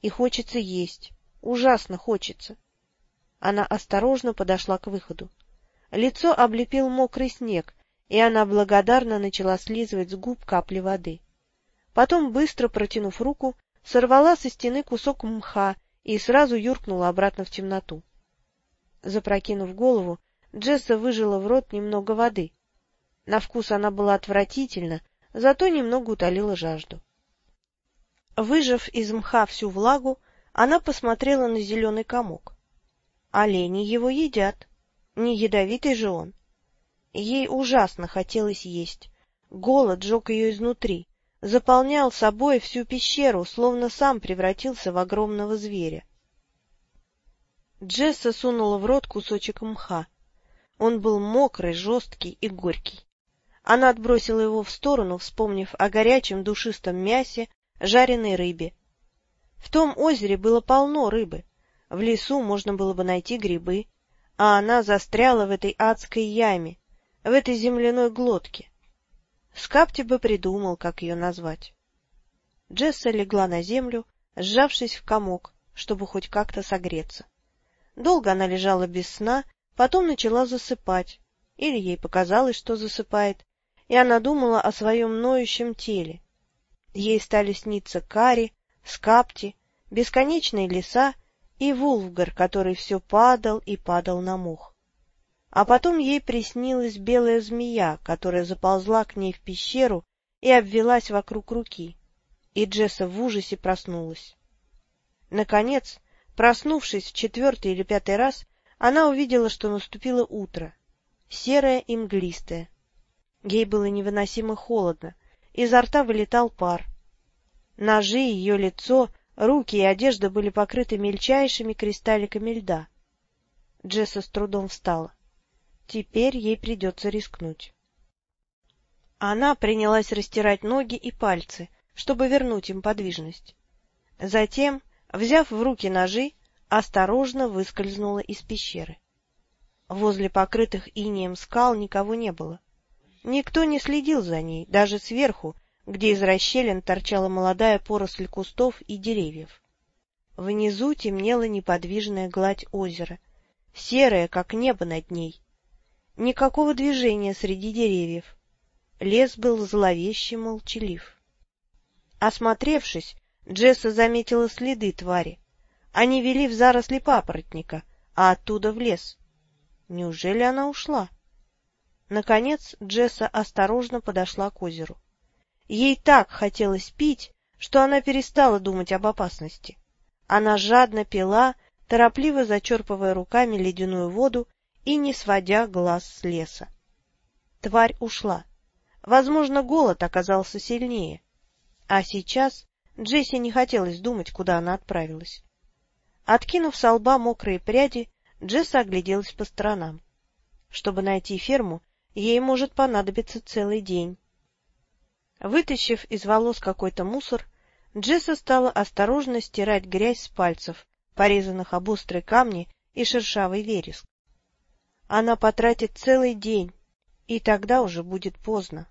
И хочется есть. Ужасно хочется. Она осторожно подошла к выходу. Лицо облепил мокрый снег, и она благодарно начала слизывать с губ капли воды. Потом, быстро протянув руку, сорвала со стены кусок мха и сразу юркнула обратно в темноту. Запрокинув голову, Джесса выжила в рот немного воды. На вкус она была отвратительна, зато немного утолила жажду. Выжав из мха всю влагу, она посмотрела на зеленый комок. Олени его едят. Не ядовитый же он. Ей ужасно хотелось есть. Голод жег ее изнутри, заполнял собой всю пещеру, словно сам превратился в огромного зверя. Джесса сунула в рот кусочек мха. Он был мокрый, жесткий и горький. Она отбросила его в сторону, вспомнив о горячем душистом мясе, жареной рыбе. В том озере было полно рыбы. В лесу можно было бы найти грибы, а она застряла в этой адской яме, в этой земляной глотке. Скапти бы придумал, как ее назвать. Джесса легла на землю, сжавшись в комок, чтобы хоть как-то согреться. Долго она лежала без сна, Потом начала засыпать, или ей показалось, что засыпает, и она думала о своем ноющем теле. Ей стали сниться Кари, Скапти, бесконечные леса и Вулфгар, который все падал и падал на мох. А потом ей приснилась белая змея, которая заползла к ней в пещеру и обвелась вокруг руки, и Джесса в ужасе проснулась. Наконец, проснувшись в четвертый или пятый раз, она увидела, что наступило утро, серое и мглистое. Ей было невыносимо холодно, изо рта вылетал пар. Ножи, ее лицо, руки и одежда были покрыты мельчайшими кристалликами льда. Джесса с трудом встала. Теперь ей придется рискнуть. Она принялась растирать ноги и пальцы, чтобы вернуть им подвижность. Затем, взяв в руки ножи, осторожно выскользнула из пещеры. Возле покрытых инеем скал никого не было. Никто не следил за ней, даже сверху, где из расщелин торчала молодая поросль кустов и деревьев. Внизу темнела неподвижная гладь озера, серая, как небо над ней. Никакого движения среди деревьев. Лес был зловеще молчалив. Осмотревшись, Джесса заметила следы твари. Они вели в заросли папоротника, а оттуда в лес. Неужели она ушла? Наконец Джесса осторожно подошла к озеру. Ей так хотелось пить, что она перестала думать об опасности. Она жадно пила, торопливо зачерпывая руками ледяную воду и не сводя глаз с леса. Тварь ушла. Возможно, голод оказался сильнее. А сейчас Джесси не хотелось думать, куда она отправилась. Откинув со лба мокрые пряди, Джесса огляделась по сторонам. Чтобы найти ферму, ей может понадобиться целый день. Вытащив из волос какой-то мусор, Джесса стала осторожно стирать грязь с пальцев, порезанных об острые камни и шершавый вереск. Она потратит целый день, и тогда уже будет поздно.